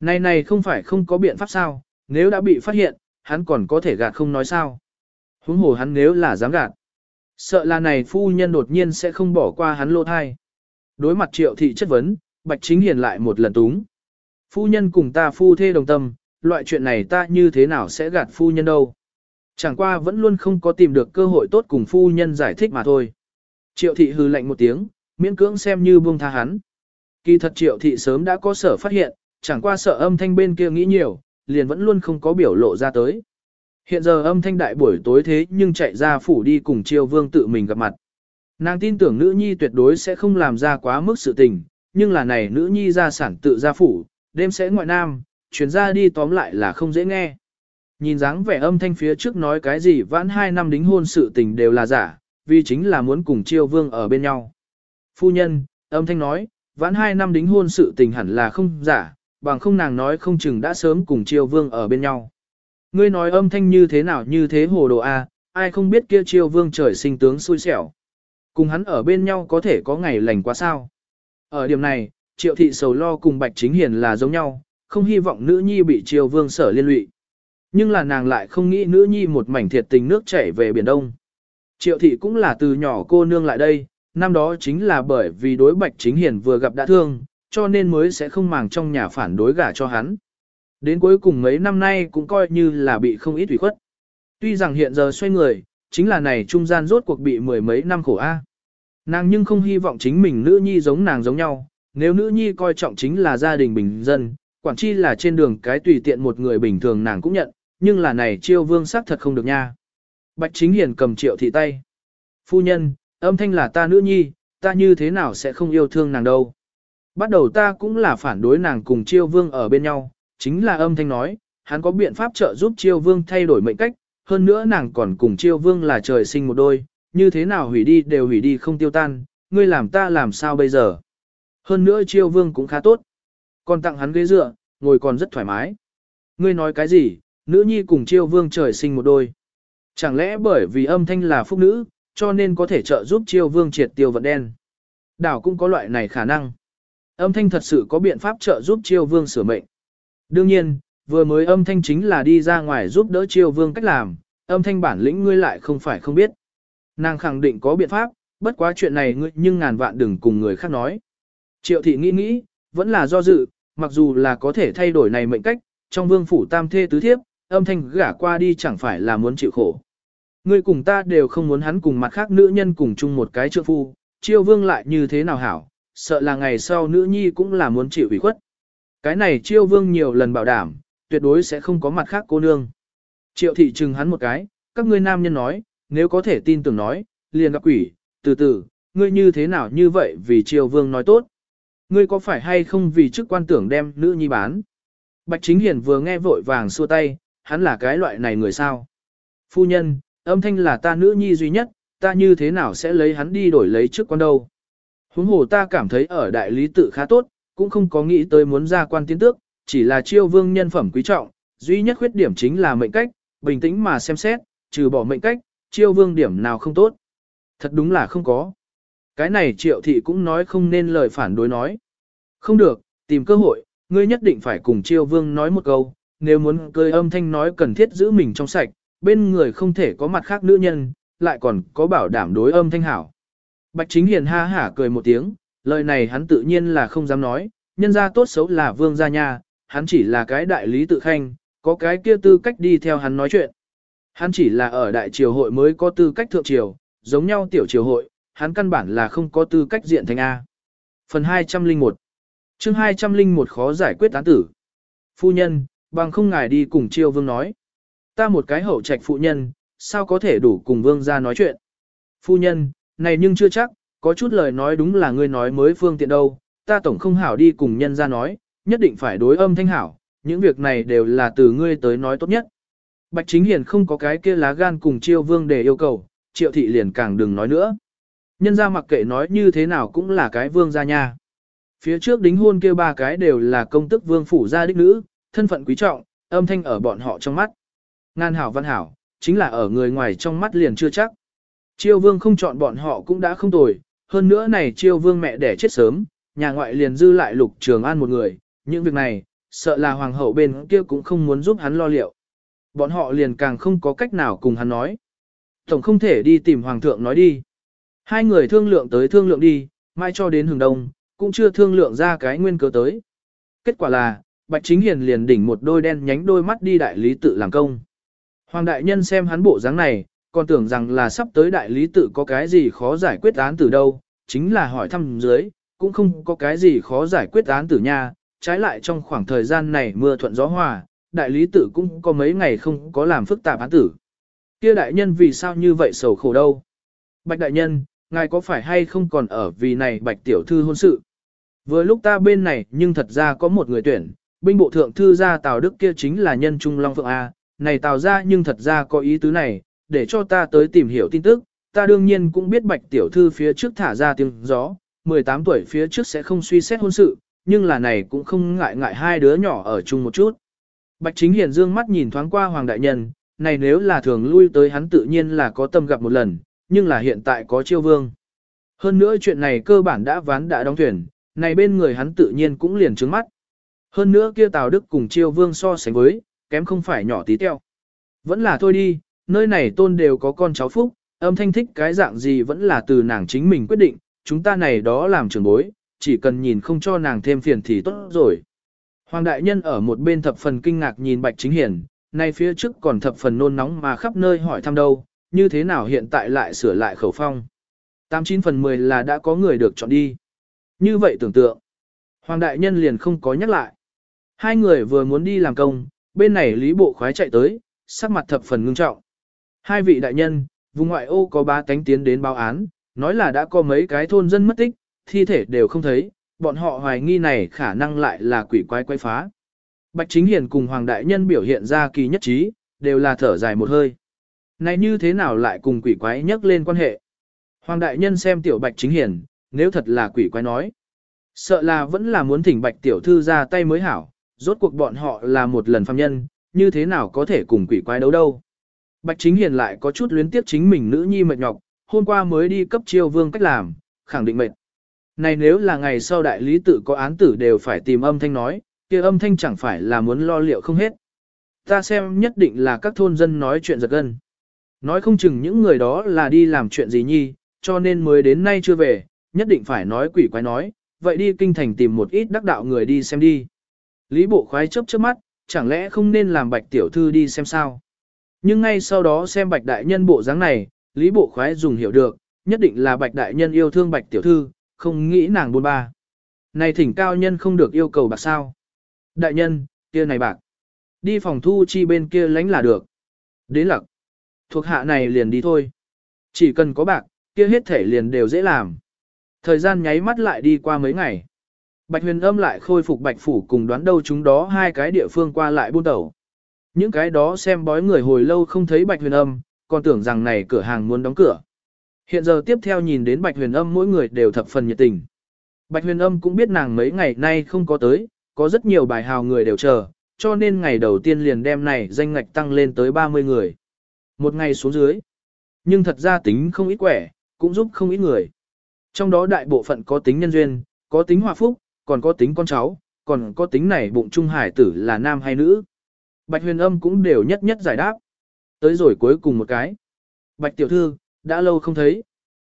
Này này không phải không có biện pháp sao, nếu đã bị phát hiện, hắn còn có thể gạt không nói sao. Huống hồ hắn nếu là dám gạt. Sợ là này phu nhân đột nhiên sẽ không bỏ qua hắn lô thai. Đối mặt triệu thị chất vấn, Bạch Chính Hiền lại một lần túng. Phu nhân cùng ta phu thê đồng tâm, loại chuyện này ta như thế nào sẽ gạt phu nhân đâu. Chẳng qua vẫn luôn không có tìm được cơ hội tốt cùng phu nhân giải thích mà thôi. Triệu thị hư lạnh một tiếng, miễn cưỡng xem như buông tha hắn. Kỳ thật triệu thị sớm đã có sở phát hiện, chẳng qua sợ âm thanh bên kia nghĩ nhiều, liền vẫn luôn không có biểu lộ ra tới. Hiện giờ âm thanh đại buổi tối thế nhưng chạy ra phủ đi cùng triều vương tự mình gặp mặt. Nàng tin tưởng nữ nhi tuyệt đối sẽ không làm ra quá mức sự tình, nhưng là này nữ nhi ra sản tự ra phủ, đêm sẽ ngoại nam, chuyển ra đi tóm lại là không dễ nghe. Nhìn dáng vẻ âm thanh phía trước nói cái gì vãn hai năm đính hôn sự tình đều là giả, vì chính là muốn cùng triều vương ở bên nhau. Phu nhân, âm thanh nói, vãn hai năm đính hôn sự tình hẳn là không giả, bằng không nàng nói không chừng đã sớm cùng triều vương ở bên nhau. Ngươi nói âm thanh như thế nào như thế hồ đồ a, ai không biết kia triều vương trời sinh tướng xui xẻo. Cùng hắn ở bên nhau có thể có ngày lành quá sao. Ở điểm này, triệu thị sầu lo cùng bạch chính hiền là giống nhau, không hy vọng nữ nhi bị triều vương sở liên lụy. Nhưng là nàng lại không nghĩ nữ nhi một mảnh thiệt tình nước chảy về Biển Đông. Triệu thị cũng là từ nhỏ cô nương lại đây, năm đó chính là bởi vì đối bạch chính hiền vừa gặp đã thương, cho nên mới sẽ không màng trong nhà phản đối gả cho hắn. Đến cuối cùng mấy năm nay cũng coi như là bị không ít ủy khuất. Tuy rằng hiện giờ xoay người, chính là này trung gian rốt cuộc bị mười mấy năm khổ a. Nàng nhưng không hy vọng chính mình nữ nhi giống nàng giống nhau, nếu nữ nhi coi trọng chính là gia đình bình dân, quản chi là trên đường cái tùy tiện một người bình thường nàng cũng nhận, nhưng là này chiêu vương sắc thật không được nha. Bạch chính hiền cầm triệu thị tay. Phu nhân, âm thanh là ta nữ nhi, ta như thế nào sẽ không yêu thương nàng đâu. Bắt đầu ta cũng là phản đối nàng cùng chiêu vương ở bên nhau, chính là âm thanh nói, hắn có biện pháp trợ giúp chiêu vương thay đổi mệnh cách, hơn nữa nàng còn cùng chiêu vương là trời sinh một đôi, như thế nào hủy đi đều hủy đi không tiêu tan, ngươi làm ta làm sao bây giờ. Hơn nữa chiêu vương cũng khá tốt. Còn tặng hắn ghế dựa, ngồi còn rất thoải mái. Ngươi nói cái gì, nữ nhi cùng chiêu vương trời sinh một đôi. Chẳng lẽ bởi vì âm thanh là phúc nữ, cho nên có thể trợ giúp chiêu vương triệt tiêu vận đen. Đảo cũng có loại này khả năng. Âm thanh thật sự có biện pháp trợ giúp chiêu vương sửa mệnh. Đương nhiên, vừa mới âm thanh chính là đi ra ngoài giúp đỡ chiêu vương cách làm, âm thanh bản lĩnh ngươi lại không phải không biết. Nàng khẳng định có biện pháp, bất quá chuyện này ngươi nhưng ngàn vạn đừng cùng người khác nói. Triệu thị nghĩ nghĩ, vẫn là do dự, mặc dù là có thể thay đổi này mệnh cách, trong vương phủ tam thê tứ thiếp, âm thanh gả qua đi chẳng phải là muốn chịu khổ. Ngươi cùng ta đều không muốn hắn cùng mặt khác nữ nhân cùng chung một cái trượng phu, chiêu vương lại như thế nào hảo, sợ là ngày sau nữ nhi cũng là muốn chịu ủy khuất. Cái này chiêu vương nhiều lần bảo đảm, tuyệt đối sẽ không có mặt khác cô nương. Triệu thị trừng hắn một cái, các ngươi nam nhân nói, nếu có thể tin tưởng nói, liền gặp quỷ, từ từ, ngươi như thế nào như vậy vì triều vương nói tốt. Ngươi có phải hay không vì chức quan tưởng đem nữ nhi bán? Bạch Chính Hiển vừa nghe vội vàng xua tay, hắn là cái loại này người sao? Phu nhân, âm thanh là ta nữ nhi duy nhất, ta như thế nào sẽ lấy hắn đi đổi lấy chức quan đâu? Huống hồ ta cảm thấy ở đại lý tự khá tốt, cũng không có nghĩ tới muốn ra quan tiến tước, chỉ là chiêu vương nhân phẩm quý trọng, duy nhất khuyết điểm chính là mệnh cách, bình tĩnh mà xem xét, trừ bỏ mệnh cách, chiêu vương điểm nào không tốt. Thật đúng là không có. Cái này triệu thị cũng nói không nên lời phản đối nói. Không được, tìm cơ hội, ngươi nhất định phải cùng chiêu vương nói một câu, nếu muốn cười âm thanh nói cần thiết giữ mình trong sạch, bên người không thể có mặt khác nữ nhân, lại còn có bảo đảm đối âm thanh hảo. Bạch chính hiền ha hả cười một tiếng, lời này hắn tự nhiên là không dám nói, nhân ra tốt xấu là vương gia nha, hắn chỉ là cái đại lý tự khanh, có cái kia tư cách đi theo hắn nói chuyện. Hắn chỉ là ở đại triều hội mới có tư cách thượng triều, giống nhau tiểu triều hội, hắn căn bản là không có tư cách diện thành A. Phần 201 chương 201 khó giải quyết án tử. Phu nhân, bằng không ngài đi cùng triều vương nói. Ta một cái hậu trạch phụ nhân, sao có thể đủ cùng vương ra nói chuyện. Phu nhân, này nhưng chưa chắc, có chút lời nói đúng là ngươi nói mới phương tiện đâu, ta tổng không hảo đi cùng nhân ra nói, nhất định phải đối âm thanh hảo, những việc này đều là từ ngươi tới nói tốt nhất. Bạch Chính Hiền không có cái kia lá gan cùng chiêu vương để yêu cầu, triệu thị liền càng đừng nói nữa. Nhân ra mặc kệ nói như thế nào cũng là cái vương gia nha. Phía trước đính hôn kia ba cái đều là công tức vương phủ gia đích nữ, thân phận quý trọng, âm thanh ở bọn họ trong mắt. Ngan hảo văn hảo, chính là ở người ngoài trong mắt liền chưa chắc. Chiêu vương không chọn bọn họ cũng đã không tồi, hơn nữa này chiêu vương mẹ đẻ chết sớm, nhà ngoại liền dư lại lục trường an một người, những việc này, sợ là hoàng hậu bên kia cũng không muốn giúp hắn lo liệu. Bọn họ liền càng không có cách nào cùng hắn nói. Tổng không thể đi tìm hoàng thượng nói đi. Hai người thương lượng tới thương lượng đi, mai cho đến hừng đông, cũng chưa thương lượng ra cái nguyên cớ tới. Kết quả là, Bạch Chính Hiền liền đỉnh một đôi đen nhánh đôi mắt đi đại lý tự làm công. Hoàng đại nhân xem hắn bộ dáng này, còn tưởng rằng là sắp tới đại lý tự có cái gì khó giải quyết án từ đâu, chính là hỏi thăm dưới, cũng không có cái gì khó giải quyết án tử nha, trái lại trong khoảng thời gian này mưa thuận gió hòa, đại lý tự cũng có mấy ngày không có làm phức tạp án tử. Kia đại nhân vì sao như vậy sầu khổ đâu? Bạch đại nhân, ngài có phải hay không còn ở vì này bạch tiểu thư hôn sự? Vừa lúc ta bên này nhưng thật ra có một người tuyển, binh bộ thượng thư gia Tào Đức kia chính là nhân trung long phượng A, này Tào ra nhưng thật ra có ý tứ này, để cho ta tới tìm hiểu tin tức, ta đương nhiên cũng biết bạch tiểu thư phía trước thả ra tiếng gió, 18 tuổi phía trước sẽ không suy xét hôn sự, nhưng là này cũng không ngại ngại hai đứa nhỏ ở chung một chút. Bạch Chính Hiền dương mắt nhìn thoáng qua Hoàng Đại Nhân, này nếu là thường lui tới hắn tự nhiên là có tâm gặp một lần, nhưng là hiện tại có chiêu vương. Hơn nữa chuyện này cơ bản đã ván đã đóng thuyền, này bên người hắn tự nhiên cũng liền trướng mắt. Hơn nữa kia Tào Đức cùng chiêu vương so sánh với, kém không phải nhỏ tí teo. Vẫn là thôi đi, nơi này tôn đều có con cháu phúc, âm thanh thích cái dạng gì vẫn là từ nàng chính mình quyết định, chúng ta này đó làm trưởng bối, chỉ cần nhìn không cho nàng thêm phiền thì tốt rồi. Hoàng đại nhân ở một bên thập phần kinh ngạc nhìn Bạch Chính Hiển, nay phía trước còn thập phần nôn nóng mà khắp nơi hỏi thăm đâu, như thế nào hiện tại lại sửa lại khẩu phong. 89 phần 10 là đã có người được chọn đi. Như vậy tưởng tượng, Hoàng đại nhân liền không có nhắc lại. Hai người vừa muốn đi làm công, bên này Lý Bộ khoái chạy tới, sắc mặt thập phần ngưng trọng. Hai vị đại nhân, vùng ngoại ô có ba tánh tiến đến báo án, nói là đã có mấy cái thôn dân mất tích, thi thể đều không thấy, bọn họ hoài nghi này khả năng lại là quỷ quái quay phá. Bạch Chính Hiền cùng Hoàng Đại Nhân biểu hiện ra kỳ nhất trí, đều là thở dài một hơi. Này như thế nào lại cùng quỷ quái nhắc lên quan hệ? Hoàng Đại Nhân xem tiểu Bạch Chính Hiền, nếu thật là quỷ quái nói. Sợ là vẫn là muốn thỉnh bạch tiểu thư ra tay mới hảo, rốt cuộc bọn họ là một lần phàm nhân, như thế nào có thể cùng quỷ quái đấu đâu. Bạch chính hiền lại có chút luyến tiếp chính mình nữ nhi mệt nhọc, hôm qua mới đi cấp chiêu vương cách làm, khẳng định mệt. Này nếu là ngày sau đại lý tự có án tử đều phải tìm âm thanh nói, kia âm thanh chẳng phải là muốn lo liệu không hết. Ta xem nhất định là các thôn dân nói chuyện giật gân. Nói không chừng những người đó là đi làm chuyện gì nhi, cho nên mới đến nay chưa về, nhất định phải nói quỷ quái nói, vậy đi kinh thành tìm một ít đắc đạo người đi xem đi. Lý bộ khoái chớp chớp mắt, chẳng lẽ không nên làm bạch tiểu thư đi xem sao? Nhưng ngay sau đó xem bạch đại nhân bộ dáng này, lý bộ khoái dùng hiểu được, nhất định là bạch đại nhân yêu thương bạch tiểu thư, không nghĩ nàng buôn ba. Này thỉnh cao nhân không được yêu cầu bạc sao? Đại nhân, kia này bạc. Đi phòng thu chi bên kia lánh là được. Đến lặc. Thuộc hạ này liền đi thôi. Chỉ cần có bạc, kia hết thể liền đều dễ làm. Thời gian nháy mắt lại đi qua mấy ngày. Bạch huyền âm lại khôi phục bạch phủ cùng đoán đâu chúng đó hai cái địa phương qua lại buôn tẩu. Những cái đó xem bói người hồi lâu không thấy bạch huyền âm, còn tưởng rằng này cửa hàng muốn đóng cửa. Hiện giờ tiếp theo nhìn đến bạch huyền âm mỗi người đều thập phần nhiệt tình. Bạch huyền âm cũng biết nàng mấy ngày nay không có tới, có rất nhiều bài hào người đều chờ, cho nên ngày đầu tiên liền đem này danh ngạch tăng lên tới 30 người. Một ngày xuống dưới. Nhưng thật ra tính không ít quẻ, cũng giúp không ít người. Trong đó đại bộ phận có tính nhân duyên, có tính hòa phúc, còn có tính con cháu, còn có tính này bụng trung hải tử là nam hay nữ. Bạch huyền âm cũng đều nhất nhất giải đáp. Tới rồi cuối cùng một cái. Bạch tiểu thư, đã lâu không thấy.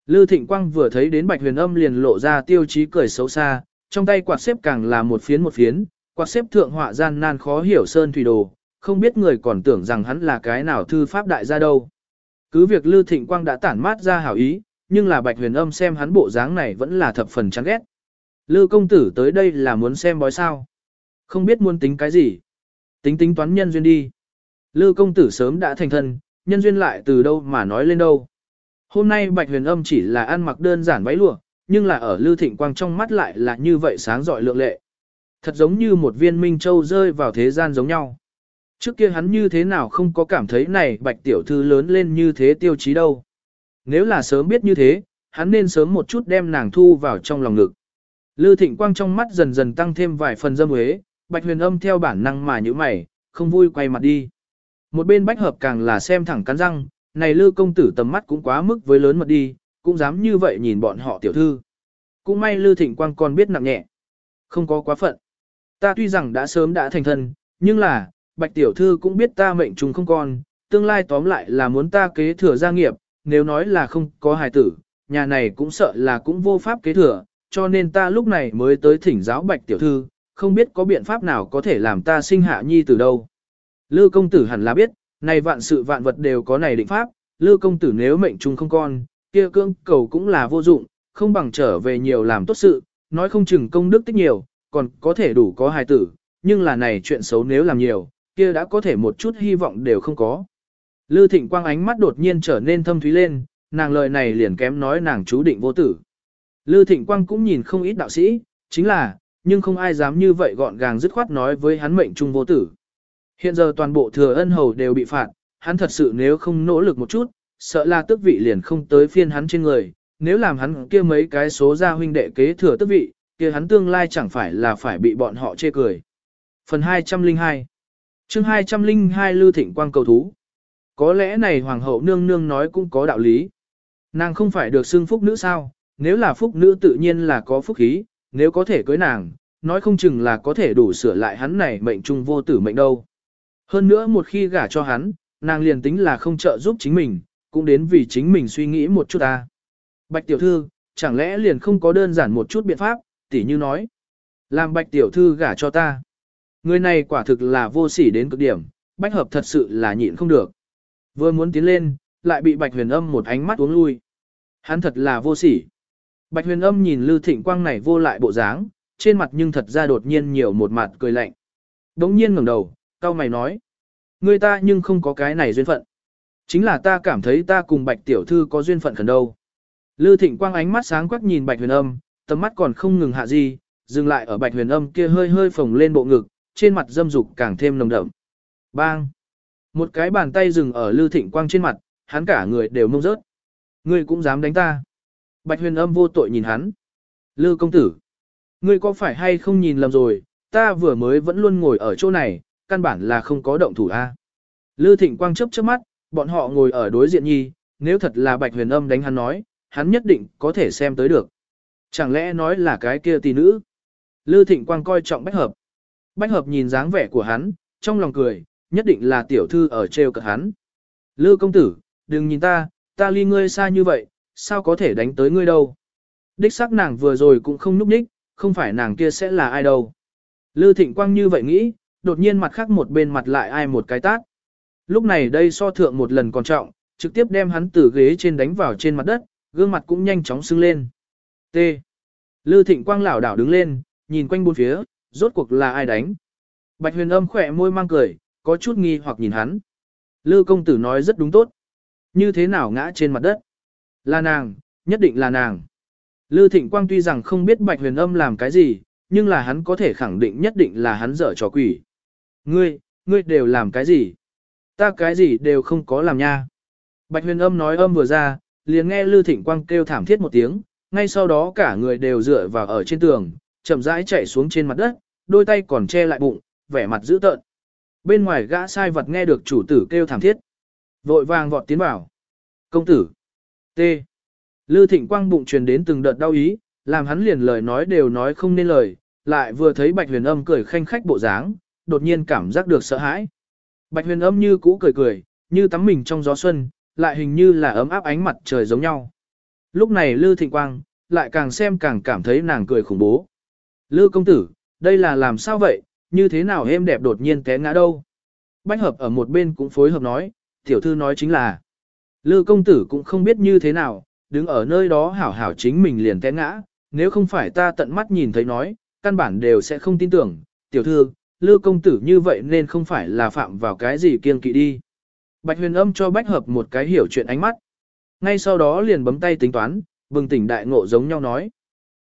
Lư Thịnh Quang vừa thấy đến Bạch Huyền Âm liền lộ ra tiêu chí cười xấu xa, trong tay quạt xếp càng là một phiến một phiến, quạt xếp thượng họa gian nan khó hiểu sơn thủy đồ, không biết người còn tưởng rằng hắn là cái nào thư pháp đại gia đâu. Cứ việc Lư Thịnh Quang đã tản mát ra hảo ý, nhưng là Bạch Huyền Âm xem hắn bộ dáng này vẫn là thập phần chán ghét. Lư công tử tới đây là muốn xem bói sao? Không biết muốn tính cái gì? Tính tính toán nhân duyên đi. Lư công tử sớm đã thành thân, nhân duyên lại từ đâu mà nói lên đâu. Hôm nay Bạch Huyền Âm chỉ là ăn mặc đơn giản váy lụa, nhưng là ở Lư Thịnh Quang trong mắt lại là như vậy sáng rọi lượng lệ. Thật giống như một viên minh châu rơi vào thế gian giống nhau. Trước kia hắn như thế nào không có cảm thấy này Bạch Tiểu Thư lớn lên như thế tiêu chí đâu. Nếu là sớm biết như thế, hắn nên sớm một chút đem nàng thu vào trong lòng ngực. Lư Thịnh Quang trong mắt dần dần tăng thêm vài phần dâm huế, Bạch Huyền Âm theo bản năng mà nhíu mày, không vui quay mặt đi. Một bên bách hợp càng là xem thẳng cắn răng, này Lư công tử tầm mắt cũng quá mức với lớn mật đi, cũng dám như vậy nhìn bọn họ tiểu thư. Cũng may Lư Thịnh Quang còn biết nặng nhẹ. Không có quá phận. Ta tuy rằng đã sớm đã thành thân, nhưng là, Bạch tiểu thư cũng biết ta mệnh trùng không còn, tương lai tóm lại là muốn ta kế thừa gia nghiệp, nếu nói là không có hài tử, nhà này cũng sợ là cũng vô pháp kế thừa, cho nên ta lúc này mới tới thỉnh giáo Bạch tiểu thư, không biết có biện pháp nào có thể làm ta sinh hạ nhi từ đâu. Lư công tử hẳn là biết, này vạn sự vạn vật đều có này định pháp, Lư công tử nếu mệnh chung không con, kia cương cầu cũng là vô dụng, không bằng trở về nhiều làm tốt sự, nói không chừng công đức tích nhiều, còn có thể đủ có hài tử, nhưng là này chuyện xấu nếu làm nhiều, kia đã có thể một chút hy vọng đều không có. Lư Thịnh Quang ánh mắt đột nhiên trở nên thâm thúy lên, nàng lời này liền kém nói nàng chú định vô tử. Lư Thịnh Quang cũng nhìn không ít đạo sĩ, chính là, nhưng không ai dám như vậy gọn gàng dứt khoát nói với hắn mệnh trung vô tử. Hiện giờ toàn bộ thừa ân hầu đều bị phạt, hắn thật sự nếu không nỗ lực một chút, sợ là tước vị liền không tới phiên hắn trên người, nếu làm hắn kia mấy cái số gia huynh đệ kế thừa tước vị, kia hắn tương lai chẳng phải là phải bị bọn họ chê cười. Phần 202 chương 202 Lưu Thịnh Quang cầu thú Có lẽ này Hoàng hậu nương nương nói cũng có đạo lý. Nàng không phải được xưng phúc nữ sao, nếu là phúc nữ tự nhiên là có phúc khí, nếu có thể cưới nàng, nói không chừng là có thể đủ sửa lại hắn này mệnh trung vô tử mệnh đâu. Hơn nữa một khi gả cho hắn, nàng liền tính là không trợ giúp chính mình, cũng đến vì chính mình suy nghĩ một chút ta. Bạch tiểu thư, chẳng lẽ liền không có đơn giản một chút biện pháp, tỉ như nói. Làm bạch tiểu thư gả cho ta. Người này quả thực là vô sỉ đến cực điểm, bạch hợp thật sự là nhịn không được. Vừa muốn tiến lên, lại bị bạch huyền âm một ánh mắt uống lui. Hắn thật là vô sỉ. Bạch huyền âm nhìn Lưu Thịnh Quang này vô lại bộ dáng, trên mặt nhưng thật ra đột nhiên nhiều một mặt cười lạnh. Đống nhiên ngẩng đầu, cao mày nói. Người ta nhưng không có cái này duyên phận. Chính là ta cảm thấy ta cùng bạch tiểu thư có duyên phận khẩn đâu. Lư thịnh quang ánh mắt sáng quắc nhìn bạch huyền âm, tầm mắt còn không ngừng hạ gì, dừng lại ở bạch huyền âm kia hơi hơi phồng lên bộ ngực, trên mặt dâm dục càng thêm nồng đậm. Bang! Một cái bàn tay dừng ở lư thịnh quang trên mặt, hắn cả người đều mông rớt. Ngươi cũng dám đánh ta. Bạch huyền âm vô tội nhìn hắn. Lư công tử. Ngươi có phải hay không nhìn lầm rồi, ta vừa mới vẫn luôn ngồi ở chỗ này, căn bản là không có động thủ a. Lư Thịnh Quang chớp chớp mắt, bọn họ ngồi ở đối diện nhi, nếu thật là Bạch Huyền Âm đánh hắn nói, hắn nhất định có thể xem tới được. Chẳng lẽ nói là cái kia tỷ nữ? Lư Thịnh Quang coi trọng Bách Hợp. Bách Hợp nhìn dáng vẻ của hắn, trong lòng cười, nhất định là tiểu thư ở trêu cợt hắn. Lư công tử, đừng nhìn ta, ta ly ngươi xa như vậy, sao có thể đánh tới ngươi đâu. Đích xác nàng vừa rồi cũng không núp đích, không phải nàng kia sẽ là ai đâu. Lư Thịnh Quang như vậy nghĩ, đột nhiên mặt khác một bên mặt lại ai một cái tát. Lúc này đây so thượng một lần còn trọng, trực tiếp đem hắn từ ghế trên đánh vào trên mặt đất, gương mặt cũng nhanh chóng sưng lên. T. Lư Thịnh Quang lảo đảo đứng lên, nhìn quanh bốn phía, rốt cuộc là ai đánh. Bạch huyền âm khỏe môi mang cười, có chút nghi hoặc nhìn hắn. Lư công tử nói rất đúng tốt. Như thế nào ngã trên mặt đất? Là nàng, nhất định là nàng. Lư Thịnh Quang tuy rằng không biết Bạch huyền âm làm cái gì, nhưng là hắn có thể khẳng định nhất định là hắn dở trò quỷ. Ngươi, ngươi đều làm cái gì? Ta cái gì đều không có làm nha. Bạch huyền âm nói âm vừa ra, liền nghe Lư Thịnh Quang kêu thảm thiết một tiếng, ngay sau đó cả người đều dựa vào ở trên tường, chậm rãi chạy xuống trên mặt đất, đôi tay còn che lại bụng, vẻ mặt dữ tợn. Bên ngoài gã sai vật nghe được chủ tử kêu thảm thiết. Vội vàng vọt tiến vào. Công tử. T. Lư Thịnh Quang bụng truyền đến từng đợt đau ý, làm hắn liền lời nói đều nói không nên lời, lại vừa thấy Bạch Huyền Âm cười khanh khách bộ dáng, đột nhiên cảm giác được sợ hãi. Bạch Huyền Âm như cũ cười cười, như tắm mình trong gió xuân, lại hình như là ấm áp ánh mặt trời giống nhau. Lúc này Lư Thịnh Quang, lại càng xem càng cảm thấy nàng cười khủng bố. Lư công tử, đây là làm sao vậy, như thế nào êm đẹp đột nhiên té ngã đâu. Bách hợp ở một bên cũng phối hợp nói, tiểu thư nói chính là. Lư công tử cũng không biết như thế nào, đứng ở nơi đó hảo hảo chính mình liền té ngã, nếu không phải ta tận mắt nhìn thấy nói, căn bản đều sẽ không tin tưởng, tiểu thư, lư công tử như vậy nên không phải là phạm vào cái gì kiêng kỵ đi. Bạch huyền âm cho bách hợp một cái hiểu chuyện ánh mắt. Ngay sau đó liền bấm tay tính toán, bừng tỉnh đại ngộ giống nhau nói.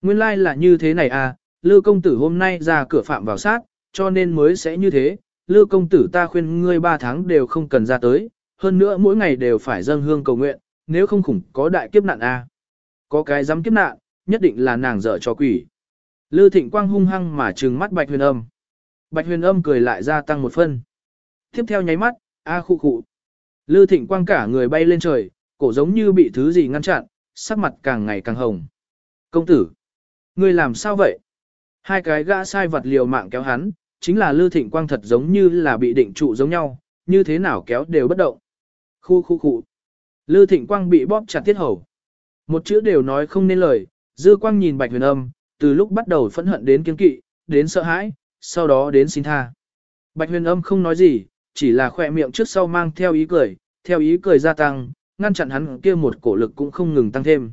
Nguyên lai like là như thế này à, lư công tử hôm nay ra cửa phạm vào sát, cho nên mới sẽ như thế. Lư công tử ta khuyên ngươi ba tháng đều không cần ra tới, hơn nữa mỗi ngày đều phải dâng hương cầu nguyện, nếu không khủng có đại kiếp nạn a. À. Có cái dám kiếp nạn, nhất định là nàng dở cho quỷ. Lư Thịnh Quang hung hăng mà trừng mắt Bạch Huyền Âm. Bạch Huyền Âm cười lại gia tăng một phân. Tiếp theo nháy mắt, a khu khu. Lư Thịnh Quang cả người bay lên trời, cổ giống như bị thứ gì ngăn chặn, sắc mặt càng ngày càng hồng. Công tử, ngươi làm sao vậy? Hai cái gã sai vật liều mạng kéo hắn, chính là Lư Thịnh Quang thật giống như là bị định trụ giống nhau, như thế nào kéo đều bất động. Khu khu khu. Lư Thịnh Quang bị bóp chặt tiết hầu. Một chữ đều nói không nên lời, Dư Quang nhìn Bạch Huyền Âm, từ lúc bắt đầu phẫn hận đến kiên kỵ, đến sợ hãi, sau đó đến xin tha. Bạch Huyền Âm không nói gì, chỉ là khỏe miệng trước sau mang theo ý cười, theo ý cười gia tăng, ngăn chặn hắn kia một cổ lực cũng không ngừng tăng thêm.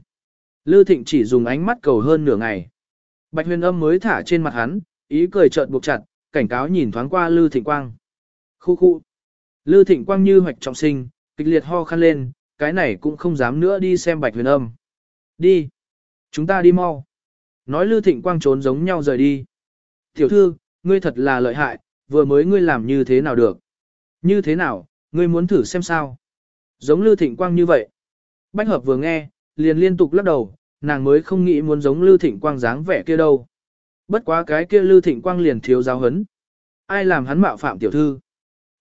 Lư Thịnh chỉ dùng ánh mắt cầu hơn nửa ngày. Bạch Huyền Âm mới thả trên mặt hắn, ý cười chợt buộc chặt, cảnh cáo nhìn thoáng qua Lư Thịnh Quang. Khu khu. Lư Thịnh Quang như hoạch trọng sinh, kịch liệt ho khăn lên, cái này cũng không dám nữa đi xem Bạch Huyền Âm. Đi. Chúng ta đi mau. Nói Lư Thịnh Quang trốn giống nhau rời đi. Tiểu thư, ngươi thật là lợi hại, vừa mới ngươi làm như thế nào được. Như thế nào, ngươi muốn thử xem sao. Giống Lư Thịnh Quang như vậy. Bách hợp vừa nghe, liền liên tục lắc đầu, nàng mới không nghĩ muốn giống Lư Thịnh Quang dáng vẻ kia đâu. Bất quá cái kia Lư Thịnh Quang liền thiếu giáo hấn. Ai làm hắn mạo phạm tiểu thư.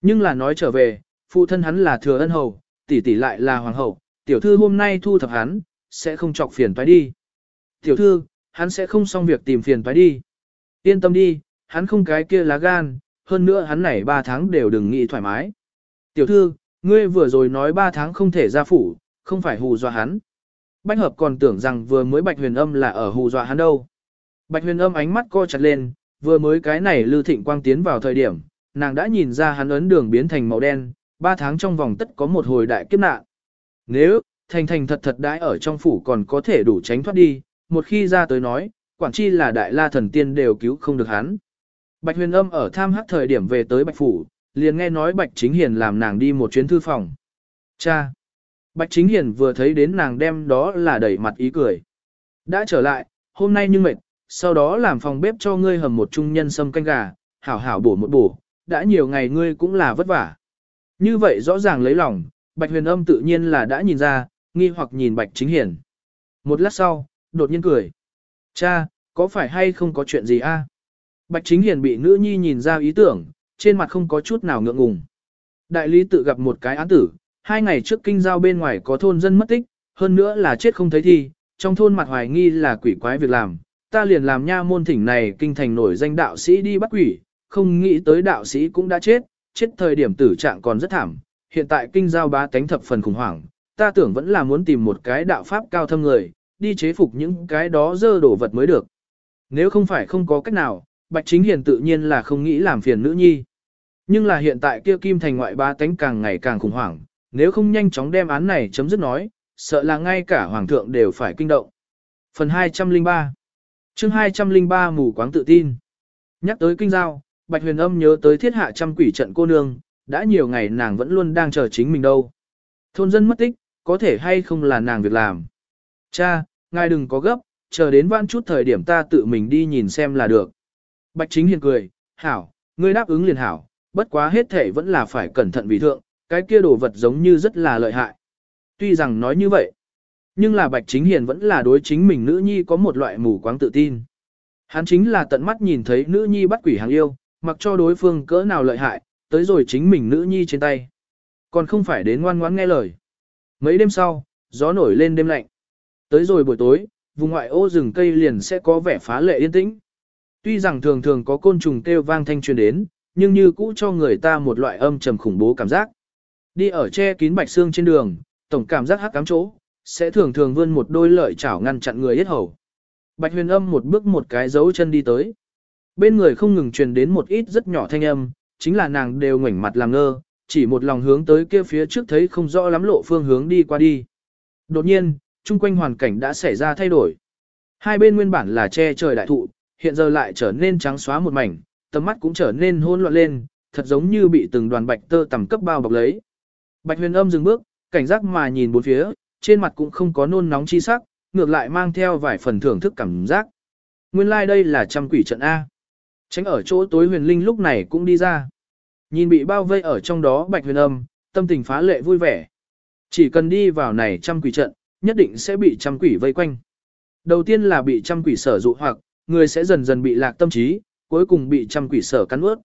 Nhưng là nói trở về, phụ thân hắn là thừa ân hầu, tỷ tỷ lại là hoàng hậu, tiểu thư hôm nay thu thập hắn, sẽ không chọc phiền toái đi. Tiểu thư, hắn sẽ không xong việc tìm phiền toái đi. Yên tâm đi, hắn không cái kia lá gan, hơn nữa hắn này 3 tháng đều đừng nghĩ thoải mái. Tiểu thư, ngươi vừa rồi nói 3 tháng không thể ra phủ, không phải hù dọa hắn. Bạch hợp còn tưởng rằng vừa mới bạch huyền âm là ở hù dọa hắn đâu. Bạch huyền âm ánh mắt co chặt lên, vừa mới cái này lưu thịnh quang tiến vào thời điểm, nàng đã nhìn ra hắn ấn đường biến thành màu đen, Ba tháng trong vòng tất có một hồi đại kiếp nạn. Nếu, thành thành thật thật đãi ở trong phủ còn có thể đủ tránh thoát đi, một khi ra tới nói, quản chi là đại la thần tiên đều cứu không được hắn. Bạch huyền âm ở tham hắc thời điểm về tới Bạch Phủ, liền nghe nói Bạch Chính Hiền làm nàng đi một chuyến thư phòng. Cha! Bạch Chính Hiền vừa thấy đến nàng đem đó là đẩy mặt ý cười. Đã trở lại, hôm nay nhưng mệt, sau đó làm phòng bếp cho ngươi hầm một trung nhân sâm canh gà, hảo hảo bổ một bổ, đã nhiều ngày ngươi cũng là vất vả. Như vậy rõ ràng lấy lòng, Bạch huyền âm tự nhiên là đã nhìn ra, nghi hoặc nhìn Bạch Chính Hiền. Một lát sau, đột nhiên cười. Cha, Có phải hay không có chuyện gì a? Bạch Chính Hiền bị nữ nhi nhìn ra ý tưởng, trên mặt không có chút nào ngượng ngùng. Đại lý tự gặp một cái án tử, hai ngày trước kinh giao bên ngoài có thôn dân mất tích, hơn nữa là chết không thấy thi, trong thôn mặt hoài nghi là quỷ quái việc làm, ta liền làm nha môn thỉnh này kinh thành nổi danh đạo sĩ đi bắt quỷ, không nghĩ tới đạo sĩ cũng đã chết, chết thời điểm tử trạng còn rất thảm, hiện tại kinh giao bá tánh thập phần khủng hoảng, ta tưởng vẫn là muốn tìm một cái đạo pháp cao thâm người, đi chế phục những cái đó dơ đổ vật mới được. Nếu không phải không có cách nào, Bạch Chính Hiền tự nhiên là không nghĩ làm phiền nữ nhi. Nhưng là hiện tại kia Kim Thành ngoại bá tánh càng ngày càng khủng hoảng, nếu không nhanh chóng đem án này chấm dứt nói, sợ là ngay cả Hoàng thượng đều phải kinh động. Phần 203 chương 203 mù quáng tự tin Nhắc tới kinh giao, Bạch Huyền Âm nhớ tới thiết hạ trăm quỷ trận cô nương, đã nhiều ngày nàng vẫn luôn đang chờ chính mình đâu. Thôn dân mất tích, có thể hay không là nàng việc làm. Cha, ngài đừng có gấp, chờ đến vãn chút thời điểm ta tự mình đi nhìn xem là được. Bạch Chính Hiền cười, hảo, ngươi đáp ứng liền hảo, bất quá hết thể vẫn là phải cẩn thận vì thượng, cái kia đồ vật giống như rất là lợi hại. Tuy rằng nói như vậy, nhưng là Bạch Chính Hiền vẫn là đối chính mình nữ nhi có một loại mù quáng tự tin. Hắn chính là tận mắt nhìn thấy nữ nhi bắt quỷ hàng yêu, mặc cho đối phương cỡ nào lợi hại, tới rồi chính mình nữ nhi trên tay. Còn không phải đến ngoan ngoãn nghe lời. Mấy đêm sau, gió nổi lên đêm lạnh. Tới rồi buổi tối, vùng ngoại ô rừng cây liền sẽ có vẻ phá lệ yên tĩnh. Tuy rằng thường thường có côn trùng kêu vang thanh truyền đến, nhưng như cũ cho người ta một loại âm trầm khủng bố cảm giác. Đi ở che kín bạch xương trên đường, tổng cảm giác hắc cám chỗ, sẽ thường thường vươn một đôi lợi chảo ngăn chặn người hết hầu. Bạch huyền âm một bước một cái dấu chân đi tới. Bên người không ngừng truyền đến một ít rất nhỏ thanh âm, chính là nàng đều ngoảnh mặt làm ngơ, chỉ một lòng hướng tới kia phía trước thấy không rõ lắm lộ phương hướng đi qua đi. Đột nhiên, chung quanh hoàn cảnh đã xảy ra thay đổi. Hai bên nguyên bản là che trời đại thụ, hiện giờ lại trở nên trắng xóa một mảnh, tầm mắt cũng trở nên hỗn loạn lên, thật giống như bị từng đoàn bạch tơ tầm cấp bao bọc lấy. Bạch huyền âm dừng bước, cảnh giác mà nhìn bốn phía, trên mặt cũng không có nôn nóng chi sắc, ngược lại mang theo vài phần thưởng thức cảm giác. Nguyên lai like đây là trăm quỷ trận A. Tránh ở chỗ tối huyền linh lúc này cũng đi ra. Nhìn bị bao vây ở trong đó bạch huyền âm, tâm tình phá lệ vui vẻ. Chỉ cần đi vào này trăm quỷ trận, nhất định sẽ bị trăm quỷ vây quanh. Đầu tiên là bị trăm quỷ sở dụ hoặc, người sẽ dần dần bị lạc tâm trí, cuối cùng bị trăm quỷ sở cắn ướt.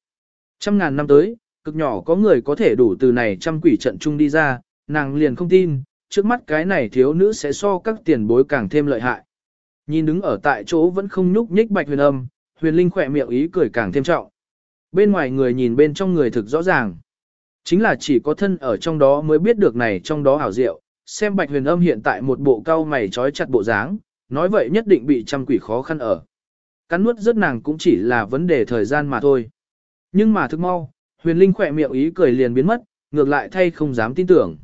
Trăm ngàn năm tới, cực nhỏ có người có thể đủ từ này trăm quỷ trận chung đi ra, nàng liền không tin, trước mắt cái này thiếu nữ sẽ so các tiền bối càng thêm lợi hại. Nhìn đứng ở tại chỗ vẫn không nhúc nhích bạch huyền âm, huyền linh khỏe miệng ý cười càng thêm trọng. Bên ngoài người nhìn bên trong người thực rõ ràng. Chính là chỉ có thân ở trong đó mới biết được này trong đó ảo diệu, xem bạch huyền âm hiện tại một bộ cao mày trói chặt bộ dáng, nói vậy nhất định bị trăm quỷ khó khăn ở. Cắn nuốt rất nàng cũng chỉ là vấn đề thời gian mà thôi. Nhưng mà thức mau, huyền linh khỏe miệng ý cười liền biến mất, ngược lại thay không dám tin tưởng.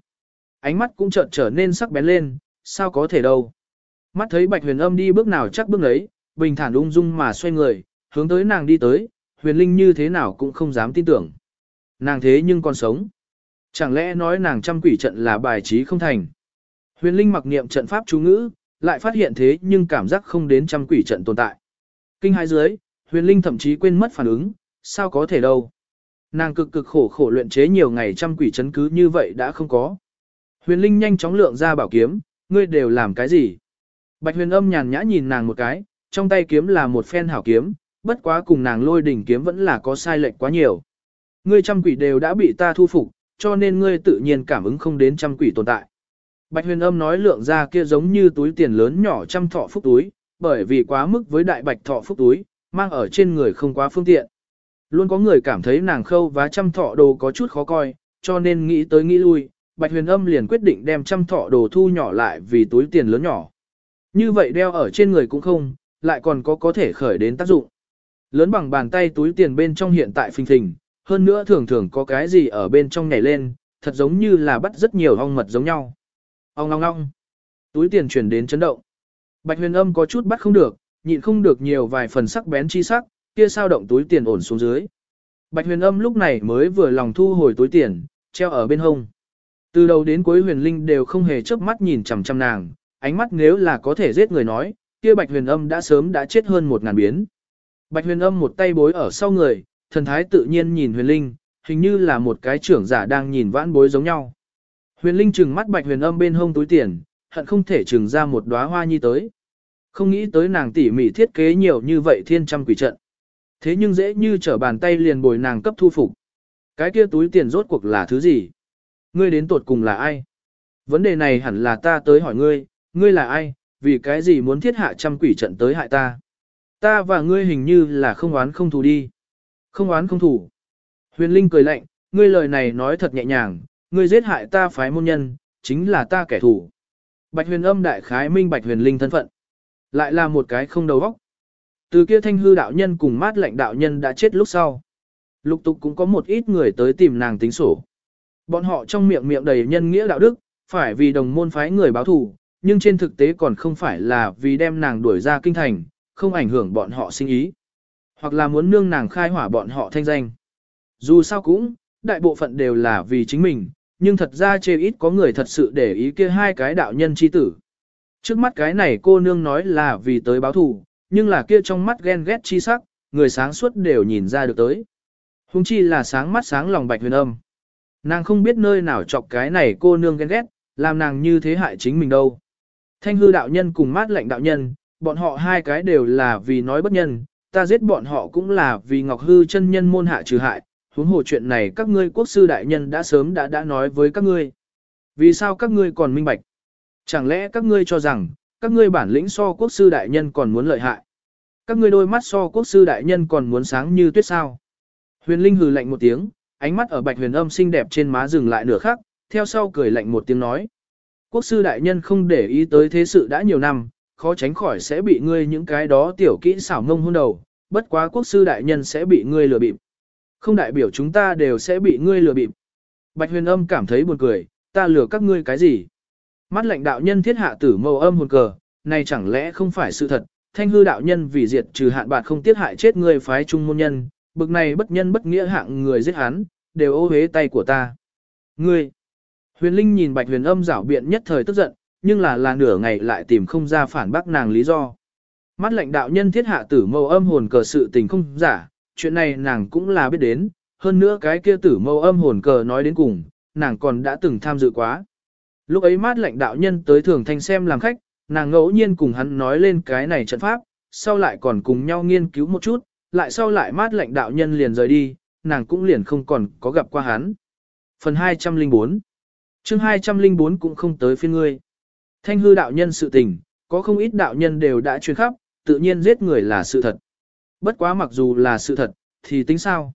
Ánh mắt cũng chợt trở nên sắc bén lên, sao có thể đâu. Mắt thấy bạch huyền âm đi bước nào chắc bước ấy, bình thản ung dung mà xoay người, hướng tới nàng đi tới, huyền linh như thế nào cũng không dám tin tưởng. Nàng thế nhưng còn sống. Chẳng lẽ nói nàng trăm quỷ trận là bài trí không thành. Huyền linh mặc niệm trận pháp chú ngữ, lại phát hiện thế nhưng cảm giác không đến trăm quỷ trận tồn tại. Kinh hai dưới, huyền linh thậm chí quên mất phản ứng, sao có thể đâu. Nàng cực cực khổ khổ luyện chế nhiều ngày trăm quỷ chấn cứ như vậy đã không có. Huyền linh nhanh chóng lượng ra bảo kiếm, ngươi đều làm cái gì? Bạch huyền âm nhàn nhã nhìn nàng một cái, trong tay kiếm là một phen hảo kiếm, bất quá cùng nàng lôi đỉnh kiếm vẫn là có sai lệch quá nhiều. Ngươi trăm quỷ đều đã bị ta thu phục, cho nên ngươi tự nhiên cảm ứng không đến trăm quỷ tồn tại. Bạch huyền âm nói lượng ra kia giống như túi tiền lớn nhỏ trăm thọ phúc túi, bởi vì quá mức với đại bạch thọ phúc túi, mang ở trên người không quá phương tiện. Luôn có người cảm thấy nàng khâu và trăm thọ đồ có chút khó coi, cho nên nghĩ tới nghĩ lui, bạch huyền âm liền quyết định đem trăm thọ đồ thu nhỏ lại vì túi tiền lớn nhỏ. Như vậy đeo ở trên người cũng không, lại còn có có thể khởi đến tác dụng. Lớn bằng bàn tay túi tiền bên trong hiện tại phình phình, hơn nữa thường thường có cái gì ở bên trong nhảy lên, thật giống như là bắt rất nhiều ong mật giống nhau. Ong ong ong. Túi tiền chuyển đến chấn động. Bạch huyền âm có chút bắt không được, nhịn không được nhiều vài phần sắc bén chi sắc, kia sao động túi tiền ổn xuống dưới. Bạch huyền âm lúc này mới vừa lòng thu hồi túi tiền, treo ở bên hông. Từ đầu đến cuối huyền linh đều không hề chớp mắt nhìn chằm chằm nàng, ánh mắt nếu là có thể giết người nói, kia bạch huyền âm đã sớm đã chết hơn một ngàn biến. Bạch huyền âm một tay bối ở sau người, thần thái tự nhiên nhìn huyền linh, hình như là một cái trưởng giả đang nhìn vãn bối giống nhau. Huyền linh trừng mắt bạch huyền âm bên hông túi tiền, hận không thể trừng ra một đóa hoa nhi tới. Không nghĩ tới nàng tỉ mỉ thiết kế nhiều như vậy thiên trăm quỷ trận. Thế nhưng dễ như trở bàn tay liền bồi nàng cấp thu phục. Cái kia túi tiền rốt cuộc là thứ gì? Ngươi đến tột cùng là ai? Vấn đề này hẳn là ta tới hỏi ngươi, ngươi là ai, vì cái gì muốn thiết hạ trăm quỷ trận tới hại ta? Ta và ngươi hình như là không oán không thù đi. Không oán không thù. Huyền Linh cười lạnh, ngươi lời này nói thật nhẹ nhàng, ngươi giết hại ta phái môn nhân, chính là ta kẻ thù. Bạch huyền âm đại khái minh bạch huyền linh thân phận. Lại là một cái không đầu óc. Từ kia thanh hư đạo nhân cùng mát lệnh đạo nhân đã chết lúc sau. Lục tục cũng có một ít người tới tìm nàng tính sổ. Bọn họ trong miệng miệng đầy nhân nghĩa đạo đức, phải vì đồng môn phái người báo thù, nhưng trên thực tế còn không phải là vì đem nàng đuổi ra kinh thành, không ảnh hưởng bọn họ sinh ý. Hoặc là muốn nương nàng khai hỏa bọn họ thanh danh. Dù sao cũng, đại bộ phận đều là vì chính mình, nhưng thật ra chê ít có người thật sự để ý kia hai cái đạo nhân chi tử. Trước mắt cái này cô nương nói là vì tới báo thù, nhưng là kia trong mắt ghen ghét chi sắc, người sáng suốt đều nhìn ra được tới. Hùng chi là sáng mắt sáng lòng bạch huyền âm. Nàng không biết nơi nào chọc cái này cô nương ghen ghét, làm nàng như thế hại chính mình đâu. Thanh hư đạo nhân cùng mát lệnh đạo nhân, bọn họ hai cái đều là vì nói bất nhân, ta giết bọn họ cũng là vì ngọc hư chân nhân môn hạ trừ hại, huống hồ chuyện này các ngươi quốc sư đại nhân đã sớm đã đã nói với các ngươi. Vì sao các ngươi còn minh bạch? Chẳng lẽ các ngươi cho rằng, các ngươi bản lĩnh so quốc sư đại nhân còn muốn lợi hại? Các ngươi đôi mắt so quốc sư đại nhân còn muốn sáng như tuyết sao? Huyền Linh hừ lạnh một tiếng, ánh mắt ở bạch huyền âm xinh đẹp trên má dừng lại nửa khắc, theo sau cười lạnh một tiếng nói. Quốc sư đại nhân không để ý tới thế sự đã nhiều năm, khó tránh khỏi sẽ bị ngươi những cái đó tiểu kỹ xảo ngông hôn đầu, bất quá quốc sư đại nhân sẽ bị ngươi lừa bịp. Không đại biểu chúng ta đều sẽ bị ngươi lừa bịp. Bạch huyền âm cảm thấy buồn cười, ta lừa các ngươi cái gì? Mắt lệnh đạo nhân thiết hạ tử mâu âm hồn cờ, này chẳng lẽ không phải sự thật, thanh hư đạo nhân vì diệt trừ hạn bạc không tiết hại chết người phái trung môn nhân, bực này bất nhân bất nghĩa hạng người giết hắn, đều ô hế tay của ta. Ngươi! Huyền Linh nhìn bạch huyền âm rảo biện nhất thời tức giận, nhưng là là nửa ngày lại tìm không ra phản bác nàng lý do. Mắt lệnh đạo nhân thiết hạ tử mâu âm hồn cờ sự tình không giả, chuyện này nàng cũng là biết đến, hơn nữa cái kia tử mâu âm hồn cờ nói đến cùng, nàng còn đã từng tham dự quá. Lúc ấy mát lệnh đạo nhân tới thường thanh xem làm khách, nàng ngẫu nhiên cùng hắn nói lên cái này trận pháp, sau lại còn cùng nhau nghiên cứu một chút, lại sau lại mát lệnh đạo nhân liền rời đi, nàng cũng liền không còn có gặp qua hắn. Phần 204 chương 204 cũng không tới phiên ngươi. Thanh hư đạo nhân sự tình, có không ít đạo nhân đều đã truyền khắp, tự nhiên giết người là sự thật. Bất quá mặc dù là sự thật, thì tính sao?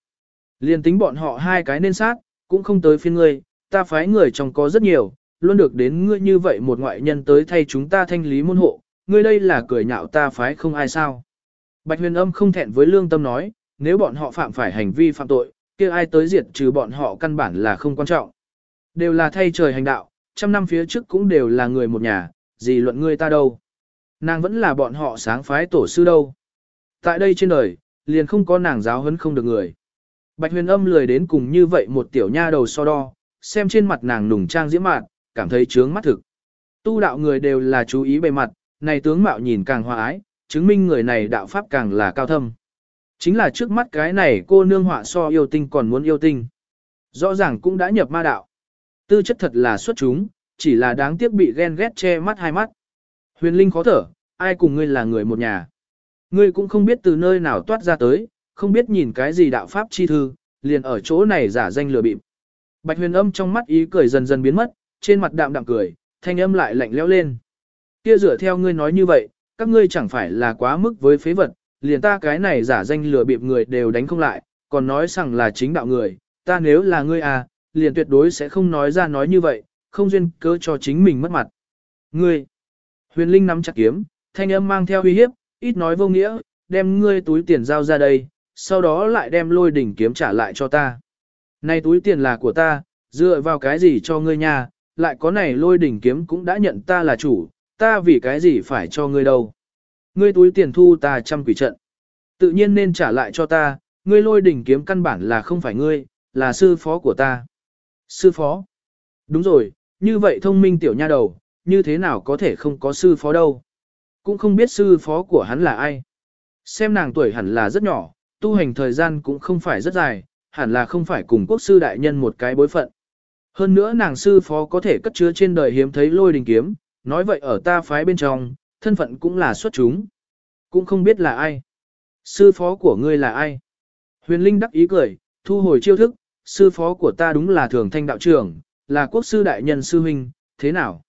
Liên tính bọn họ hai cái nên sát, cũng không tới phiên ngươi, ta phái người trong có rất nhiều, luôn được đến ngươi như vậy một ngoại nhân tới thay chúng ta thanh lý môn hộ, ngươi đây là cười nhạo ta phái không ai sao. Bạch huyền âm không thẹn với lương tâm nói, nếu bọn họ phạm phải hành vi phạm tội, kia ai tới diệt trừ bọn họ căn bản là không quan trọng. Đều là thay trời hành đạo, trăm năm phía trước cũng đều là người một nhà, gì luận ngươi ta đâu. Nàng vẫn là bọn họ sáng phái tổ sư đâu. Tại đây trên đời, liền không có nàng giáo hấn không được người. Bạch huyền âm lười đến cùng như vậy một tiểu nha đầu so đo, xem trên mặt nàng nùng trang diễm mạn, cảm thấy trướng mắt thực. Tu đạo người đều là chú ý bề mặt, này tướng mạo nhìn càng hòa ái, chứng minh người này đạo pháp càng là cao thâm. Chính là trước mắt cái này cô nương họa so yêu tinh còn muốn yêu tinh. Rõ ràng cũng đã nhập ma đạo. Tư chất thật là xuất chúng, chỉ là đáng tiếc bị ghen ghét che mắt hai mắt. Huyền Linh khó thở, ai cùng ngươi là người một nhà. Ngươi cũng không biết từ nơi nào toát ra tới, không biết nhìn cái gì đạo pháp chi thư, liền ở chỗ này giả danh lừa bịp. Bạch huyền âm trong mắt ý cười dần dần biến mất, trên mặt đạm đạm cười, thanh âm lại lạnh lẽo lên. Kia dựa theo ngươi nói như vậy, các ngươi chẳng phải là quá mức với phế vật, liền ta cái này giả danh lừa bịp người đều đánh không lại, còn nói rằng là chính đạo người, ta nếu là ngươi à, liền tuyệt đối sẽ không nói ra nói như vậy, không duyên cớ cho chính mình mất mặt. Ngươi, huyền linh nắm chặt kiếm, thanh âm mang theo uy hiếp, ít nói vô nghĩa, đem ngươi túi tiền giao ra đây, sau đó lại đem lôi đỉnh kiếm trả lại cho ta. Này túi tiền là của ta, dựa vào cái gì cho ngươi nha, lại có này lôi đỉnh kiếm cũng đã nhận ta là chủ, ta vì cái gì phải cho ngươi đâu. Ngươi túi tiền thu ta trăm quỷ trận. Tự nhiên nên trả lại cho ta, ngươi lôi đỉnh kiếm căn bản là không phải ngươi, là sư phó của ta. Sư phó. Đúng rồi, như vậy thông minh tiểu nha đầu, như thế nào có thể không có sư phó đâu. Cũng không biết sư phó của hắn là ai. Xem nàng tuổi hẳn là rất nhỏ, tu hành thời gian cũng không phải rất dài, hẳn là không phải cùng quốc sư đại nhân một cái bối phận. Hơn nữa nàng sư phó có thể cất chứa trên đời hiếm thấy lôi đình kiếm, nói vậy ở ta phái bên trong, thân phận cũng là xuất chúng. Cũng không biết là ai. Sư phó của ngươi là ai? Huyền Linh đắc ý cười, thu hồi chiêu thức, sư phó của ta đúng là thường thanh đạo trưởng, là quốc sư đại nhân sư huynh, thế nào?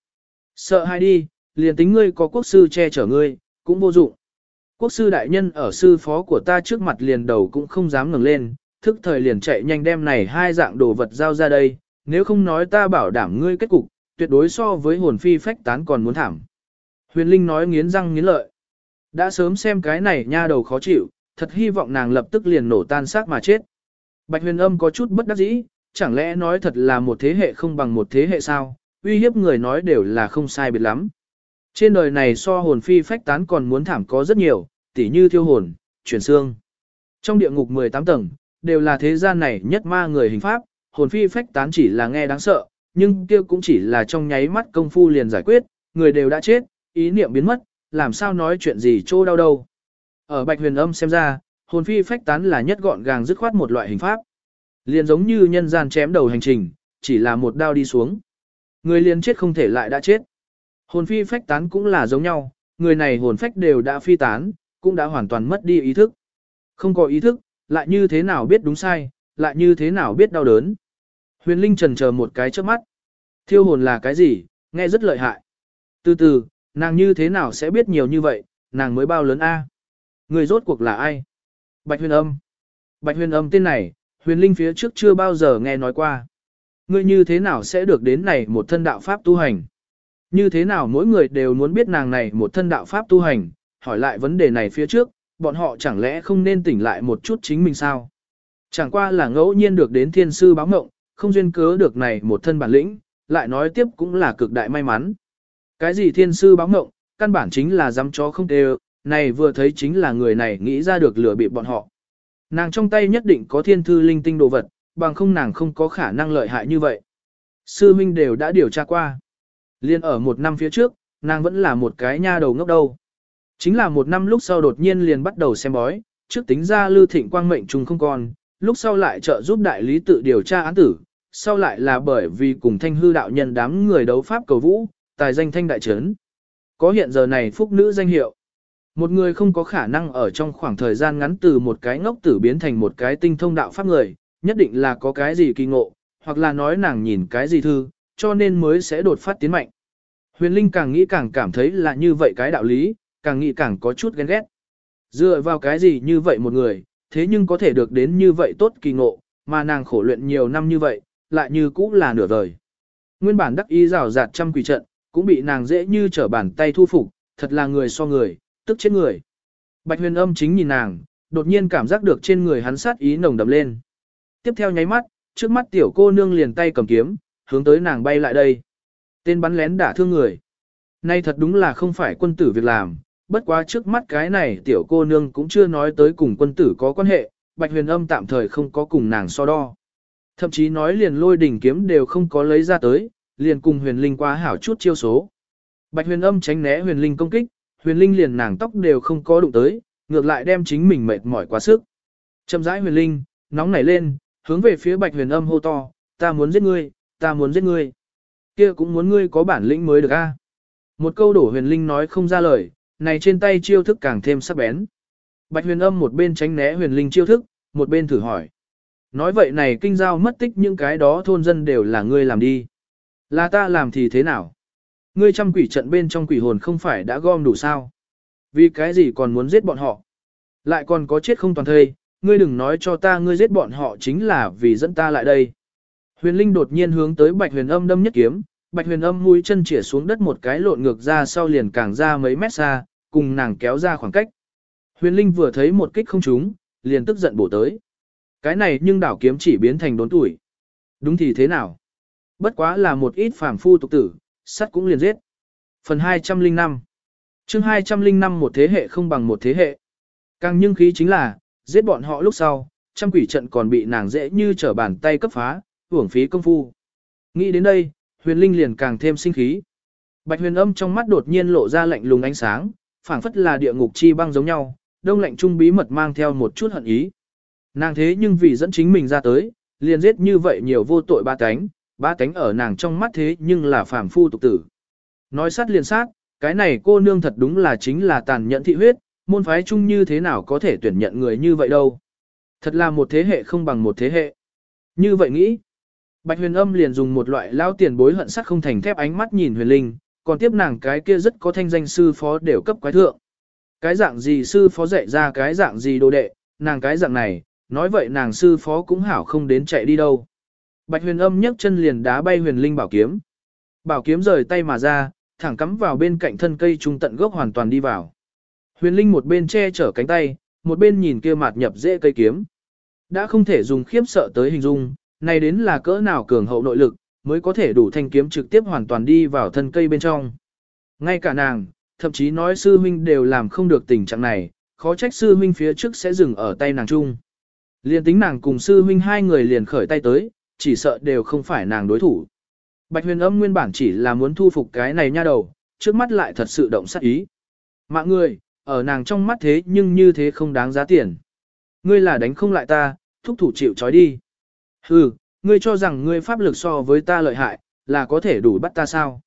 Sợ hai đi, liền tính ngươi có quốc sư che chở ngươi, cũng vô dụng. Quốc sư đại nhân ở sư phó của ta trước mặt liền đầu cũng không dám ngừng lên, thức thời liền chạy nhanh đem này hai dạng đồ vật giao ra đây, nếu không nói ta bảo đảm ngươi kết cục, tuyệt đối so với hồn phi phách tán còn muốn thảm. Huyền Linh nói nghiến răng nghiến lợi. Đã sớm xem cái này nha đầu khó chịu, thật hy vọng nàng lập tức liền nổ tan xác mà chết. Bạch huyền âm có chút bất đắc dĩ, chẳng lẽ nói thật là một thế hệ không bằng một thế hệ sao, uy hiếp người nói đều là không sai biệt lắm. Trên đời này so hồn phi phách tán còn muốn thảm có rất nhiều, tỉ như thiêu hồn, chuyển xương. Trong địa ngục 18 tầng, đều là thế gian này nhất ma người hình pháp, hồn phi phách tán chỉ là nghe đáng sợ, nhưng kia cũng chỉ là trong nháy mắt công phu liền giải quyết, người đều đã chết, ý niệm biến mất, làm sao nói chuyện gì trô đau đâu. Ở Bạch Huyền Âm xem ra, hồn phi phách tán là nhất gọn gàng dứt khoát một loại hình pháp. Liền giống như nhân gian chém đầu hành trình, chỉ là một đao đi xuống. Người liền chết không thể lại đã chết. Hồn phi phách tán cũng là giống nhau, người này hồn phách đều đã phi tán, cũng đã hoàn toàn mất đi ý thức. Không có ý thức, lại như thế nào biết đúng sai, lại như thế nào biết đau đớn. Huyền Linh trần chờ một cái trước mắt. Thiêu hồn là cái gì, nghe rất lợi hại. Từ từ, nàng như thế nào sẽ biết nhiều như vậy, nàng mới bao lớn A. Người rốt cuộc là ai? Bạch huyền âm. Bạch huyền âm tên này, huyền linh phía trước chưa bao giờ nghe nói qua. Ngươi như thế nào sẽ được đến này một thân đạo pháp tu hành? Như thế nào mỗi người đều muốn biết nàng này một thân đạo pháp tu hành, hỏi lại vấn đề này phía trước, bọn họ chẳng lẽ không nên tỉnh lại một chút chính mình sao? Chẳng qua là ngẫu nhiên được đến thiên sư báo ngộng, không duyên cớ được này một thân bản lĩnh, lại nói tiếp cũng là cực đại may mắn. Cái gì thiên sư báo ngộng, căn bản chính là dám chó không đều, này vừa thấy chính là người này nghĩ ra được lừa bịp bọn họ. Nàng trong tay nhất định có thiên thư linh tinh đồ vật, bằng không nàng không có khả năng lợi hại như vậy. Sư Minh đều đã điều tra qua. Liên ở một năm phía trước, nàng vẫn là một cái nha đầu ngốc đâu. Chính là một năm lúc sau đột nhiên liền bắt đầu xem bói, trước tính ra lưu thịnh quang mệnh trùng không còn, lúc sau lại trợ giúp đại lý tự điều tra án tử, sau lại là bởi vì cùng thanh hư đạo nhân đám người đấu pháp cầu vũ, tài danh thanh đại trấn. Có hiện giờ này phúc nữ danh hiệu. Một người không có khả năng ở trong khoảng thời gian ngắn từ một cái ngốc tử biến thành một cái tinh thông đạo pháp người, nhất định là có cái gì kỳ ngộ, hoặc là nói nàng nhìn cái gì thư, cho nên mới sẽ đột phát tiến mạnh. Huyền Linh càng nghĩ càng cảm thấy là như vậy cái đạo lý, càng nghĩ càng có chút ghen ghét. Dựa vào cái gì như vậy một người, thế nhưng có thể được đến như vậy tốt kỳ ngộ, mà nàng khổ luyện nhiều năm như vậy, lại như cũ là nửa đời. Nguyên bản đắc ý rào rạt trăm quỷ trận, cũng bị nàng dễ như trở bàn tay thu phục, thật là người so người, tức chết người. Bạch huyền âm chính nhìn nàng, đột nhiên cảm giác được trên người hắn sát ý nồng đậm lên. Tiếp theo nháy mắt, trước mắt tiểu cô nương liền tay cầm kiếm, hướng tới nàng bay lại đây. Tên bắn lén đả thương người. Nay thật đúng là không phải quân tử việc làm, bất quá trước mắt cái này tiểu cô nương cũng chưa nói tới cùng quân tử có quan hệ, bạch huyền âm tạm thời không có cùng nàng so đo. Thậm chí nói liền lôi đỉnh kiếm đều không có lấy ra tới, liền cùng huyền linh quá hảo chút chiêu số. Bạch huyền âm tránh né huyền linh công kích, huyền linh liền nàng tóc đều không có đụng tới, ngược lại đem chính mình mệt mỏi quá sức. Chậm rãi huyền linh, nóng nảy lên, hướng về phía bạch huyền âm hô to, ta muốn giết ngươi, ta muốn giết ngươi. Kia cũng muốn ngươi có bản lĩnh mới được a. Một câu đổ huyền linh nói không ra lời, này trên tay chiêu thức càng thêm sắc bén. Bạch huyền âm một bên tránh né huyền linh chiêu thức, một bên thử hỏi. Nói vậy này kinh giao mất tích những cái đó thôn dân đều là ngươi làm đi. Là ta làm thì thế nào? Ngươi trăm quỷ trận bên trong quỷ hồn không phải đã gom đủ sao? Vì cái gì còn muốn giết bọn họ? Lại còn có chết không toàn thây, ngươi đừng nói cho ta ngươi giết bọn họ chính là vì dẫn ta lại đây. Huyền Linh đột nhiên hướng tới Bạch Huyền Âm đâm nhất kiếm, Bạch Huyền Âm mũi chân chĩa xuống đất một cái lộn ngược ra sau liền càng ra mấy mét xa, cùng nàng kéo ra khoảng cách. Huyền Linh vừa thấy một kích không trúng, liền tức giận bổ tới. Cái này nhưng đảo kiếm chỉ biến thành đốn tuổi. Đúng thì thế nào? Bất quá là một ít phàm phu tục tử, sắt cũng liền giết. Phần 205 chương 205 một thế hệ không bằng một thế hệ. Càng nhưng khí chính là, giết bọn họ lúc sau, trăm quỷ trận còn bị nàng dễ như trở bàn tay cấp phá, uổng phí công phu. Nghĩ đến đây, huyền linh liền càng thêm sinh khí. Bạch huyền âm trong mắt đột nhiên lộ ra lạnh lùng ánh sáng, phảng phất là địa ngục chi băng giống nhau, đông lạnh trung bí mật mang theo một chút hận ý. Nàng thế nhưng vì dẫn chính mình ra tới, liền giết như vậy nhiều vô tội ba cánh, ba cánh ở nàng trong mắt thế nhưng là phàm phu tục tử. Nói sát liền sát, Cái này cô nương thật đúng là chính là tàn nhẫn thị huyết, môn phái chung như thế nào có thể tuyển nhận người như vậy đâu. Thật là một thế hệ không bằng một thế hệ. Như vậy nghĩ, Bạch huyền âm liền dùng một loại lao tiền bối hận sắc không thành thép ánh mắt nhìn huyền linh, còn tiếp nàng cái kia rất có thanh danh sư phó đều cấp quái thượng. Cái dạng gì sư phó dạy ra cái dạng gì đồ đệ, nàng cái dạng này, nói vậy nàng sư phó cũng hảo không đến chạy đi đâu. Bạch huyền âm nhấc chân liền đá bay huyền linh bảo kiếm. Bảo kiếm rời tay mà ra, thẳng cắm vào bên cạnh thân cây trung tận gốc hoàn toàn đi vào. Huyền linh một bên che chở cánh tay, một bên nhìn kia mạt nhập dễ cây kiếm. Đã không thể dùng khiếp sợ tới hình dung, này đến là cỡ nào cường hậu nội lực, mới có thể đủ thanh kiếm trực tiếp hoàn toàn đi vào thân cây bên trong. Ngay cả nàng, thậm chí nói sư huynh đều làm không được tình trạng này, khó trách sư huynh phía trước sẽ dừng ở tay nàng chung. Liên tính nàng cùng sư huynh hai người liền khởi tay tới, chỉ sợ đều không phải nàng đối thủ. Bạch huyền âm nguyên bản chỉ là muốn thu phục cái này nha đầu, trước mắt lại thật sự động sát ý. Mạng người, ở nàng trong mắt thế nhưng như thế không đáng giá tiền. Ngươi là đánh không lại ta, thúc thủ chịu trói đi. Hừ, ngươi cho rằng ngươi pháp lực so với ta lợi hại, là có thể đủ bắt ta sao?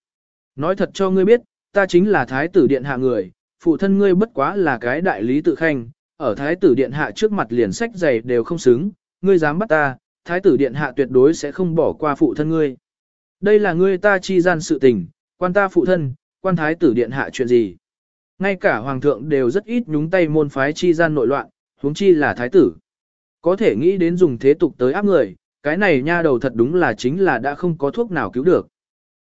Nói thật cho ngươi biết, ta chính là thái tử điện hạ người, phụ thân ngươi bất quá là cái đại lý tự khanh, ở thái tử điện hạ trước mặt liền sách giày đều không xứng, ngươi dám bắt ta, thái tử điện hạ tuyệt đối sẽ không bỏ qua phụ thân ngươi. Đây là ngươi ta chi gian sự tình, quan ta phụ thân, quan thái tử điện hạ chuyện gì. Ngay cả hoàng thượng đều rất ít nhúng tay môn phái chi gian nội loạn, huống chi là thái tử. Có thể nghĩ đến dùng thế tục tới áp người, cái này nha đầu thật đúng là chính là đã không có thuốc nào cứu được.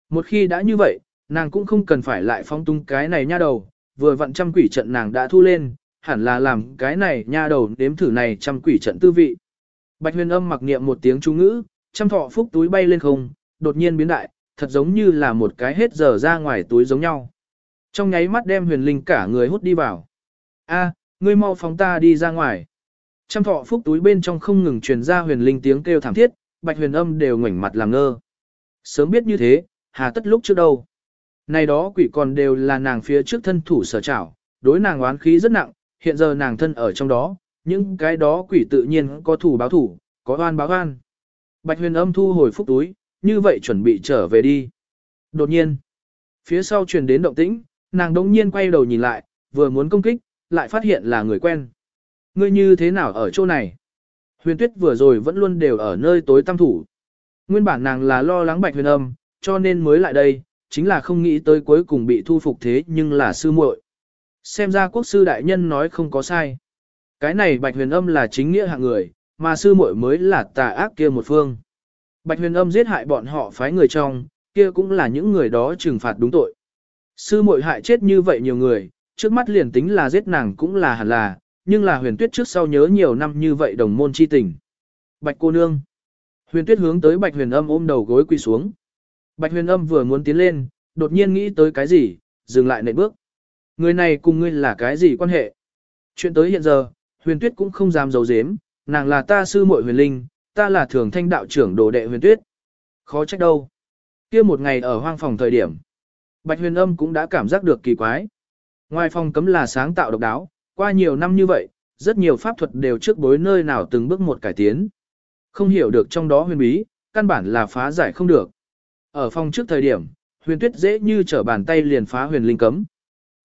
Một khi đã như vậy, nàng cũng không cần phải lại phong tung cái này nha đầu, vừa vặn trăm quỷ trận nàng đã thu lên, hẳn là làm cái này nha đầu đếm thử này trăm quỷ trận tư vị. Bạch huyền âm mặc niệm một tiếng chú ngữ, trăm thọ phúc túi bay lên không, đột nhiên biến đại, thật giống như là một cái hết giờ ra ngoài túi giống nhau. Trong nháy mắt đem huyền linh cả người hút đi vào. A, ngươi mau phóng ta đi ra ngoài. Trăm thọ phúc túi bên trong không ngừng truyền ra huyền linh tiếng kêu thảm thiết, bạch huyền âm đều ngoảnh mặt làm ngơ. Sớm biết như thế, hà tất lúc trước đâu. Này đó quỷ còn đều là nàng phía trước thân thủ sở trảo, đối nàng oán khí rất nặng, hiện giờ nàng thân ở trong đó, những cái đó quỷ tự nhiên có thủ báo thủ, có oan báo oan. Bạch huyền âm thu hồi phúc túi, như vậy chuẩn bị trở về đi. Đột nhiên, phía sau truyền đến động tĩnh, nàng đống nhiên quay đầu nhìn lại, vừa muốn công kích, lại phát hiện là người quen. Ngươi như thế nào ở chỗ này? Huyền tuyết vừa rồi vẫn luôn đều ở nơi tối tăm thủ. Nguyên bản nàng là lo lắng bạch huyền âm, cho nên mới lại đây, chính là không nghĩ tới cuối cùng bị thu phục thế nhưng là sư muội. Xem ra quốc sư đại nhân nói không có sai. Cái này bạch huyền âm là chính nghĩa hạng người, mà sư muội mới là tà ác kia một phương. Bạch huyền âm giết hại bọn họ phái người trong, kia cũng là những người đó trừng phạt đúng tội. Sư muội hại chết như vậy nhiều người, trước mắt liền tính là giết nàng cũng là hẳn là, nhưng là huyền tuyết trước sau nhớ nhiều năm như vậy đồng môn chi tình. Bạch cô nương. Huyền tuyết hướng tới bạch huyền âm ôm đầu gối quỳ xuống. Bạch huyền âm vừa muốn tiến lên, đột nhiên nghĩ tới cái gì, dừng lại nệm bước. Người này cùng ngươi là cái gì quan hệ? Chuyện tới hiện giờ, huyền tuyết cũng không dám giấu giếm, nàng là ta sư muội huyền linh, ta là thường thanh đạo trưởng đồ đệ huyền tuyết. Khó trách đâu. kia một ngày ở hoang phòng thời điểm. Bạch huyền âm cũng đã cảm giác được kỳ quái. Ngoài phòng cấm là sáng tạo độc đáo, qua nhiều năm như vậy, rất nhiều pháp thuật đều trước bối nơi nào từng bước một cải tiến. Không hiểu được trong đó huyền bí, căn bản là phá giải không được. Ở phòng trước thời điểm, huyền tuyết dễ như trở bàn tay liền phá huyền linh cấm.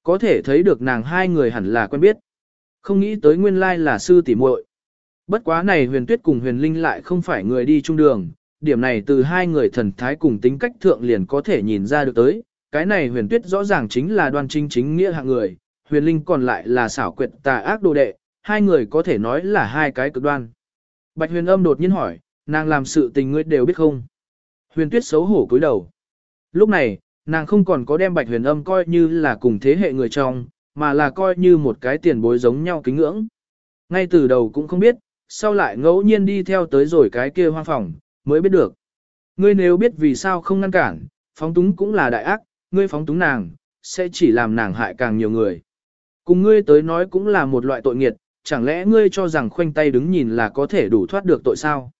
Có thể thấy được nàng hai người hẳn là quen biết. Không nghĩ tới nguyên lai là sư tỷ muội. Bất quá này huyền tuyết cùng huyền linh lại không phải người đi chung đường, điểm này từ hai người thần thái cùng tính cách thượng liền có thể nhìn ra được tới. Cái này huyền tuyết rõ ràng chính là đoan chính chính nghĩa hạng người, huyền linh còn lại là xảo quyệt tà ác đồ đệ, hai người có thể nói là hai cái cực đoan. Bạch huyền âm đột nhiên hỏi, nàng làm sự tình ngươi đều biết không? Huyền tuyết xấu hổ cúi đầu. Lúc này, nàng không còn có đem bạch huyền âm coi như là cùng thế hệ người trong, mà là coi như một cái tiền bối giống nhau kính ngưỡng. Ngay từ đầu cũng không biết, sau lại ngẫu nhiên đi theo tới rồi cái kia hoang phòng, mới biết được. Ngươi nếu biết vì sao không ngăn cản, phóng túng cũng là đại ác, ngươi phóng túng nàng, sẽ chỉ làm nàng hại càng nhiều người. Cùng ngươi tới nói cũng là một loại tội nghiệt, chẳng lẽ ngươi cho rằng khoanh tay đứng nhìn là có thể đủ thoát được tội sao?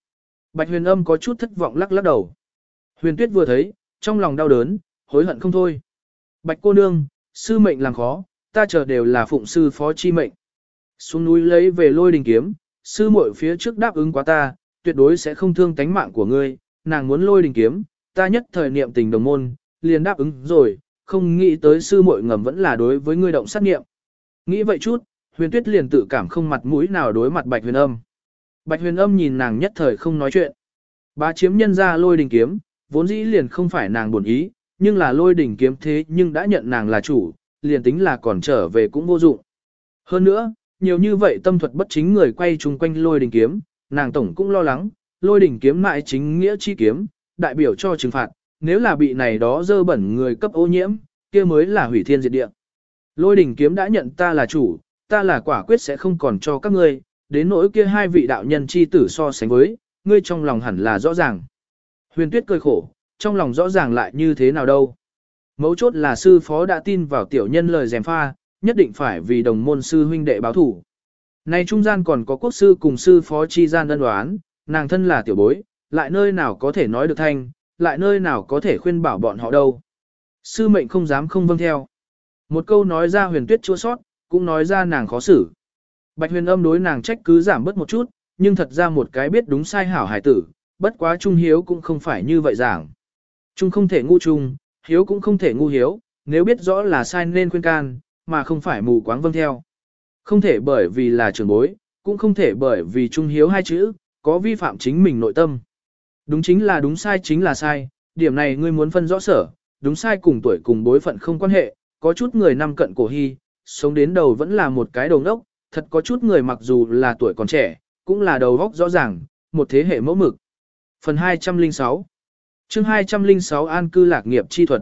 Bạch huyền âm có chút thất vọng lắc lắc đầu. Huyền tuyết vừa thấy, trong lòng đau đớn, hối hận không thôi. Bạch cô nương, sư mệnh làm khó, ta chờ đều là phụng sư phó chi mệnh. Xuống núi lấy về lôi đình kiếm, sư muội phía trước đáp ứng quá ta, tuyệt đối sẽ không thương tánh mạng của ngươi, nàng muốn lôi đình kiếm, ta nhất thời niệm tình đồng môn, liền đáp ứng rồi, không nghĩ tới sư muội ngầm vẫn là đối với ngươi động sát niệm. Nghĩ vậy chút, huyền tuyết liền tự cảm không mặt mũi nào đối mặt bạch huyền âm. Bạch huyền âm nhìn nàng nhất thời không nói chuyện. Bá chiếm nhân ra lôi đình kiếm, vốn dĩ liền không phải nàng buồn ý, nhưng là lôi đình kiếm thế nhưng đã nhận nàng là chủ, liền tính là còn trở về cũng vô dụng. Hơn nữa, nhiều như vậy tâm thuật bất chính người quay chung quanh lôi đình kiếm, nàng tổng cũng lo lắng, lôi đình kiếm mại chính nghĩa chi kiếm, đại biểu cho trừng phạt, nếu là bị này đó dơ bẩn người cấp ô nhiễm, kia mới là hủy thiên diệt địa. Lôi đình kiếm đã nhận ta là chủ, ta là quả quyết sẽ không còn cho các ngươi, đến nỗi kia hai vị đạo nhân chi tử so sánh với, ngươi trong lòng hẳn là rõ ràng. Huyền tuyết cười khổ, trong lòng rõ ràng lại như thế nào đâu. Mấu chốt là sư phó đã tin vào tiểu nhân lời dèm pha, nhất định phải vì đồng môn sư huynh đệ báo thủ. Nay trung gian còn có quốc sư cùng sư phó chi gian đơn đoán, nàng thân là tiểu bối, lại nơi nào có thể nói được thanh, lại nơi nào có thể khuyên bảo bọn họ đâu. Sư mệnh không dám không vâng theo. Một câu nói ra huyền tuyết chua sót, cũng nói ra nàng khó xử. Bạch huyền âm đối nàng trách cứ giảm bớt một chút, nhưng thật ra một cái biết đúng sai hảo hải tử, bất quá trung hiếu cũng không phải như vậy giảng. Trung không thể ngu trung, hiếu cũng không thể ngu hiếu, nếu biết rõ là sai nên khuyên can, mà không phải mù quáng vâng theo. Không thể bởi vì là trưởng bối, cũng không thể bởi vì trung hiếu hai chữ, có vi phạm chính mình nội tâm. Đúng chính là đúng sai chính là sai, điểm này ngươi muốn phân rõ sở, đúng sai cùng tuổi cùng bối phận không quan hệ, có chút người năm cận cổ hy, sống đến đầu vẫn là một cái đầu ngốc, thật có chút người mặc dù là tuổi còn trẻ, cũng là đầu góc rõ ràng, một thế hệ mẫu mực. Phần 206 chương 206 An cư lạc nghiệp chi thuật.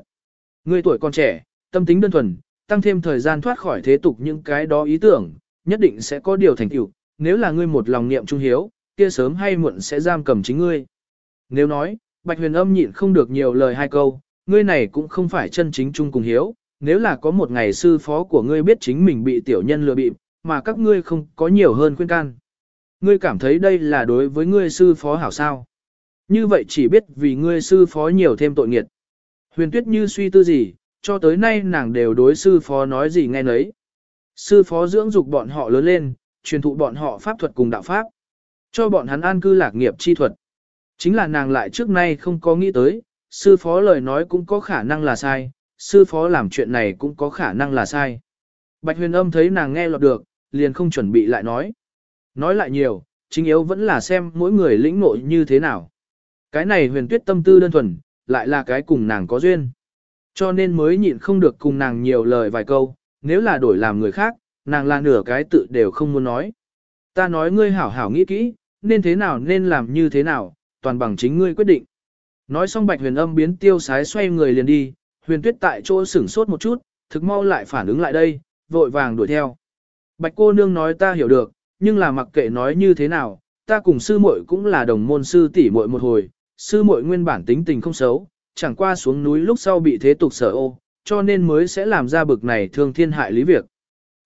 Người tuổi còn trẻ, tâm tính đơn thuần, tăng thêm thời gian thoát khỏi thế tục những cái đó ý tưởng, nhất định sẽ có điều thành tựu. Nếu là ngươi một lòng niệm trung hiếu, kia sớm hay muộn sẽ giam cầm chính ngươi. Nếu nói, Bạch Huyền Âm nhịn không được nhiều lời hai câu, ngươi này cũng không phải chân chính trung cùng hiếu, nếu là có một ngày sư phó của ngươi biết chính mình bị tiểu nhân lừa bịp, mà các ngươi không có nhiều hơn khuyên can. Ngươi cảm thấy đây là đối với ngươi sư phó hảo sao. Như vậy chỉ biết vì ngươi sư phó nhiều thêm tội nghiệt. Huyền tuyết như suy tư gì, cho tới nay nàng đều đối sư phó nói gì nghe nấy. Sư phó dưỡng dục bọn họ lớn lên, truyền thụ bọn họ pháp thuật cùng đạo pháp. Cho bọn hắn an cư lạc nghiệp chi thuật. Chính là nàng lại trước nay không có nghĩ tới, sư phó lời nói cũng có khả năng là sai, sư phó làm chuyện này cũng có khả năng là sai. Bạch huyền âm thấy nàng nghe lọt được, liền không chuẩn bị lại nói. Nói lại nhiều, chính yếu vẫn là xem mỗi người lĩnh nội như thế nào. Cái này huyền tuyết tâm tư đơn thuần, lại là cái cùng nàng có duyên. Cho nên mới nhịn không được cùng nàng nhiều lời vài câu, nếu là đổi làm người khác, nàng là nửa cái tự đều không muốn nói. Ta nói ngươi hảo hảo nghĩ kỹ, nên thế nào nên làm như thế nào, toàn bằng chính ngươi quyết định. Nói xong bạch huyền âm biến tiêu sái xoay người liền đi, huyền tuyết tại chỗ sửng sốt một chút, thực mau lại phản ứng lại đây, vội vàng đuổi theo. Bạch cô nương nói ta hiểu được, nhưng là mặc kệ nói như thế nào, ta cùng sư muội cũng là đồng môn sư tỷ muội một hồi, sư muội nguyên bản tính tình không xấu, chẳng qua xuống núi lúc sau bị thế tục sở ô, cho nên mới sẽ làm ra bực này thương thiên hại lý việc.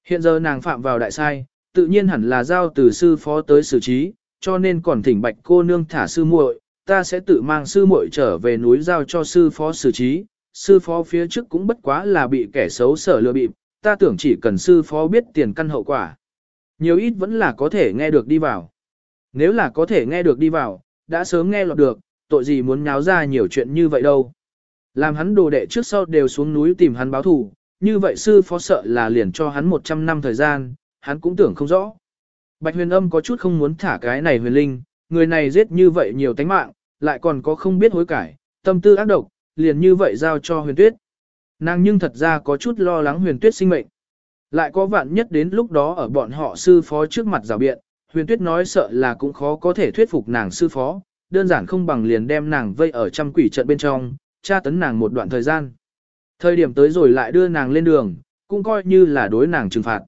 Hiện giờ nàng phạm vào đại sai, tự nhiên hẳn là giao từ sư phó tới xử trí, cho nên còn thỉnh bạch cô nương thả sư muội, ta sẽ tự mang sư muội trở về núi giao cho sư phó xử trí. Sư phó phía trước cũng bất quá là bị kẻ xấu sở lừa bịp, ta tưởng chỉ cần sư phó biết tiền căn hậu quả. Nhiều ít vẫn là có thể nghe được đi vào. Nếu là có thể nghe được đi vào, đã sớm nghe lọt được, tội gì muốn nháo ra nhiều chuyện như vậy đâu. Làm hắn đồ đệ trước sau đều xuống núi tìm hắn báo thù, như vậy sư phó sợ là liền cho hắn 100 năm thời gian, hắn cũng tưởng không rõ. Bạch huyền âm có chút không muốn thả cái này huyền linh, người này giết như vậy nhiều tánh mạng, lại còn có không biết hối cải, tâm tư ác độc, liền như vậy giao cho huyền tuyết. Nàng nhưng thật ra có chút lo lắng huyền tuyết sinh mệnh. Lại có vạn nhất đến lúc đó ở bọn họ sư phó trước mặt rào biện, huyền tuyết nói sợ là cũng khó có thể thuyết phục nàng sư phó, đơn giản không bằng liền đem nàng vây ở trăm quỷ trận bên trong, tra tấn nàng một đoạn thời gian. Thời điểm tới rồi lại đưa nàng lên đường, cũng coi như là đối nàng trừng phạt.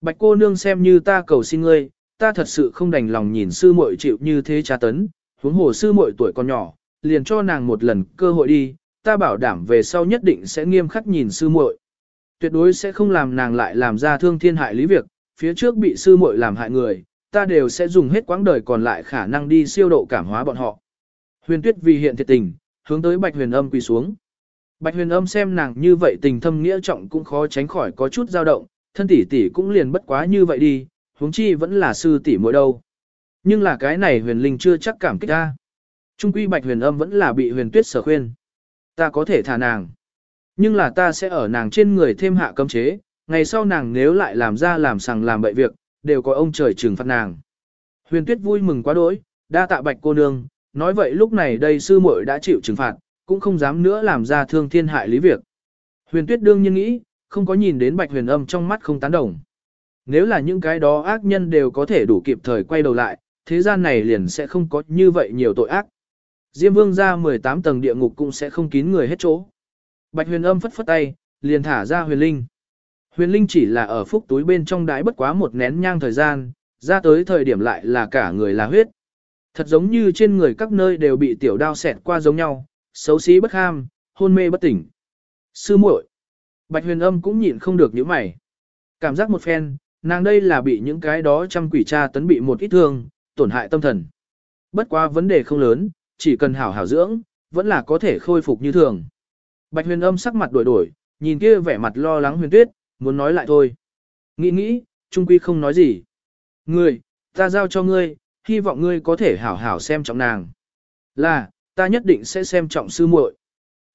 Bạch cô nương xem như ta cầu xin ngươi, ta thật sự không đành lòng nhìn sư muội chịu như thế tra tấn, huống hồ sư muội tuổi còn nhỏ, liền cho nàng một lần cơ hội đi, ta bảo đảm về sau nhất định sẽ nghiêm khắc nhìn sư muội. Tuyệt đối sẽ không làm nàng lại làm ra thương thiên hại lý việc, phía trước bị sư muội làm hại người, ta đều sẽ dùng hết quãng đời còn lại khả năng đi siêu độ cảm hóa bọn họ. Huyền Tuyết vì hiện thiệt tình, hướng tới Bạch Huyền Âm quỳ xuống. Bạch Huyền Âm xem nàng như vậy tình thâm nghĩa trọng cũng khó tránh khỏi có chút dao động, thân tỷ tỷ cũng liền bất quá như vậy đi, huống chi vẫn là sư tỷ mỗi đâu. Nhưng là cái này Huyền Linh chưa chắc cảm kích ta. Trung quy Bạch Huyền Âm vẫn là bị Huyền Tuyết sở khuyên. Ta có thể thả nàng. Nhưng là ta sẽ ở nàng trên người thêm hạ cấm chế, ngày sau nàng nếu lại làm ra làm sằng làm bậy việc, đều có ông trời trừng phạt nàng. Huyền Tuyết vui mừng quá đỗi, đa tạ bạch cô nương, nói vậy lúc này đây sư muội đã chịu trừng phạt, cũng không dám nữa làm ra thương thiên hại lý việc. Huyền Tuyết đương nhiên nghĩ, không có nhìn đến bạch huyền âm trong mắt không tán đồng. Nếu là những cái đó ác nhân đều có thể đủ kịp thời quay đầu lại, thế gian này liền sẽ không có như vậy nhiều tội ác. Diêm vương ra 18 tầng địa ngục cũng sẽ không kín người hết chỗ. Bạch huyền âm phất phất tay, liền thả ra huyền linh. Huyền linh chỉ là ở phúc túi bên trong đái bất quá một nén nhang thời gian, ra tới thời điểm lại là cả người là huyết. Thật giống như trên người các nơi đều bị tiểu đao xẹt qua giống nhau, xấu xí bất ham, hôn mê bất tỉnh. Sư muội, Bạch huyền âm cũng nhịn không được những mày. Cảm giác một phen, nàng đây là bị những cái đó trăm quỷ cha tấn bị một ít thương, tổn hại tâm thần. Bất quá vấn đề không lớn, chỉ cần hảo hảo dưỡng, vẫn là có thể khôi phục như thường. Bạch huyền âm sắc mặt đổi đổi, nhìn kia vẻ mặt lo lắng huyền tuyết, muốn nói lại thôi. Nghĩ nghĩ, trung quy không nói gì. Ngươi, ta giao cho ngươi, hy vọng ngươi có thể hảo hảo xem trọng nàng. Là, ta nhất định sẽ xem trọng sư muội.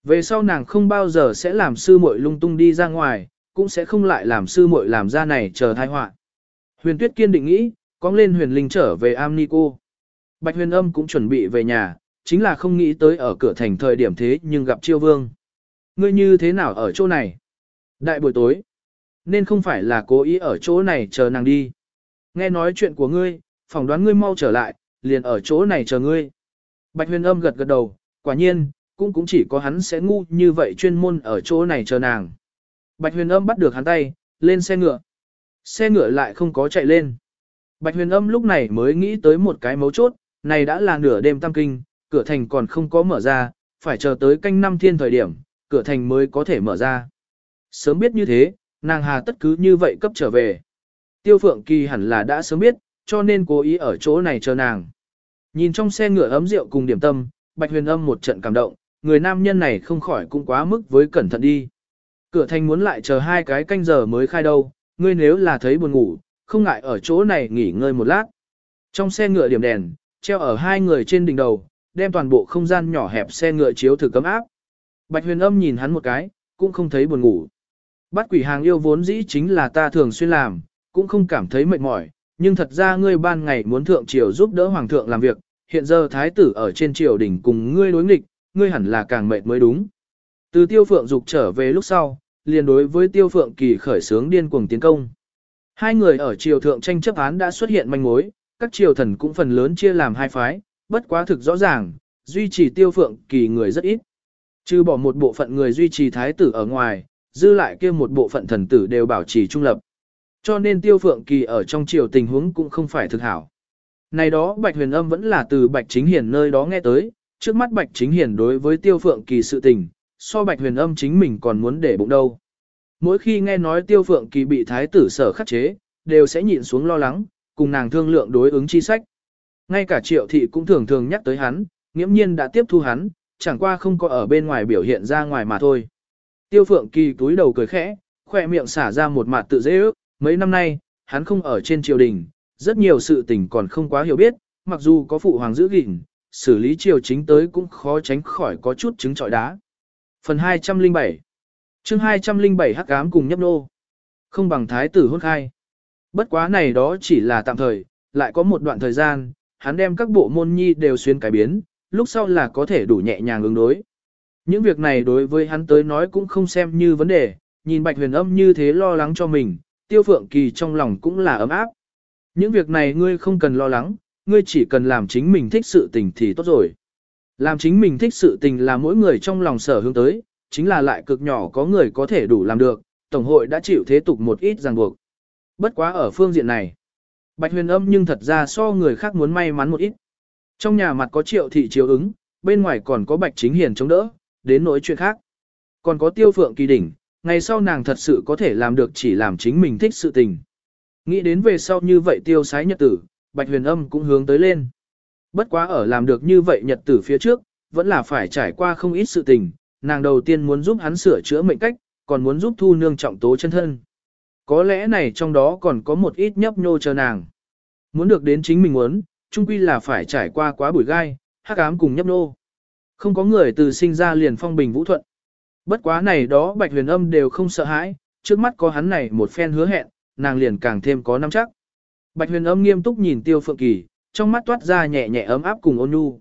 Về sau nàng không bao giờ sẽ làm sư muội lung tung đi ra ngoài, cũng sẽ không lại làm sư muội làm ra này chờ tai họa. Huyền Tuyết kiên định nghĩ, cong lên huyền linh trở về am ni cô. Bạch huyền âm cũng chuẩn bị về nhà, chính là không nghĩ tới ở cửa thành thời điểm thế nhưng gặp chiêu vương. Ngươi như thế nào ở chỗ này? Đại buổi tối, nên không phải là cố ý ở chỗ này chờ nàng đi. Nghe nói chuyện của ngươi, phỏng đoán ngươi mau trở lại, liền ở chỗ này chờ ngươi. Bạch huyền âm gật gật đầu, quả nhiên, cũng cũng chỉ có hắn sẽ ngu như vậy chuyên môn ở chỗ này chờ nàng. Bạch huyền âm bắt được hắn tay, lên xe ngựa. Xe ngựa lại không có chạy lên. Bạch huyền âm lúc này mới nghĩ tới một cái mấu chốt, này đã là nửa đêm tam kinh, cửa thành còn không có mở ra, phải chờ tới canh năm thiên thời điểm, cửa thành mới có thể mở ra. Sớm biết như thế, nàng hà tất cứ như vậy cấp trở về. Tiêu phượng kỳ hẳn là đã sớm biết, cho nên cố ý ở chỗ này chờ nàng. Nhìn trong xe ngựa ấm rượu cùng điểm tâm, Bạch huyền âm một trận cảm động, người nam nhân này không khỏi cũng quá mức với cẩn thận đi. Cửa thành muốn lại chờ hai cái canh giờ mới khai đâu, ngươi nếu là thấy buồn ngủ, không ngại ở chỗ này nghỉ ngơi một lát. Trong xe ngựa điểm đèn, treo ở hai người trên đỉnh đầu, đem toàn bộ không gian nhỏ hẹp xe ngựa chiếu thử cấm áp. Bạch huyền âm nhìn hắn một cái, cũng không thấy buồn ngủ. Bắt quỷ hàng yêu vốn dĩ chính là ta thường xuyên làm, cũng không cảm thấy mệt mỏi, nhưng thật ra ngươi ban ngày muốn thượng triều giúp đỡ hoàng thượng làm việc, hiện giờ thái tử ở trên triều đỉnh cùng ngươi đối nghịch, ngươi hẳn là càng mệt mới đúng. Từ tiêu phượng dục trở về lúc sau, liền đối với tiêu phượng kỳ khởi sướng điên cuồng tiến công. Hai người ở triều thượng tranh chấp án đã xuất hiện manh mối, các triều thần cũng phần lớn chia làm hai phái, bất quá thực rõ ràng, duy trì tiêu phượng kỳ người rất ít. Trừ bỏ một bộ phận người duy trì thái tử ở ngoài, dư lại kia một bộ phận thần tử đều bảo trì trung lập. Cho nên tiêu phượng kỳ ở trong triều tình huống cũng không phải thực hảo. Này đó Bạch Huyền Âm vẫn là từ Bạch Chính Hiền nơi đó nghe tới, trước mắt Bạch Chính Hiền đối với Tiêu Phượng Kỳ sự tình, so Bạch Huyền Âm chính mình còn muốn để bụng đâu. Mỗi khi nghe nói Tiêu Phượng Kỳ bị thái tử sở khắc chế, đều sẽ nhịn xuống lo lắng, cùng nàng thương lượng đối ứng chi sách. Ngay cả Triệu thị cũng thường thường nhắc tới hắn, nghiễm nhiên đã tiếp thu hắn, chẳng qua không có ở bên ngoài biểu hiện ra ngoài mà thôi. Tiêu Phượng Kỳ túi đầu cười khẽ, khỏe miệng xả ra một mặt tự dễ ước, mấy năm nay, hắn không ở trên triều đình, rất nhiều sự tình còn không quá hiểu biết, mặc dù có phụ hoàng giữ gìn, xử lý triều chính tới cũng khó tránh khỏi có chút trứng trọi đá. Phần 207 chương 207 hắc ám cùng nhấp nô. Không bằng thái tử hôn khai. Bất quá này đó chỉ là tạm thời, lại có một đoạn thời gian, hắn đem các bộ môn nhi đều xuyên cải biến, lúc sau là có thể đủ nhẹ nhàng ứng đối. Những việc này đối với hắn tới nói cũng không xem như vấn đề, nhìn bạch huyền âm như thế lo lắng cho mình, tiêu phượng kỳ trong lòng cũng là ấm áp. Những việc này ngươi không cần lo lắng, ngươi chỉ cần làm chính mình thích sự tình thì tốt rồi. Làm chính mình thích sự tình là mỗi người trong lòng sở hướng tới, chính là lại cực nhỏ có người có thể đủ làm được, Tổng hội đã chịu thế tục một ít ràng buộc. Bất quá ở phương diện này, Bạch huyền âm nhưng thật ra so người khác muốn may mắn một ít. Trong nhà mặt có triệu thị chiếu ứng, bên ngoài còn có bạch chính hiền chống đỡ, đến nỗi chuyện khác. Còn có tiêu phượng kỳ đỉnh, ngày sau nàng thật sự có thể làm được chỉ làm chính mình thích sự tình. Nghĩ đến về sau như vậy tiêu sái nhật tử, Bạch Huyền Âm cũng hướng tới lên. Bất quá ở làm được như vậy nhật tử phía trước, vẫn là phải trải qua không ít sự tình, nàng đầu tiên muốn giúp hắn sửa chữa mệnh cách, còn muốn giúp thu nương trọng tố chân thân. Có lẽ này trong đó còn có một ít nhấp nhô chờ nàng. Muốn được đến chính mình muốn, chung quy là phải trải qua quá bụi gai, hắc ám cùng nhấp nhô. Không có người từ sinh ra liền phong bình vũ thuận. Bất quá này đó bạch huyền âm đều không sợ hãi, trước mắt có hắn này một phen hứa hẹn, nàng liền càng thêm có nắm chắc. Bạch huyền âm nghiêm túc nhìn tiêu phượng kỳ, trong mắt toát ra nhẹ nhẹ ấm áp cùng ôn nhu.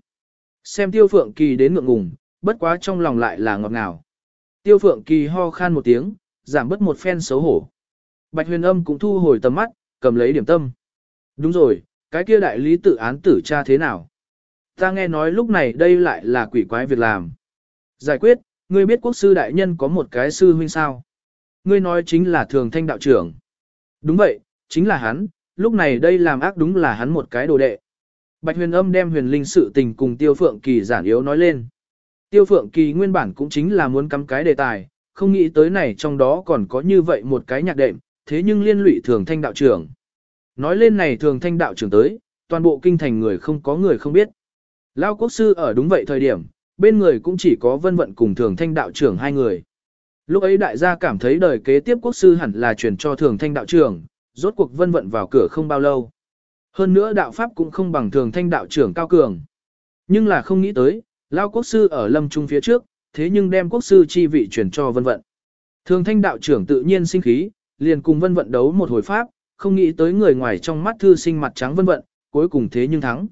Xem tiêu phượng kỳ đến ngượng ngùng, bất quá trong lòng lại là ngọt ngào. Tiêu phượng kỳ ho khan một tiếng, giảm bớt một phen xấu hổ. Bạch huyền âm cũng thu hồi tầm mắt, cầm lấy điểm tâm. Đúng rồi, cái kia đại lý tự án tử tra thế nào? Ta nghe nói lúc này đây lại là quỷ quái việc làm. Giải quyết, ngươi biết quốc sư đại nhân có một cái sư huynh sao? Ngươi nói chính là thường thanh đạo trưởng. Đúng vậy, chính là hắn, lúc này đây làm ác đúng là hắn một cái đồ đệ. Bạch huyền âm đem huyền linh sự tình cùng tiêu phượng kỳ giản yếu nói lên. Tiêu phượng kỳ nguyên bản cũng chính là muốn cắm cái đề tài, không nghĩ tới này trong đó còn có như vậy một cái nhạc đệm, thế nhưng liên lụy thường thanh đạo trưởng. Nói lên này thường thanh đạo trưởng tới, toàn bộ kinh thành người không có người không biết. Lao quốc sư ở đúng vậy thời điểm, bên người cũng chỉ có vân vận cùng thường thanh đạo trưởng hai người. Lúc ấy đại gia cảm thấy đời kế tiếp quốc sư hẳn là truyền cho thường thanh đạo trưởng, rốt cuộc vân vận vào cửa không bao lâu. Hơn nữa đạo pháp cũng không bằng thường thanh đạo trưởng cao cường. Nhưng là không nghĩ tới, Lao quốc sư ở lâm trung phía trước, thế nhưng đem quốc sư chi vị truyền cho vân vận. Thường thanh đạo trưởng tự nhiên sinh khí, liền cùng vân vận đấu một hồi pháp, không nghĩ tới người ngoài trong mắt thư sinh mặt trắng vân vận, cuối cùng thế nhưng thắng.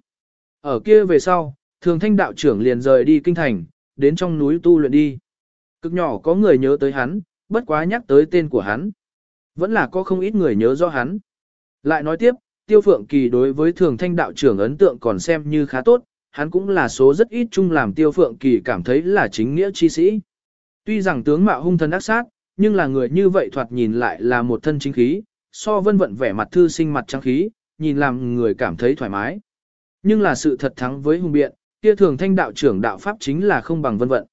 Ở kia về sau, thường thanh đạo trưởng liền rời đi kinh thành, đến trong núi tu luyện đi. Cực nhỏ có người nhớ tới hắn, bất quá nhắc tới tên của hắn. Vẫn là có không ít người nhớ rõ hắn. Lại nói tiếp, Tiêu Phượng Kỳ đối với thường thanh đạo trưởng ấn tượng còn xem như khá tốt, hắn cũng là số rất ít chung làm Tiêu Phượng Kỳ cảm thấy là chính nghĩa chi sĩ. Tuy rằng tướng mạo hung thần ác sát, nhưng là người như vậy thoạt nhìn lại là một thân chính khí, so vân vận vẻ mặt thư sinh mặt trắng khí, nhìn làm người cảm thấy thoải mái. Nhưng là sự thật thắng với hung biện, kia thường thanh đạo trưởng đạo pháp chính là không bằng vân vận.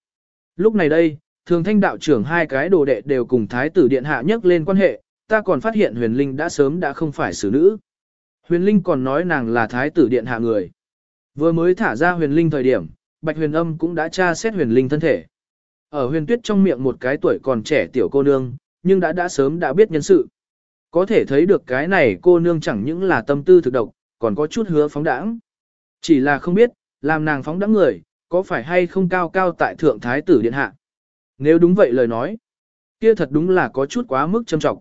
Lúc này đây, thường thanh đạo trưởng hai cái đồ đệ đều cùng thái tử điện hạ nhắc lên quan hệ, ta còn phát hiện huyền linh đã sớm đã không phải xử nữ. Huyền linh còn nói nàng là thái tử điện hạ người. Vừa mới thả ra huyền linh thời điểm, bạch huyền âm cũng đã tra xét huyền linh thân thể. Ở huyền tuyết trong miệng một cái tuổi còn trẻ tiểu cô nương, nhưng đã đã sớm đã biết nhân sự. Có thể thấy được cái này cô nương chẳng những là tâm tư thực độc, còn có chút hứa phóng đãng. Chỉ là không biết, làm nàng phóng đắng người, có phải hay không cao cao tại thượng thái tử điện hạ. Nếu đúng vậy lời nói, kia thật đúng là có chút quá mức châm trọng.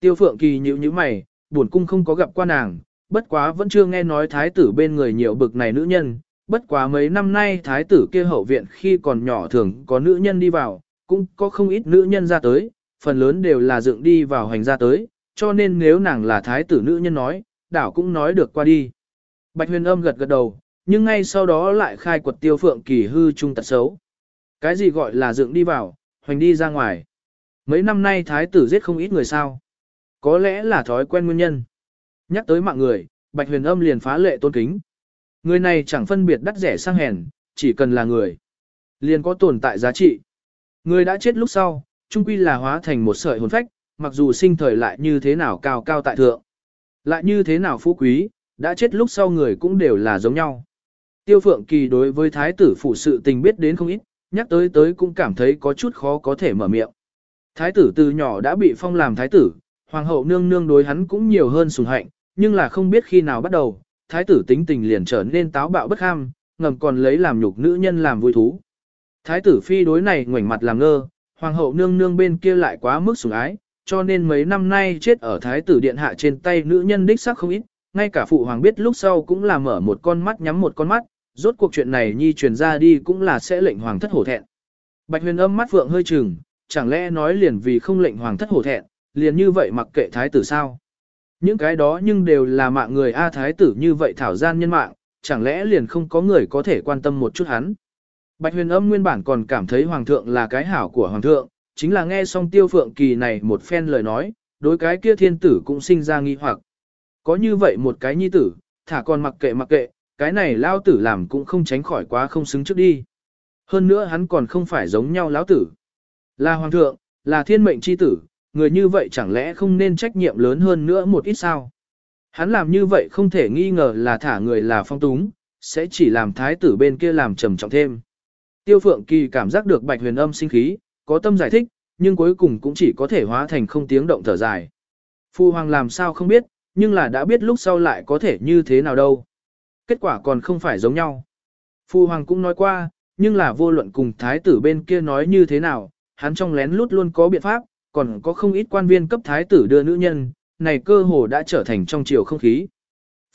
Tiêu phượng kỳ nhíu nhíu mày, buồn cung không có gặp qua nàng, bất quá vẫn chưa nghe nói thái tử bên người nhiều bực này nữ nhân, bất quá mấy năm nay thái tử kia hậu viện khi còn nhỏ thường có nữ nhân đi vào, cũng có không ít nữ nhân ra tới, phần lớn đều là dựng đi vào hành ra tới, cho nên nếu nàng là thái tử nữ nhân nói, đảo cũng nói được qua đi. Bạch huyền âm gật gật đầu, nhưng ngay sau đó lại khai quật tiêu phượng kỳ hư trung tật xấu. Cái gì gọi là dựng đi vào, hoành đi ra ngoài. Mấy năm nay thái tử giết không ít người sao. Có lẽ là thói quen nguyên nhân. Nhắc tới mạng người, bạch huyền âm liền phá lệ tôn kính. Người này chẳng phân biệt đắt rẻ sang hèn, chỉ cần là người. Liền có tồn tại giá trị. Người đã chết lúc sau, trung quy là hóa thành một sợi hồn phách, mặc dù sinh thời lại như thế nào cao cao tại thượng. Lại như thế nào phú quý, đã chết lúc sau người cũng đều là giống nhau. Tiêu Phượng Kỳ đối với thái tử phụ sự tình biết đến không ít, nhắc tới tới cũng cảm thấy có chút khó có thể mở miệng. Thái tử từ nhỏ đã bị phong làm thái tử, hoàng hậu nương nương đối hắn cũng nhiều hơn sùng hạnh, nhưng là không biết khi nào bắt đầu, thái tử tính tình liền trở nên táo bạo bất ham, ngầm còn lấy làm nhục nữ nhân làm vui thú. Thái tử phi đối này ngoảnh mặt làm ngơ, hoàng hậu nương nương bên kia lại quá mức sủng ái, cho nên mấy năm nay chết ở thái tử điện hạ trên tay nữ nhân đích xác không ít, ngay cả phụ hoàng biết lúc sau cũng là mở một con mắt nhắm một con mắt, rốt cuộc chuyện này nhi truyền ra đi cũng là sẽ lệnh hoàng thất hổ thẹn. Bạch huyền âm mắt vượng hơi chừng, chẳng lẽ nói liền vì không lệnh hoàng thất hổ thẹn, liền như vậy mặc kệ thái tử sao? Những cái đó nhưng đều là mạng người A thái tử như vậy thảo gian nhân mạng, chẳng lẽ liền không có người có thể quan tâm một chút hắn. Bạch huyền âm nguyên bản còn cảm thấy hoàng thượng là cái hảo của hoàng thượng, chính là nghe xong tiêu phượng kỳ này một phen lời nói, đối cái kia thiên tử cũng sinh ra nghi hoặc. Có như vậy một cái nhi tử, thả còn mặc kệ mặc kệ, cái này lao tử làm cũng không tránh khỏi quá không xứng trước đi. Hơn nữa hắn còn không phải giống nhau lão tử. Là hoàng thượng, là thiên mệnh chi tử, người như vậy chẳng lẽ không nên trách nhiệm lớn hơn nữa một ít sao? Hắn làm như vậy không thể nghi ngờ là thả người là phong túng, sẽ chỉ làm thái tử bên kia làm trầm trọng thêm. Tiêu Phượng Kỳ cảm giác được Bạch Huyền Âm sinh khí, có tâm giải thích, nhưng cuối cùng cũng chỉ có thể hóa thành không tiếng động thở dài. Phu Hoàng làm sao không biết, nhưng là đã biết lúc sau lại có thể như thế nào đâu. Kết quả còn không phải giống nhau. Phu Hoàng cũng nói qua, nhưng là vô luận cùng thái tử bên kia nói như thế nào, hắn trong lén lút luôn có biện pháp, còn có không ít quan viên cấp thái tử đưa nữ nhân, này cơ hồ đã trở thành trong chiều không khí.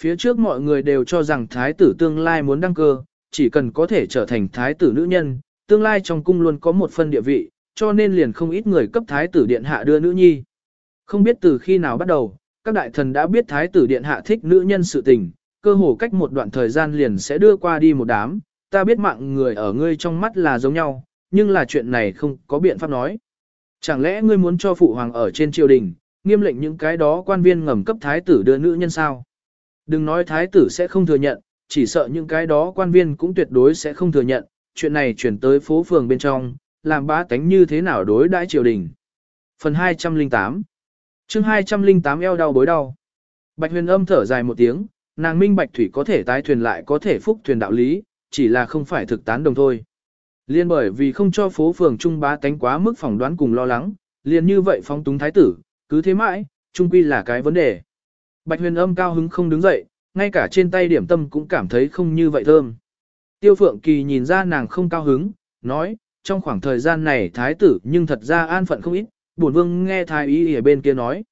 Phía trước mọi người đều cho rằng thái tử tương lai muốn đăng cơ, chỉ cần có thể trở thành thái tử nữ nhân, tương lai trong cung luôn có một phân địa vị, cho nên liền không ít người cấp thái tử điện hạ đưa nữ nhi. Không biết từ khi nào bắt đầu, các đại thần đã biết thái tử điện hạ thích nữ nhân sự tình, cơ hồ cách một đoạn thời gian liền sẽ đưa qua đi một đám, ta biết mạng người ở ngươi trong mắt là giống nhau, nhưng là chuyện này không có biện pháp nói. Chẳng lẽ ngươi muốn cho phụ hoàng ở trên triều đình, nghiêm lệnh những cái đó quan viên ngầm cấp thái tử đưa nữ nhân sao? Đừng nói thái tử sẽ không thừa nhận, chỉ sợ những cái đó quan viên cũng tuyệt đối sẽ không thừa nhận, chuyện này chuyển tới phố phường bên trong, làm bá tánh như thế nào đối đãi triều đình. Phần 208 chương 208 eo đau bối đau. Bạch huyền âm thở dài một tiếng, nàng minh bạch thủy có thể tái thuyền lại có thể phúc thuyền đạo lý, chỉ là không phải thực tán đồng thôi. Liên bởi vì không cho phố phường trung bá tánh quá mức phỏng đoán cùng lo lắng, liền như vậy phong túng thái tử, cứ thế mãi, trung quy là cái vấn đề. Bạch huyền âm cao hứng không đứng dậy, ngay cả trên tay điểm tâm cũng cảm thấy không như vậy thơm. Tiêu phượng kỳ nhìn ra nàng không cao hứng, nói, trong khoảng thời gian này thái tử nhưng thật ra an phận không ít, bổn vương nghe thái y ở bên kia nói.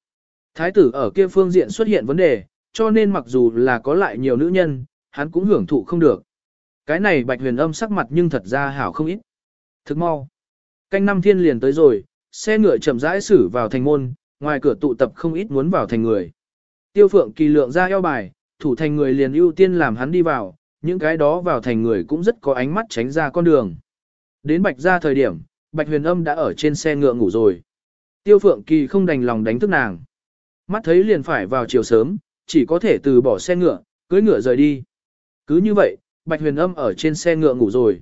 Thái tử ở kia phương diện xuất hiện vấn đề, cho nên mặc dù là có lại nhiều nữ nhân, hắn cũng hưởng thụ không được. Cái này bạch huyền âm sắc mặt nhưng thật ra hảo không ít. Thức mau. Canh năm thiên liền tới rồi, xe ngựa chậm rãi xử vào thành môn, ngoài cửa tụ tập không ít muốn vào thành người. Tiêu phượng kỳ lượng ra eo bài, thủ thành người liền ưu tiên làm hắn đi vào, những cái đó vào thành người cũng rất có ánh mắt tránh ra con đường. Đến bạch ra thời điểm, bạch huyền âm đã ở trên xe ngựa ngủ rồi. Tiêu phượng kỳ không đành lòng đánh thức nàng. Mắt thấy liền phải vào chiều sớm, chỉ có thể từ bỏ xe ngựa, cưới ngựa rời đi. Cứ như vậy, bạch huyền âm ở trên xe ngựa ngủ rồi.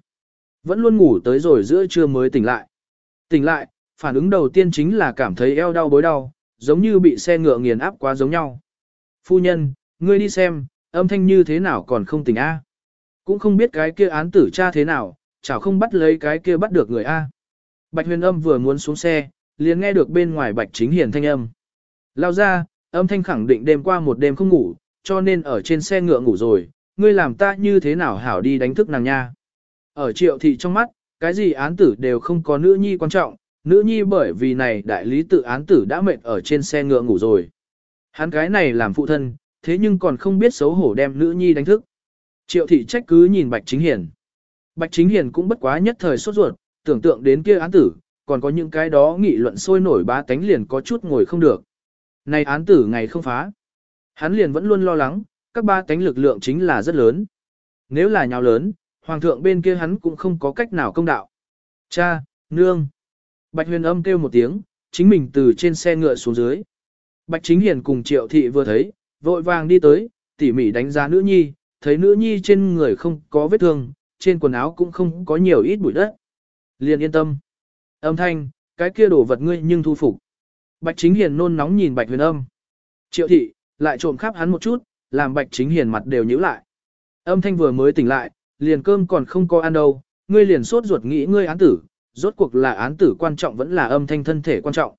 Vẫn luôn ngủ tới rồi giữa trưa mới tỉnh lại. Tỉnh lại, phản ứng đầu tiên chính là cảm thấy eo đau bối đau, giống như bị xe ngựa nghiền áp quá giống nhau. Phu nhân, ngươi đi xem, âm thanh như thế nào còn không tỉnh A. Cũng không biết cái kia án tử cha thế nào, chảo không bắt lấy cái kia bắt được người A. Bạch huyền âm vừa muốn xuống xe, liền nghe được bên ngoài bạch chính hiền thanh âm. Lao ra, âm thanh khẳng định đêm qua một đêm không ngủ, cho nên ở trên xe ngựa ngủ rồi, ngươi làm ta như thế nào hảo đi đánh thức nàng nha. Ở triệu thị trong mắt, cái gì án tử đều không có nữ nhi quan trọng, nữ nhi bởi vì này đại lý tự án tử đã mệt ở trên xe ngựa ngủ rồi. Hắn cái này làm phụ thân, thế nhưng còn không biết xấu hổ đem nữ nhi đánh thức. Triệu thị trách cứ nhìn Bạch Chính Hiền. Bạch Chính Hiền cũng bất quá nhất thời sốt ruột, tưởng tượng đến kia án tử, còn có những cái đó nghị luận sôi nổi bá tánh liền có chút ngồi không được. Này án tử ngày không phá. Hắn liền vẫn luôn lo lắng, các ba tánh lực lượng chính là rất lớn. Nếu là nhào lớn, hoàng thượng bên kia hắn cũng không có cách nào công đạo. Cha, nương. Bạch huyền âm kêu một tiếng, chính mình từ trên xe ngựa xuống dưới. Bạch chính hiền cùng triệu thị vừa thấy, vội vàng đi tới, tỉ mỉ đánh giá nữ nhi, thấy nữ nhi trên người không có vết thương, trên quần áo cũng không có nhiều ít bụi đất. Liền yên tâm. Âm thanh, cái kia đổ vật ngươi nhưng thu phục. Bạch chính hiền nôn nóng nhìn bạch huyền âm. Triệu thị, lại trộm khắp hắn một chút, làm bạch chính hiền mặt đều nhíu lại. Âm thanh vừa mới tỉnh lại, liền cơm còn không có ăn đâu, ngươi liền sốt ruột nghĩ ngươi án tử, rốt cuộc là án tử quan trọng vẫn là âm thanh thân thể quan trọng.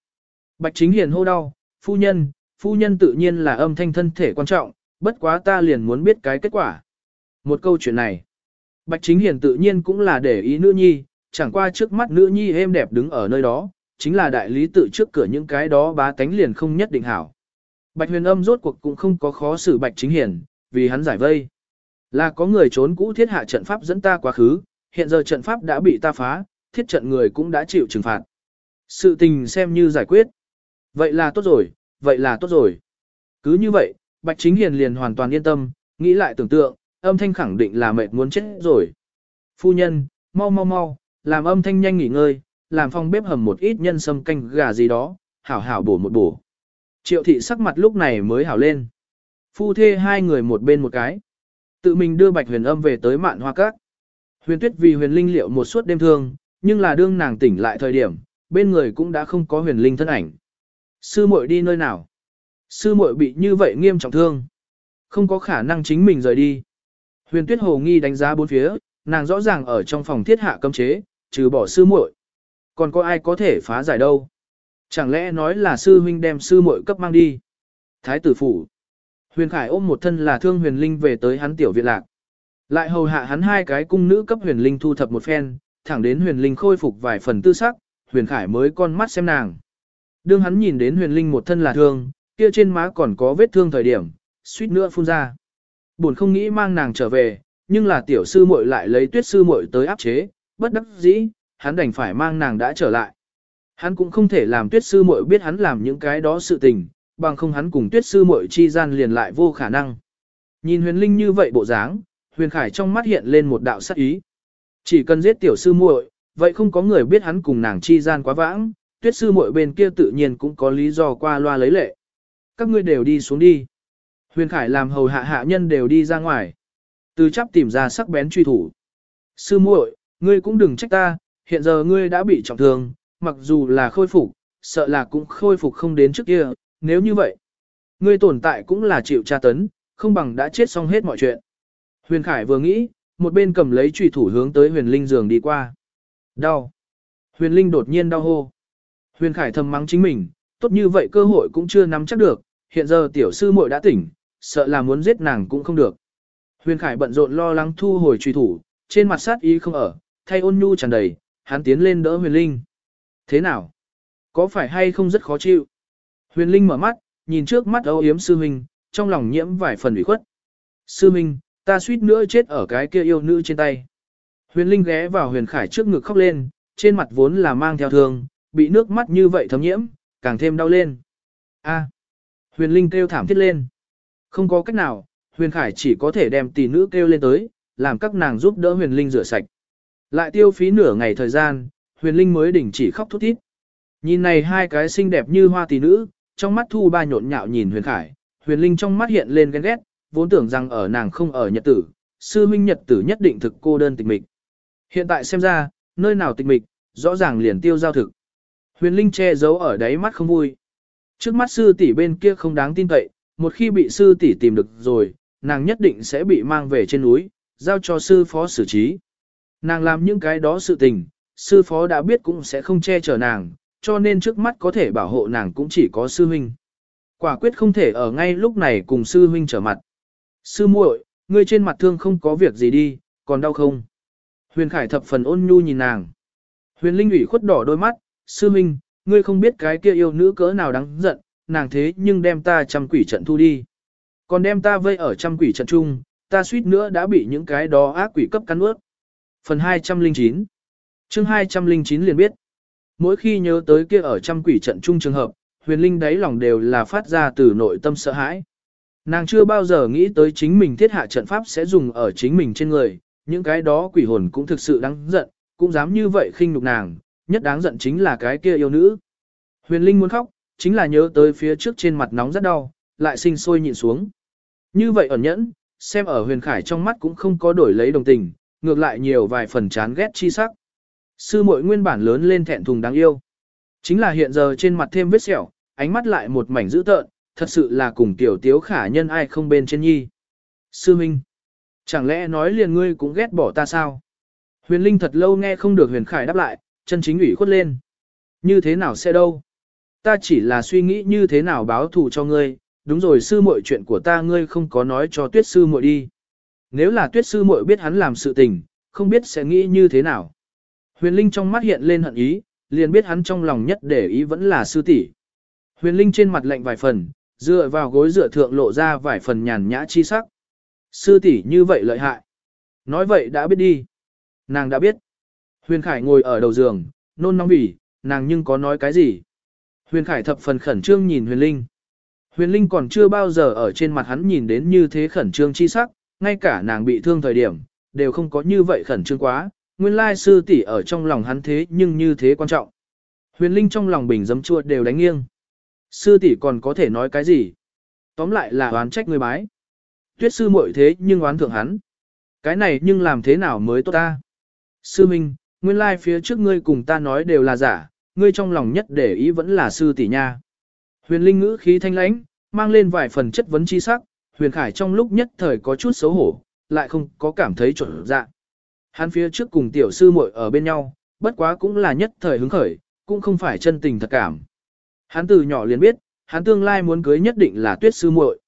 Bạch chính hiền hô đau, phu nhân, phu nhân tự nhiên là âm thanh thân thể quan trọng, bất quá ta liền muốn biết cái kết quả. Một câu chuyện này, Bạch chính hiền tự nhiên cũng là để ý nữ nhi, chẳng qua trước mắt nữ nhi êm đẹp đứng ở nơi đó, chính là đại lý tự trước cửa những cái đó bá tánh liền không nhất định hảo. Bạch huyền âm rốt cuộc cũng không có khó xử bạch chính hiển vì hắn giải vây. Là có người trốn cũ thiết hạ trận pháp dẫn ta quá khứ, hiện giờ trận pháp đã bị ta phá, thiết trận người cũng đã chịu trừng phạt. Sự tình xem như giải quyết. Vậy là tốt rồi, vậy là tốt rồi. Cứ như vậy, Bạch Chính Hiền liền hoàn toàn yên tâm, nghĩ lại tưởng tượng, âm thanh khẳng định là mệt muốn chết rồi. Phu nhân, mau mau mau, làm âm thanh nhanh nghỉ ngơi, làm phòng bếp hầm một ít nhân sâm canh gà gì đó, hảo hảo bổ một bổ. Triệu thị sắc mặt lúc này mới hảo lên. Phu thê hai người một bên một cái. Tự mình đưa bạch huyền âm về tới mạn hoa cát. Huyền tuyết vì huyền linh liệu một suốt đêm thương, nhưng là đương nàng tỉnh lại thời điểm, bên người cũng đã không có huyền linh thân ảnh. Sư muội đi nơi nào? Sư muội bị như vậy nghiêm trọng thương. Không có khả năng chính mình rời đi. Huyền tuyết hồ nghi đánh giá bốn phía, nàng rõ ràng ở trong phòng thiết hạ cấm chế, trừ bỏ sư muội. Còn có ai có thể phá giải đâu? Chẳng lẽ nói là sư huynh đem sư muội cấp mang đi? Thái tử phủ. Huyền Khải ôm một thân là thương huyền linh về tới hắn tiểu viện lạc. Lại hầu hạ hắn hai cái cung nữ cấp huyền linh thu thập một phen, thẳng đến huyền linh khôi phục vài phần tư sắc, huyền khải mới con mắt xem nàng. Đương hắn nhìn đến huyền linh một thân là thương, kia trên má còn có vết thương thời điểm, suýt nữa phun ra. Buồn không nghĩ mang nàng trở về, nhưng là tiểu sư muội lại lấy tuyết sư muội tới áp chế, bất đắc dĩ, hắn đành phải mang nàng đã trở lại. Hắn cũng không thể làm tuyết sư muội biết hắn làm những cái đó sự tình, bằng không hắn cùng tuyết sư muội chi gian liền lại vô khả năng. Nhìn huyền linh như vậy bộ dáng, huyền khải trong mắt hiện lên một đạo sắc ý. Chỉ cần giết tiểu sư muội, vậy không có người biết hắn cùng nàng chi gian quá vãng, tuyết sư muội bên kia tự nhiên cũng có lý do qua loa lấy lệ. Các ngươi đều đi xuống đi. Huyền khải làm hầu hạ hạ nhân đều đi ra ngoài. Từ chắp tìm ra sắc bén truy thủ. Sư muội, ngươi cũng đừng trách ta, hiện giờ ngươi đã bị trọng thương, mặc dù là khôi phục, sợ là cũng khôi phục không đến trước kia, nếu như vậy. Ngươi tồn tại cũng là chịu tra tấn, không bằng đã chết xong hết mọi chuyện. Huyền Khải vừa nghĩ, một bên cầm lấy trùy thủ hướng tới huyền linh giường đi qua. Đau. Huyền linh đột nhiên đau hô. Huyền Khải thầm mắng chính mình, tốt như vậy cơ hội cũng chưa nắm chắc được, hiện giờ tiểu sư muội đã tỉnh, sợ là muốn giết nàng cũng không được. Huyền Khải bận rộn lo lắng thu hồi truy thủ, trên mặt sát ý không ở, thay ôn nhu tràn đầy, hắn tiến lên đỡ huyền linh. Thế nào? Có phải hay không rất khó chịu? Huyền linh mở mắt, nhìn trước mắt âu yếm sư huynh, trong lòng nhiễm vài phần ủy khuất. Sư huynh, ta suýt nữa chết ở cái kia yêu nữ trên tay. Huyền linh ghé vào huyền khải trước ngực khóc lên, trên mặt vốn là mang theo thương, bị nước mắt như vậy thấm nhiễm, càng thêm đau lên. A. À. Huyền linh kêu thảm thiết lên. Không có cách nào, huyền khải chỉ có thể đem tỷ nữ kêu lên tới, làm các nàng giúp đỡ huyền linh rửa sạch. Lại tiêu phí nửa ngày thời gian, huyền linh mới đỉnh chỉ khóc thút thít. Nhìn này hai cái xinh đẹp như hoa tỷ nữ, trong mắt thu ba nhộn nhạo nhìn huyền khải, huyền linh trong mắt hiện lên ghen ghét, vốn tưởng rằng ở nàng không ở nhật tử, sư minh nhật tử nhất định thực cô đơn tịch mịch. Hiện tại xem ra, nơi nào tịch mịch, rõ ràng liền tiêu giao thực. Huyền linh che giấu ở đáy mắt không vui. Trước mắt sư tỷ bên kia không đáng tin cậy, một khi bị sư tỷ tìm được rồi, nàng nhất định sẽ bị mang về trên núi, giao cho sư phó xử trí. Nàng làm những cái đó sự tình, sư phó đã biết cũng sẽ không che chở nàng, cho nên trước mắt có thể bảo hộ nàng cũng chỉ có sư huynh. Quả quyết không thể ở ngay lúc này cùng sư huynh trở mặt. Sư muội, ngươi trên mặt thương không có việc gì đi, còn đau không? Huyền Khải thập phần ôn nhu nhìn nàng. Huyền Linh ủy khuất đỏ đôi mắt, sư huynh, ngươi không biết cái kia yêu nữ cỡ nào đáng giận, nàng thế nhưng đem ta trăm quỷ trận thu đi. Còn đem ta vây ở trăm quỷ trận chung, ta suýt nữa đã bị những cái đó ác quỷ cấp cắn ướt. Phần 209 chương 209 liền biết. Mỗi khi nhớ tới kia ở trăm quỷ trận chung trường hợp, huyền linh đáy lòng đều là phát ra từ nội tâm sợ hãi. Nàng chưa bao giờ nghĩ tới chính mình thiết hạ trận pháp sẽ dùng ở chính mình trên người, những cái đó quỷ hồn cũng thực sự đáng giận, cũng dám như vậy khinh nhục nàng, nhất đáng giận chính là cái kia yêu nữ. Huyền linh muốn khóc, chính là nhớ tới phía trước trên mặt nóng rất đau, lại sinh sôi nhịn xuống. Như vậy ẩn nhẫn, xem ở huyền khải trong mắt cũng không có đổi lấy đồng tình, ngược lại nhiều vài phần chán ghét chi sắc. Sư muội nguyên bản lớn lên thẹn thùng đáng yêu. Chính là hiện giờ trên mặt thêm vết sẹo, ánh mắt lại một mảnh dữ tợn, thật sự là cùng tiểu tiếu khả nhân ai không bên trên nhi. Sư Minh, chẳng lẽ nói liền ngươi cũng ghét bỏ ta sao? Huyền Linh thật lâu nghe không được huyền khải đáp lại, chân chính ủy khuất lên. Như thế nào sẽ đâu? Ta chỉ là suy nghĩ như thế nào báo thù cho ngươi, đúng rồi sư muội chuyện của ta ngươi không có nói cho tuyết sư muội đi. Nếu là tuyết sư muội biết hắn làm sự tình, không biết sẽ nghĩ như thế nào. Huyền Linh trong mắt hiện lên hận ý, liền biết hắn trong lòng nhất để ý vẫn là sư tỷ. Huyền Linh trên mặt lạnh vài phần, dựa vào gối dựa thượng lộ ra vài phần nhàn nhã chi sắc. Sư tỷ như vậy lợi hại. Nói vậy đã biết đi. Nàng đã biết. Huyền Khải ngồi ở đầu giường, nôn nóng bỉ, nàng nhưng có nói cái gì. Huyền Khải thập phần khẩn trương nhìn Huyền Linh. Huyền Linh còn chưa bao giờ ở trên mặt hắn nhìn đến như thế khẩn trương chi sắc, ngay cả nàng bị thương thời điểm, đều không có như vậy khẩn trương quá, nguyên lai sư tỷ ở trong lòng hắn thế nhưng như thế quan trọng. Huyền Linh trong lòng bình dấm chua đều đánh nghiêng. Sư tỷ còn có thể nói cái gì? Tóm lại là oán trách người bái. Tuyết sư muội thế nhưng oán thượng hắn. Cái này nhưng làm thế nào mới tốt ta? Sư Minh, nguyên lai phía trước ngươi cùng ta nói đều là giả, ngươi trong lòng nhất để ý vẫn là sư tỷ nha. Huyền Linh ngữ khí thanh lãnh, mang lên vài phần chất vấn chi sắc, Huyền Khải trong lúc nhất thời có chút xấu hổ, lại không có cảm thấy chuẩn dạ. Hắn phía trước cùng tiểu sư muội ở bên nhau, bất quá cũng là nhất thời hứng khởi, cũng không phải chân tình thật cảm. Hắn từ nhỏ liền biết, hắn tương lai muốn cưới nhất định là tuyết sư muội.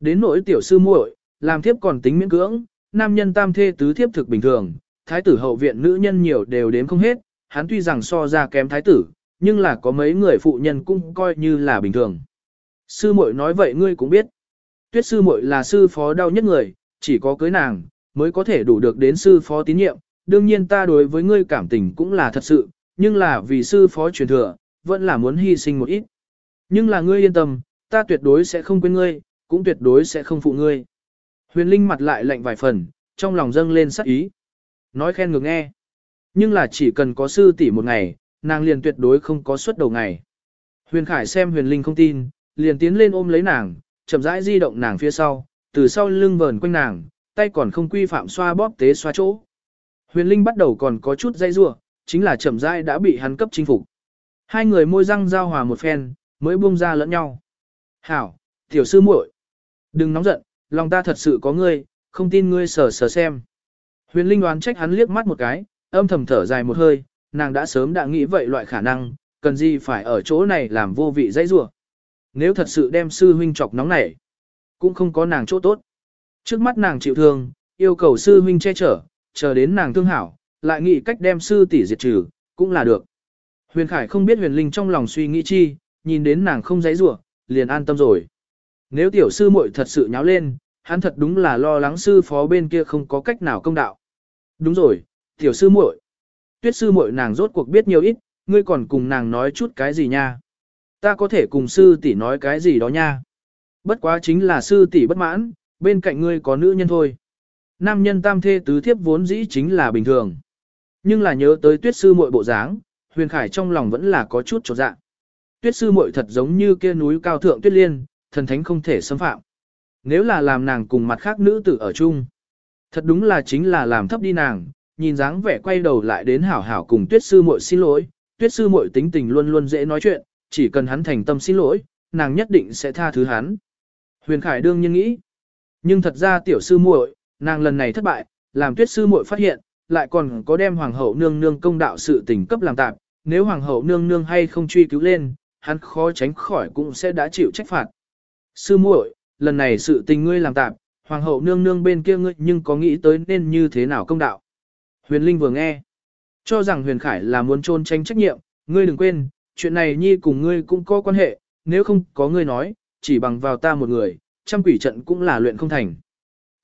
Đến nỗi tiểu sư muội, làm thiếp còn tính miễn cưỡng, nam nhân tam thê tứ thiếp thực bình thường, thái tử hậu viện nữ nhân nhiều đều đếm không hết, hắn tuy rằng so ra kém thái tử, nhưng là có mấy người phụ nhân cũng coi như là bình thường. Sư muội nói vậy ngươi cũng biết. Tuyết sư muội là sư phó đau nhất người, chỉ có cưới nàng, mới có thể đủ được đến sư phó tín nhiệm. Đương nhiên ta đối với ngươi cảm tình cũng là thật sự, nhưng là vì sư phó truyền thừa, vẫn là muốn hy sinh một ít. Nhưng là ngươi yên tâm, ta tuyệt đối sẽ không quên ngươi, cũng tuyệt đối sẽ không phụ ngươi. Huyền Linh mặt lại lạnh vài phần, trong lòng dâng lên sắc ý. Nói khen ngược nghe. Nhưng là chỉ cần có sư tỷ một ngày, nàng liền tuyệt đối không có suất đầu ngày. Huyền Khải xem Huyền Linh không tin, liền tiến lên ôm lấy nàng, chậm rãi di động nàng phía sau, từ sau lưng vờn quanh nàng, tay còn không quy phạm xoa bóp tế xoa chỗ. Huyền Linh bắt đầu còn có chút dây rủa, chính là chậm rãi đã bị hắn cấp chinh phục. Hai người môi răng giao hòa một phen, mới buông ra lẫn nhau. Hảo, tiểu sư muội, đừng nóng giận, lòng ta thật sự có ngươi, không tin ngươi sờ sờ xem. Huyền Linh đoán trách hắn liếc mắt một cái, âm thầm thở dài một hơi, nàng đã sớm đã nghĩ vậy loại khả năng, cần gì phải ở chỗ này làm vô vị dây rủa. Nếu thật sự đem sư huynh chọc nóng nảy, cũng không có nàng chỗ tốt. Trước mắt nàng chịu thương, yêu cầu sư huynh che chở, chờ đến nàng thương hảo, lại nghĩ cách đem sư tỷ diệt trừ, cũng là được. Huyền Khải không biết huyền linh trong lòng suy nghĩ chi, nhìn đến nàng không dãy rủa, liền an tâm rồi. Nếu tiểu sư muội thật sự nháo lên, hắn thật đúng là lo lắng sư phó bên kia không có cách nào công đạo. Đúng rồi, tiểu sư muội. Tuyết sư muội nàng rốt cuộc biết nhiều ít, ngươi còn cùng nàng nói chút cái gì nha? Ta có thể cùng sư tỷ nói cái gì đó nha? Bất quá chính là sư tỷ bất mãn, bên cạnh ngươi có nữ nhân thôi. Nam nhân tam thê tứ thiếp vốn dĩ chính là bình thường. Nhưng là nhớ tới tuyết sư muội bộ dáng, huyền khải trong lòng vẫn là có chút trột dạ. Tuyết sư muội thật giống như kia núi cao thượng tuyết liên, thần thánh không thể xâm phạm. Nếu là làm nàng cùng mặt khác nữ tử ở chung, thật đúng là chính là làm thấp đi nàng, nhìn dáng vẻ quay đầu lại đến hảo hảo cùng tuyết sư muội xin lỗi, tuyết sư muội tính tình luôn luôn dễ nói chuyện, chỉ cần hắn thành tâm xin lỗi, nàng nhất định sẽ tha thứ hắn. Huyền Khải đương nhiên nghĩ, nhưng thật ra tiểu sư muội, nàng lần này thất bại, làm tuyết sư muội phát hiện, lại còn có đem hoàng hậu nương nương công đạo sự tình cấp làm tạm, nếu hoàng hậu nương nương hay không truy cứu lên, hắn khó tránh khỏi cũng sẽ đã chịu trách phạt. Sư muội, lần này sự tình ngươi làm tạm, hoàng hậu nương nương bên kia ngươi nhưng có nghĩ tới nên như thế nào công đạo. Huyền Linh vừa nghe, cho rằng Huyền Khải là muốn trôn tranh trách nhiệm, ngươi đừng quên, chuyện này nhi cùng ngươi cũng có quan hệ, nếu không có ngươi nói, chỉ bằng vào ta một người, trăm quỷ trận cũng là luyện không thành.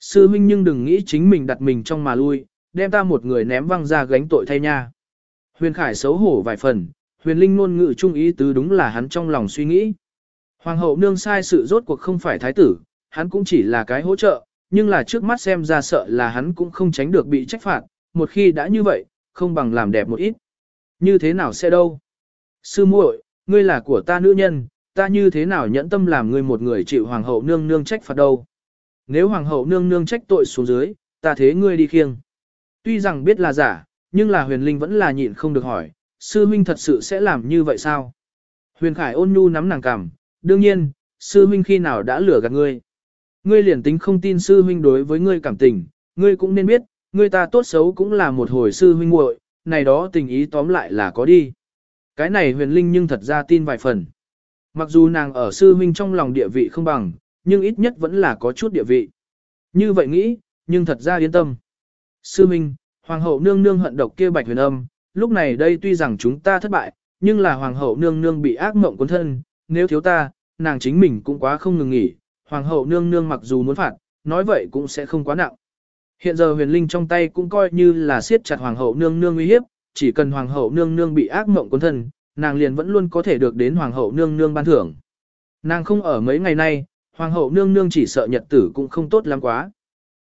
Sư huynh nhưng đừng nghĩ chính mình đặt mình trong mà lui, đem ta một người ném văng ra gánh tội thay nha. Huyền Khải xấu hổ vài phần, huyền linh ngôn ngữ trung ý tứ đúng là hắn trong lòng suy nghĩ. Hoàng hậu nương sai sự rốt cuộc không phải thái tử, hắn cũng chỉ là cái hỗ trợ, nhưng là trước mắt xem ra sợ là hắn cũng không tránh được bị trách phạt, một khi đã như vậy, không bằng làm đẹp một ít. Như thế nào sẽ đâu? Sư muội, ngươi là của ta nữ nhân, ta như thế nào nhẫn tâm làm ngươi một người chịu hoàng hậu nương nương trách phạt đâu? Nếu hoàng hậu nương nương trách tội xuống dưới, ta thế ngươi đi khiêng. Tuy rằng biết là giả, nhưng là huyền linh vẫn là nhịn không được hỏi, sư huynh thật sự sẽ làm như vậy sao? Huyền Khải ôn nhu nắm nàng cằm, đương nhiên, sư huynh khi nào đã lừa gạt ngươi. Ngươi liền tính không tin sư huynh đối với ngươi cảm tình, ngươi cũng nên biết, ngươi ta tốt xấu cũng là một hồi sư huynh muội, này đó tình ý tóm lại là có đi. Cái này huyền linh nhưng thật ra tin vài phần. Mặc dù nàng ở sư huynh trong lòng địa vị không bằng, nhưng ít nhất vẫn là có chút địa vị. Như vậy nghĩ, nhưng thật ra yên tâm. Sư huynh, hoàng hậu nương nương hận độc kia bạch huyền âm, lúc này đây tuy rằng chúng ta thất bại, nhưng là hoàng hậu nương nương bị ác mộng cuốn thân, nếu thiếu ta, nàng chính mình cũng quá không ngừng nghỉ, hoàng hậu nương nương mặc dù muốn phạt, nói vậy cũng sẽ không quá nặng. Hiện giờ huyền linh trong tay cũng coi như là siết chặt hoàng hậu nương nương uy hiếp, chỉ cần hoàng hậu nương nương bị ác mộng cuốn thân, nàng liền vẫn luôn có thể được đến hoàng hậu nương nương ban thưởng. Nàng không ở mấy ngày nay, hoàng hậu nương nương chỉ sợ nhật tử cũng không tốt lắm quá.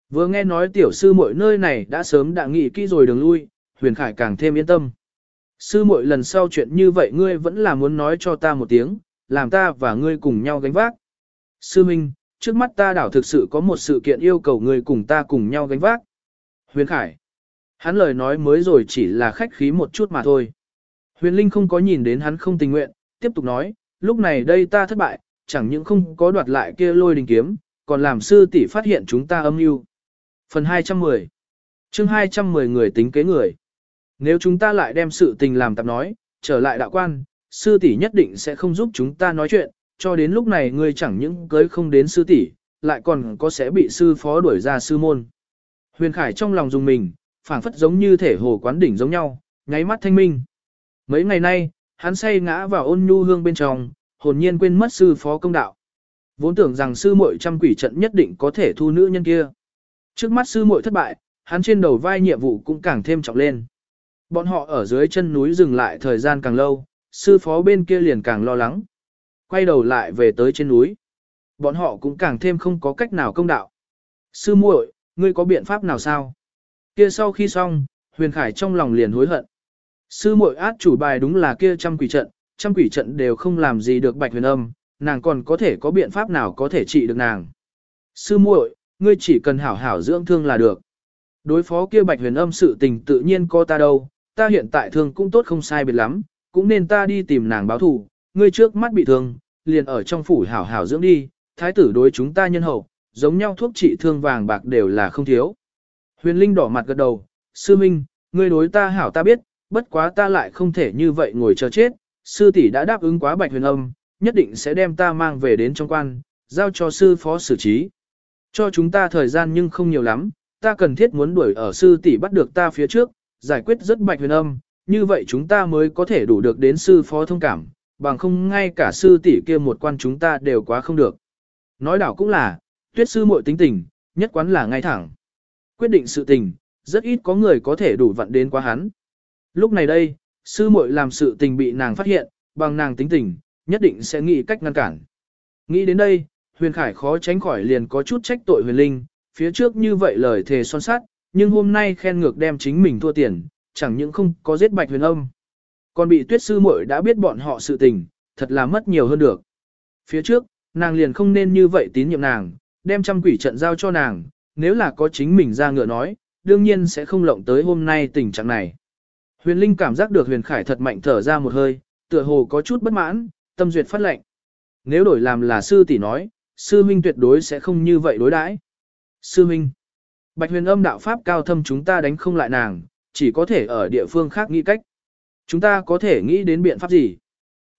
Vừa nghe nói tiểu sư muội nơi này đã sớm đã nghị kỹ rồi đường lui, huyền khải càng thêm yên tâm. Sư muội lần sau chuyện như vậy ngươi vẫn là muốn nói cho ta một tiếng, làm ta và ngươi cùng nhau gánh vác. Sư Minh, trước mắt ta đảo thực sự có một sự kiện yêu cầu ngươi cùng ta cùng nhau gánh vác. Huyền Khải. Hắn lời nói mới rồi chỉ là khách khí một chút mà thôi. Huyền Linh không có nhìn đến hắn không tình nguyện, tiếp tục nói, lúc này đây ta thất bại, chẳng những không có đoạt lại kia lôi đình kiếm, còn làm sư tỷ phát hiện chúng ta âm mưu. Phần 210 chương 210 người tính kế người. Nếu chúng ta lại đem sự tình làm tạp nói, trở lại đạo quan, sư tỷ nhất định sẽ không giúp chúng ta nói chuyện, cho đến lúc này ngươi chẳng những cưới không đến sư tỷ, lại còn có sẽ bị sư phó đuổi ra sư môn. Huyền Khải trong lòng dùng mình, phảng phất giống như thể hồ quán đỉnh giống nhau, nháy mắt thanh minh. Mấy ngày nay, hắn say ngã vào ôn nhu hương bên trong, hồn nhiên quên mất sư phó công đạo. Vốn tưởng rằng sư muội trăm quỷ trận nhất định có thể thu nữ nhân kia. Trước mắt sư muội thất bại, hắn trên đầu vai nhiệm vụ cũng càng thêm trọng lên. Bọn họ ở dưới chân núi dừng lại thời gian càng lâu, sư phó bên kia liền càng lo lắng. Quay đầu lại về tới trên núi. Bọn họ cũng càng thêm không có cách nào công đạo. Sư muội, ngươi có biện pháp nào sao? Kia sau khi xong, Huyền Khải trong lòng liền hối hận. Sư muội át chủ bài đúng là kia trăm quỷ trận, trăm quỷ trận đều không làm gì được Bạch Huyền Âm, nàng còn có thể có biện pháp nào có thể trị được nàng. Sư muội, ngươi chỉ cần hảo hảo dưỡng thương là được. Đối phó kia Bạch Huyền Âm sự tình tự nhiên có ta đâu, ta hiện tại thương cũng tốt không sai biệt lắm, cũng nên ta đi tìm nàng báo thù, ngươi trước mắt bị thương, liền ở trong phủ hảo hảo dưỡng đi, thái tử đối chúng ta nhân hậu, giống nhau thuốc trị thương vàng bạc đều là không thiếu. Huyền Linh đỏ mặt gật đầu, sư minh, ngươi đối ta hảo ta biết, bất quá ta lại không thể như vậy ngồi chờ chết, sư tỷ đã đáp ứng quá bạch huyền âm, nhất định sẽ đem ta mang về đến trong quan, giao cho sư phó xử trí. Cho chúng ta thời gian nhưng không nhiều lắm, ta cần thiết muốn đuổi ở sư tỷ bắt được ta phía trước, giải quyết rất bạch huyền âm, như vậy chúng ta mới có thể đủ được đến sư phó thông cảm, bằng không ngay cả sư tỷ kia một quan chúng ta đều quá không được. Nói đảo cũng là, tuyết sư muội tính tình, nhất quán là ngay thẳng. Quyết định sự tình, rất ít có người có thể đủ vận đến quá hắn. Lúc này đây, sư muội làm sự tình bị nàng phát hiện, bằng nàng tính tình, nhất định sẽ nghĩ cách ngăn cản. Nghĩ đến đây, huyền khải khó tránh khỏi liền có chút trách tội huyền linh, phía trước như vậy lời thề son sát, nhưng hôm nay khen ngược đem chính mình thua tiền, chẳng những không có giết bạch huyền âm. Còn bị tuyết sư muội đã biết bọn họ sự tình, thật là mất nhiều hơn được. Phía trước, nàng liền không nên như vậy tín nhiệm nàng, đem trăm quỷ trận giao cho nàng, nếu là có chính mình ra ngựa nói, đương nhiên sẽ không lộng tới hôm nay tình trạng này. Huyền Linh cảm giác được Huyền Khải thật mạnh thở ra một hơi, tựa hồ có chút bất mãn, tâm duyệt phát lệnh. Nếu đổi làm là sư tỷ nói, sư huynh tuyệt đối sẽ không như vậy đối đãi. Sư huynh, Bạch Huyền Âm đạo pháp cao thâm chúng ta đánh không lại nàng, chỉ có thể ở địa phương khác nghĩ cách. Chúng ta có thể nghĩ đến biện pháp gì?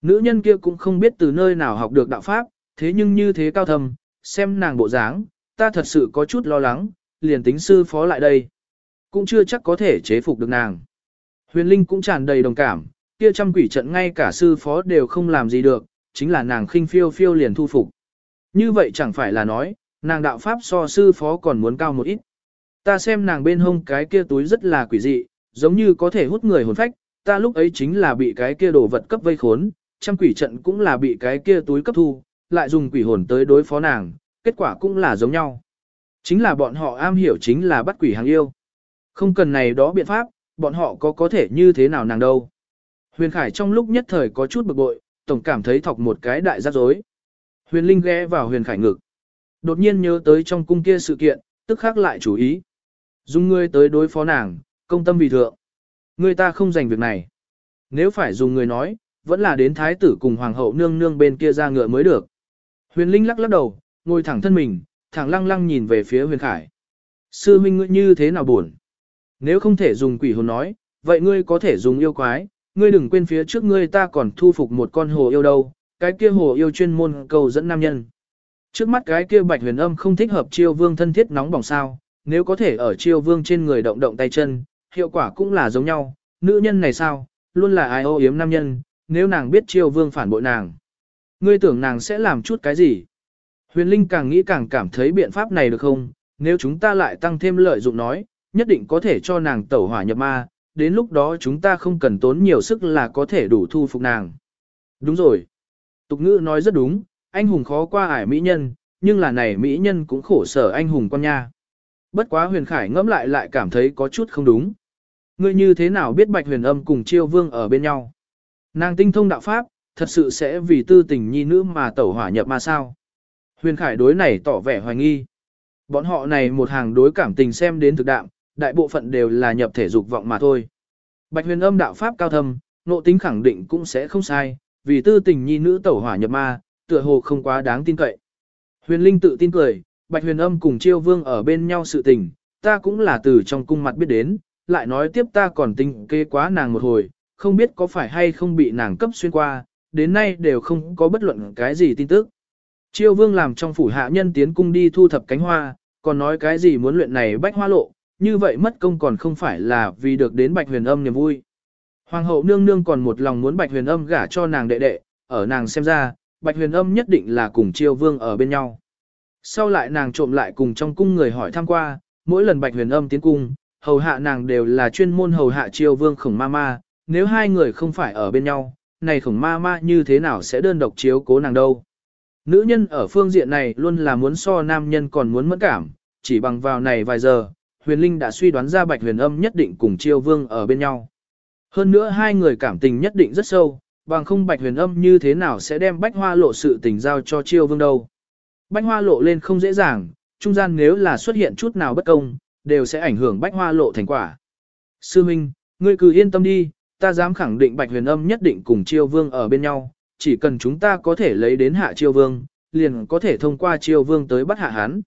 Nữ nhân kia cũng không biết từ nơi nào học được đạo pháp, thế nhưng như thế cao thâm, xem nàng bộ dáng, ta thật sự có chút lo lắng, liền tính sư phó lại đây. Cũng chưa chắc có thể chế phục được nàng. Huyền Linh cũng tràn đầy đồng cảm, kia trăm quỷ trận ngay cả sư phó đều không làm gì được, chính là nàng khinh phiêu phiêu liền thu phục. Như vậy chẳng phải là nói, nàng đạo pháp so sư phó còn muốn cao một ít. Ta xem nàng bên hông cái kia túi rất là quỷ dị, giống như có thể hút người hồn phách, ta lúc ấy chính là bị cái kia đồ vật cấp vây khốn, trăm quỷ trận cũng là bị cái kia túi cấp thu, lại dùng quỷ hồn tới đối phó nàng, kết quả cũng là giống nhau. Chính là bọn họ am hiểu chính là bắt quỷ hàng yêu. Không cần này đó biện pháp, bọn họ có có thể như thế nào nàng đâu. Huyền Khải trong lúc nhất thời có chút bực bội, tổng cảm thấy thọc một cái đại rắc rối. Huyền Linh ghé vào Huyền Khải ngực. Đột nhiên nhớ tới trong cung kia sự kiện, tức khắc lại chú ý. Dùng ngươi tới đối phó nàng, công tâm vì thượng. người ta không dành việc này. Nếu phải dùng người nói, vẫn là đến thái tử cùng hoàng hậu nương nương bên kia ra ngựa mới được. Huyền Linh lắc lắc đầu, ngồi thẳng thân mình, thẳng lăng lăng nhìn về phía Huyền Khải. Sư minh ngươi như thế nào buồn? Nếu không thể dùng quỷ hồn nói, vậy ngươi có thể dùng yêu quái, ngươi đừng quên phía trước ngươi ta còn thu phục một con hồ yêu đâu, cái kia hồ yêu chuyên môn cầu dẫn nam nhân. Trước mắt cái kia bạch huyền âm không thích hợp chiêu vương thân thiết nóng bỏng sao, nếu có thể ở chiêu vương trên người động động tay chân, hiệu quả cũng là giống nhau, nữ nhân này sao, luôn là ai ô yếm nam nhân, nếu nàng biết chiêu vương phản bội nàng. Ngươi tưởng nàng sẽ làm chút cái gì? Huyền Linh càng nghĩ càng cảm thấy biện pháp này được không, nếu chúng ta lại tăng thêm lợi dụng nói, nhất định có thể cho nàng tẩu hỏa nhập ma, đến lúc đó chúng ta không cần tốn nhiều sức là có thể đủ thu phục nàng. Đúng rồi. Tục ngữ nói rất đúng, anh hùng khó qua ải mỹ nhân, nhưng là này mỹ nhân cũng khổ sở anh hùng con nha. Bất quá huyền khải ngẫm lại lại cảm thấy có chút không đúng. Ngươi như thế nào biết bạch huyền âm cùng chiêu vương ở bên nhau? Nàng tinh thông đạo pháp, thật sự sẽ vì tư tình nhi nữ mà tẩu hỏa nhập ma sao? Huyền khải đối này tỏ vẻ hoài nghi. Bọn họ này một hàng đối cảm tình xem đến thực đạm, đại bộ phận đều là nhập thể dục vọng mà thôi. Bạch huyền âm đạo pháp cao thâm, nộ tính khẳng định cũng sẽ không sai, vì tư tình nhi nữ tẩu hỏa nhập ma, tựa hồ không quá đáng tin cậy. Huyền Linh tự tin cười, Bạch huyền âm cùng chiêu vương ở bên nhau sự tình, ta cũng là từ trong cung mặt biết đến, lại nói tiếp ta còn tính kê quá nàng một hồi, không biết có phải hay không bị nàng cấp xuyên qua, đến nay đều không có bất luận cái gì tin tức. Chiêu vương làm trong phủ hạ nhân tiến cung đi thu thập cánh hoa, còn nói cái gì muốn luyện này bách hoa lộ, như vậy mất công còn không phải là vì được đến bạch huyền âm niềm vui. Hoàng hậu nương nương còn một lòng muốn Bạch Huyền Âm gả cho nàng đệ đệ, ở nàng xem ra, Bạch Huyền Âm nhất định là cùng Chiêu Vương ở bên nhau. Sau lại nàng trộm lại cùng trong cung người hỏi thăm qua, mỗi lần Bạch Huyền Âm tiến cung, hầu hạ nàng đều là chuyên môn hầu hạ Chiêu Vương khổng ma ma, nếu hai người không phải ở bên nhau, này khổng ma ma như thế nào sẽ đơn độc chiếu cố nàng đâu. Nữ nhân ở phương diện này luôn là muốn so nam nhân còn muốn mẫn cảm, chỉ bằng vào này vài giờ, huyền linh đã suy đoán ra bạch huyền âm nhất định cùng chiêu vương ở bên nhau. Hơn nữa hai người cảm tình nhất định rất sâu, bằng không bạch huyền âm như thế nào sẽ đem bách hoa lộ sự tình giao cho chiêu vương đâu. Bách hoa lộ lên không dễ dàng, trung gian nếu là xuất hiện chút nào bất công, đều sẽ ảnh hưởng bách hoa lộ thành quả. Sư Minh, ngươi cứ yên tâm đi, ta dám khẳng định bạch huyền âm nhất định cùng chiêu vương ở bên nhau, chỉ cần chúng ta có thể lấy đến hạ chiêu vương, liền có thể thông qua chiêu vương tới bắt hạ hắn.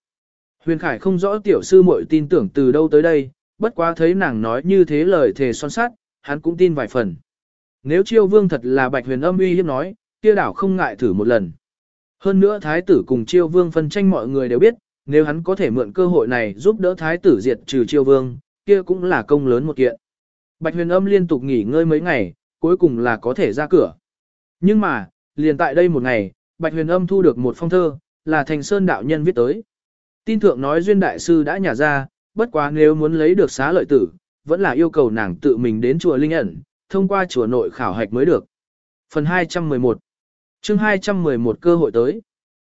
Huyền Khải không rõ tiểu sư muội tin tưởng từ đâu tới đây, bất quá thấy nàng nói như thế lời thề son sát, hắn cũng tin vài phần. Nếu chiêu vương thật là bạch huyền âm uy hiếp nói, kia đảo không ngại thử một lần. Hơn nữa thái tử cùng chiêu vương phân tranh mọi người đều biết, nếu hắn có thể mượn cơ hội này giúp đỡ thái tử diệt trừ chiêu vương, kia cũng là công lớn một kiện. Bạch huyền âm liên tục nghỉ ngơi mấy ngày, cuối cùng là có thể ra cửa. Nhưng mà, liền tại đây một ngày, Bạch huyền âm thu được một phong thơ, là thành sơn đạo nhân viết tới. Tin thượng nói duyên đại sư đã nhả ra, bất quá nếu muốn lấy được xá lợi tử, vẫn là yêu cầu nàng tự mình đến chùa Linh ẩn, thông qua chùa nội khảo hạch mới được. Phần 211 chương 211 cơ hội tới.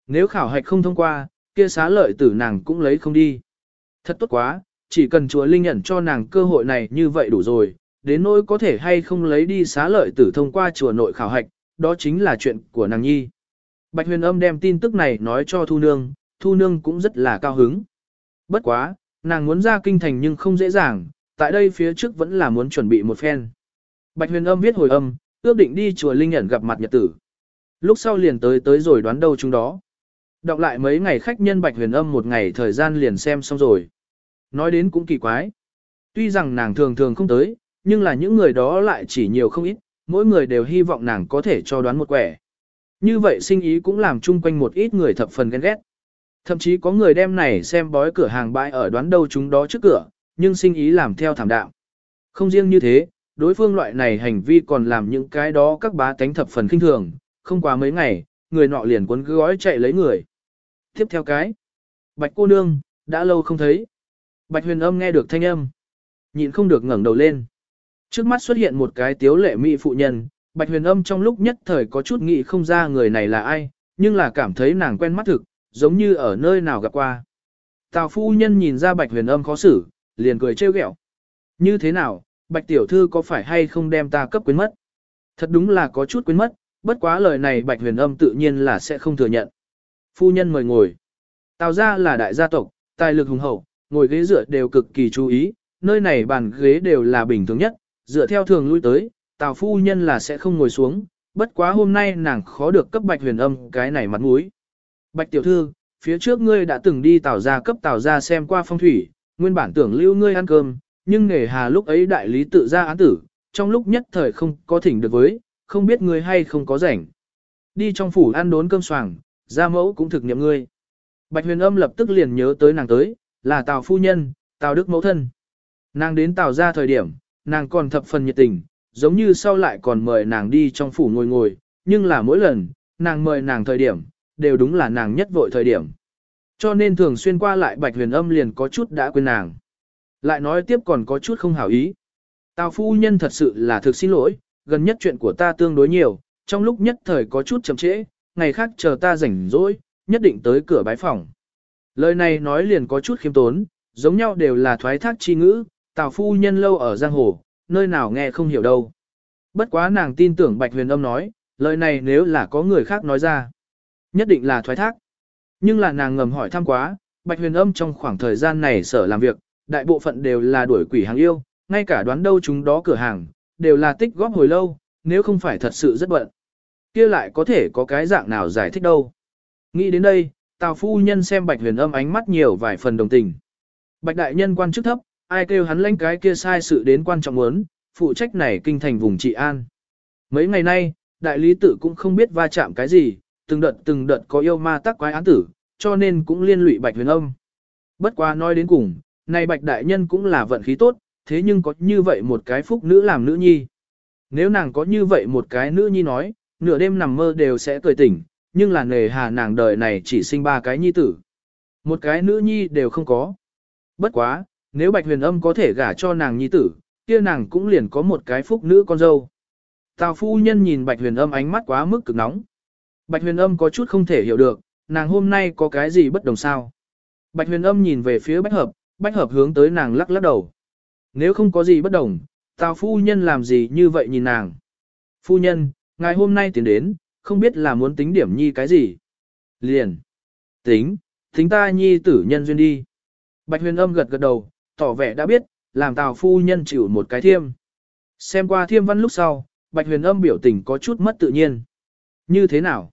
Nếu khảo hạch không thông qua, kia xá lợi tử nàng cũng lấy không đi. Thật tốt quá, chỉ cần chùa Linh ẩn cho nàng cơ hội này như vậy đủ rồi, đến nỗi có thể hay không lấy đi xá lợi tử thông qua chùa nội khảo hạch, đó chính là chuyện của nàng nhi. Bạch huyền âm đem tin tức này nói cho Thu Nương, Thu Nương cũng rất là cao hứng. Bất quá, nàng muốn ra kinh thành nhưng không dễ dàng, tại đây phía trước vẫn là muốn chuẩn bị một phen. Bạch huyền âm viết hồi âm, ước định đi chùa Linh Nhẫn gặp mặt nhật tử. Lúc sau liền tới tới rồi đoán đâu chúng đó. Đọc lại mấy ngày khách nhân Bạch huyền âm một ngày thời gian liền xem xong rồi. Nói đến cũng kỳ quái. Tuy rằng nàng thường thường không tới, nhưng là những người đó lại chỉ nhiều không ít, mỗi người đều hy vọng nàng có thể cho đoán một quẻ. Như vậy sinh ý cũng làm chung quanh một ít người thập phần ghen ghét. Thậm chí có người đem này xem bói cửa hàng bãi ở đoán đâu chúng đó trước cửa, nhưng sinh ý làm theo thảm đạo. Không riêng như thế, đối phương loại này hành vi còn làm những cái đó các bá tánh thập phần kinh thường, không quá mấy ngày, người nọ liền cuốn gói chạy lấy người. Tiếp theo cái, bạch cô nương, đã lâu không thấy. Bạch huyền âm nghe được thanh âm, nhịn không được ngẩng đầu lên. Trước mắt xuất hiện một cái tiếu lệ mỹ phụ nhân, bạch huyền âm trong lúc nhất thời có chút nghĩ không ra người này là ai, nhưng là cảm thấy nàng quen mắt thực, giống như ở nơi nào gặp qua. Tào phu nhân nhìn ra bạch huyền âm khó xử, liền cười trêu ghẹo. Như thế nào, bạch tiểu thư có phải hay không đem ta cấp quyến mất? Thật đúng là có chút quyến mất, bất quá lời này bạch huyền âm tự nhiên là sẽ không thừa nhận. Phu nhân mời ngồi. Tào gia là đại gia tộc, tài lực hùng hậu, ngồi ghế dựa đều cực kỳ chú ý, nơi này bàn ghế đều là bình thường nhất, dựa theo thường lui tới, tào phu nhân là sẽ không ngồi xuống, bất quá hôm nay nàng khó được cấp bạch huyền âm cái này mặt mũi. Bạch tiểu thư, phía trước ngươi đã từng đi tào ra cấp tào ra xem qua phong thủy, nguyên bản tưởng lưu ngươi ăn cơm, nhưng nghề hà lúc ấy đại lý tự ra án tử, trong lúc nhất thời không có thỉnh được với, không biết ngươi hay không có rảnh. Đi trong phủ ăn đốn cơm soảng, gia mẫu cũng thực niệm ngươi. Bạch huyền âm lập tức liền nhớ tới nàng tới, là tào phu nhân, tào đức mẫu thân. Nàng đến tào ra thời điểm, nàng còn thập phần nhiệt tình, giống như sau lại còn mời nàng đi trong phủ ngồi ngồi, nhưng là mỗi lần, nàng mời nàng thời điểm, đều đúng là nàng nhất vội thời điểm. Cho nên thường xuyên qua lại bạch huyền âm liền có chút đã quên nàng. Lại nói tiếp còn có chút không hảo ý. Tào phu nhân thật sự là thực xin lỗi, gần nhất chuyện của ta tương đối nhiều, trong lúc nhất thời có chút chậm trễ, ngày khác chờ ta rảnh rỗi, nhất định tới cửa bái phòng. Lời này nói liền có chút khiêm tốn, giống nhau đều là thoái thác chi ngữ, tào phu nhân lâu ở giang hồ, nơi nào nghe không hiểu đâu. Bất quá nàng tin tưởng bạch huyền âm nói, lời này nếu là có người khác nói ra. Nhất định là thoái thác. Nhưng là nàng ngầm hỏi thăm quá, Bạch Huyền Âm trong khoảng thời gian này sở làm việc, đại bộ phận đều là đuổi quỷ hàng yêu, ngay cả đoán đâu chúng đó cửa hàng, đều là tích góp hồi lâu, nếu không phải thật sự rất bận. kia lại có thể có cái dạng nào giải thích đâu. Nghĩ đến đây, Tào Phu Nhân xem Bạch Huyền Âm ánh mắt nhiều vài phần đồng tình. Bạch Đại Nhân quan chức thấp, ai kêu hắn lãnh cái kia sai sự đến quan trọng muốn, phụ trách này kinh thành vùng trị an. Mấy ngày nay, đại lý tự cũng không biết va chạm cái gì, từng đợt từng đợt có yêu ma tắc quái án tử, cho nên cũng liên lụy bạch huyền âm. Bất quá nói đến cùng, này bạch đại nhân cũng là vận khí tốt, thế nhưng có như vậy một cái phúc nữ làm nữ nhi. Nếu nàng có như vậy một cái nữ nhi nói, nửa đêm nằm mơ đều sẽ cười tỉnh, nhưng là nề hà nàng đời này chỉ sinh ba cái nhi tử. Một cái nữ nhi đều không có. Bất quá, nếu Bạch Huyền Âm có thể gả cho nàng nhi tử, kia nàng cũng liền có một cái phúc nữ con dâu. Tào phu nhân nhìn Bạch Huyền Âm ánh mắt quá mức cực nóng. Bạch Huyền Âm có chút không thể hiểu được, nàng hôm nay có cái gì bất đồng sao. Bạch Huyền Âm nhìn về phía Bách Hợp, Bách Hợp hướng tới nàng lắc lắc đầu. Nếu không có gì bất đồng, Tào phu nhân làm gì như vậy nhìn nàng. Phu nhân, ngài hôm nay tiến đến, không biết là muốn tính điểm nhi cái gì. Liền. Tính, tính ta nhi tử nhân duyên đi. Bạch huyền âm gật gật đầu, tỏ vẻ đã biết, làm tào phu nhân chịu một cái thiêm. Xem qua thiêm văn lúc sau, bạch huyền âm biểu tình có chút mất tự nhiên. Như thế nào?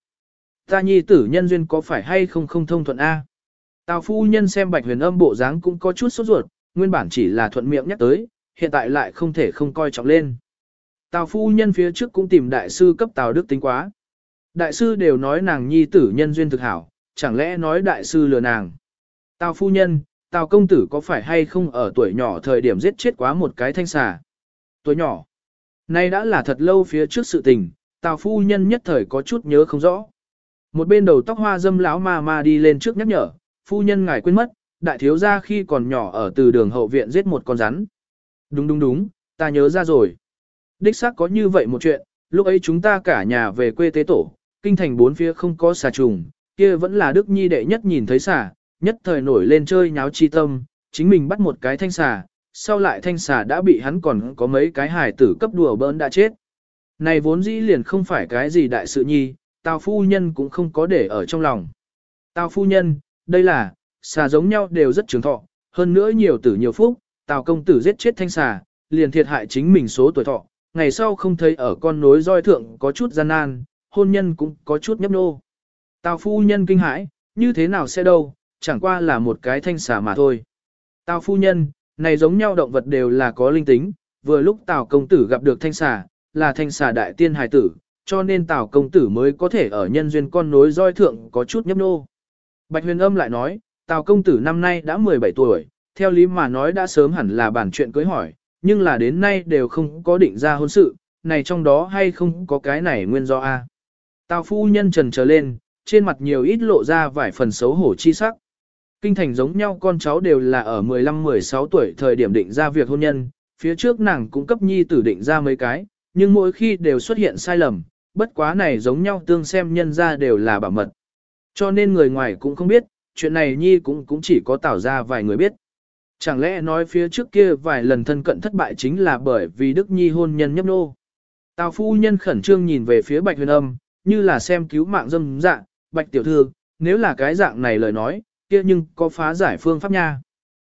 Ta nhi tử nhân duyên có phải hay không không thông thuận A? Tào phu nhân xem bạch huyền âm bộ dáng cũng có chút sốt ruột, nguyên bản chỉ là thuận miệng nhắc tới, hiện tại lại không thể không coi trọng lên. Tào phu nhân phía trước cũng tìm đại sư cấp Tào Đức tính quá. Đại sư đều nói nàng nhi tử nhân duyên thực hảo, chẳng lẽ nói đại sư lừa nàng. Tào phu nhân, Tào công tử có phải hay không ở tuổi nhỏ thời điểm giết chết quá một cái thanh xà? Tuổi nhỏ. Nay đã là thật lâu phía trước sự tình, Tào phu nhân nhất thời có chút nhớ không rõ. Một bên đầu tóc hoa dâm lão ma ma đi lên trước nhắc nhở, phu nhân ngài quên mất, đại thiếu gia khi còn nhỏ ở từ đường hậu viện giết một con rắn. Đúng đúng đúng, ta nhớ ra rồi. Đích xác có như vậy một chuyện, lúc ấy chúng ta cả nhà về quê tế tổ, kinh thành bốn phía không có xà trùng, kia vẫn là Đức Nhi đệ nhất nhìn thấy xà, nhất thời nổi lên chơi nháo chi tâm, chính mình bắt một cái thanh xà, sau lại thanh xà đã bị hắn còn có mấy cái hài tử cấp đùa bỡn đã chết. Này vốn dĩ liền không phải cái gì đại sự nhi, Tào phu nhân cũng không có để ở trong lòng. Tào phu nhân, đây là, xà giống nhau đều rất trường thọ, hơn nữa nhiều tử nhiều phúc, Tào công tử giết chết thanh xà, liền thiệt hại chính mình số tuổi thọ, ngày sau không thấy ở con nối roi thượng có chút gian nan, hôn nhân cũng có chút nhấp nô. Tào phu nhân kinh hãi, như thế nào sẽ đâu, chẳng qua là một cái thanh xà mà thôi. Tào phu nhân, này giống nhau động vật đều là có linh tính, vừa lúc Tào công tử gặp được thanh xà, là thanh xà đại tiên hài tử, cho nên Tào công tử mới có thể ở nhân duyên con nối roi thượng có chút nhấp nô. Bạch huyền âm lại nói, Tào công tử năm nay đã 17 tuổi, theo lý mà nói đã sớm hẳn là bản chuyện cưới hỏi, nhưng là đến nay đều không có định ra hôn sự, này trong đó hay không có cái này nguyên do A. Tào phu nhân trần trở lên, trên mặt nhiều ít lộ ra vài phần xấu hổ chi sắc. Kinh thành giống nhau con cháu đều là ở 15-16 tuổi thời điểm định ra việc hôn nhân, phía trước nàng cũng cấp nhi tử định ra mấy cái, nhưng mỗi khi đều xuất hiện sai lầm, bất quá này giống nhau tương xem nhân ra đều là bảo mật. Cho nên người ngoài cũng không biết, chuyện này nhi cũng cũng chỉ có tạo ra vài người biết. Chẳng lẽ nói phía trước kia vài lần thân cận thất bại chính là bởi vì Đức Nhi hôn nhân nhấp nô. Tào phu nhân khẩn trương nhìn về phía Bạch Huyền Âm, như là xem cứu mạng dâm dạ, Bạch Tiểu Thư, nếu là cái dạng này lời nói, kia nhưng có phá giải phương pháp nha.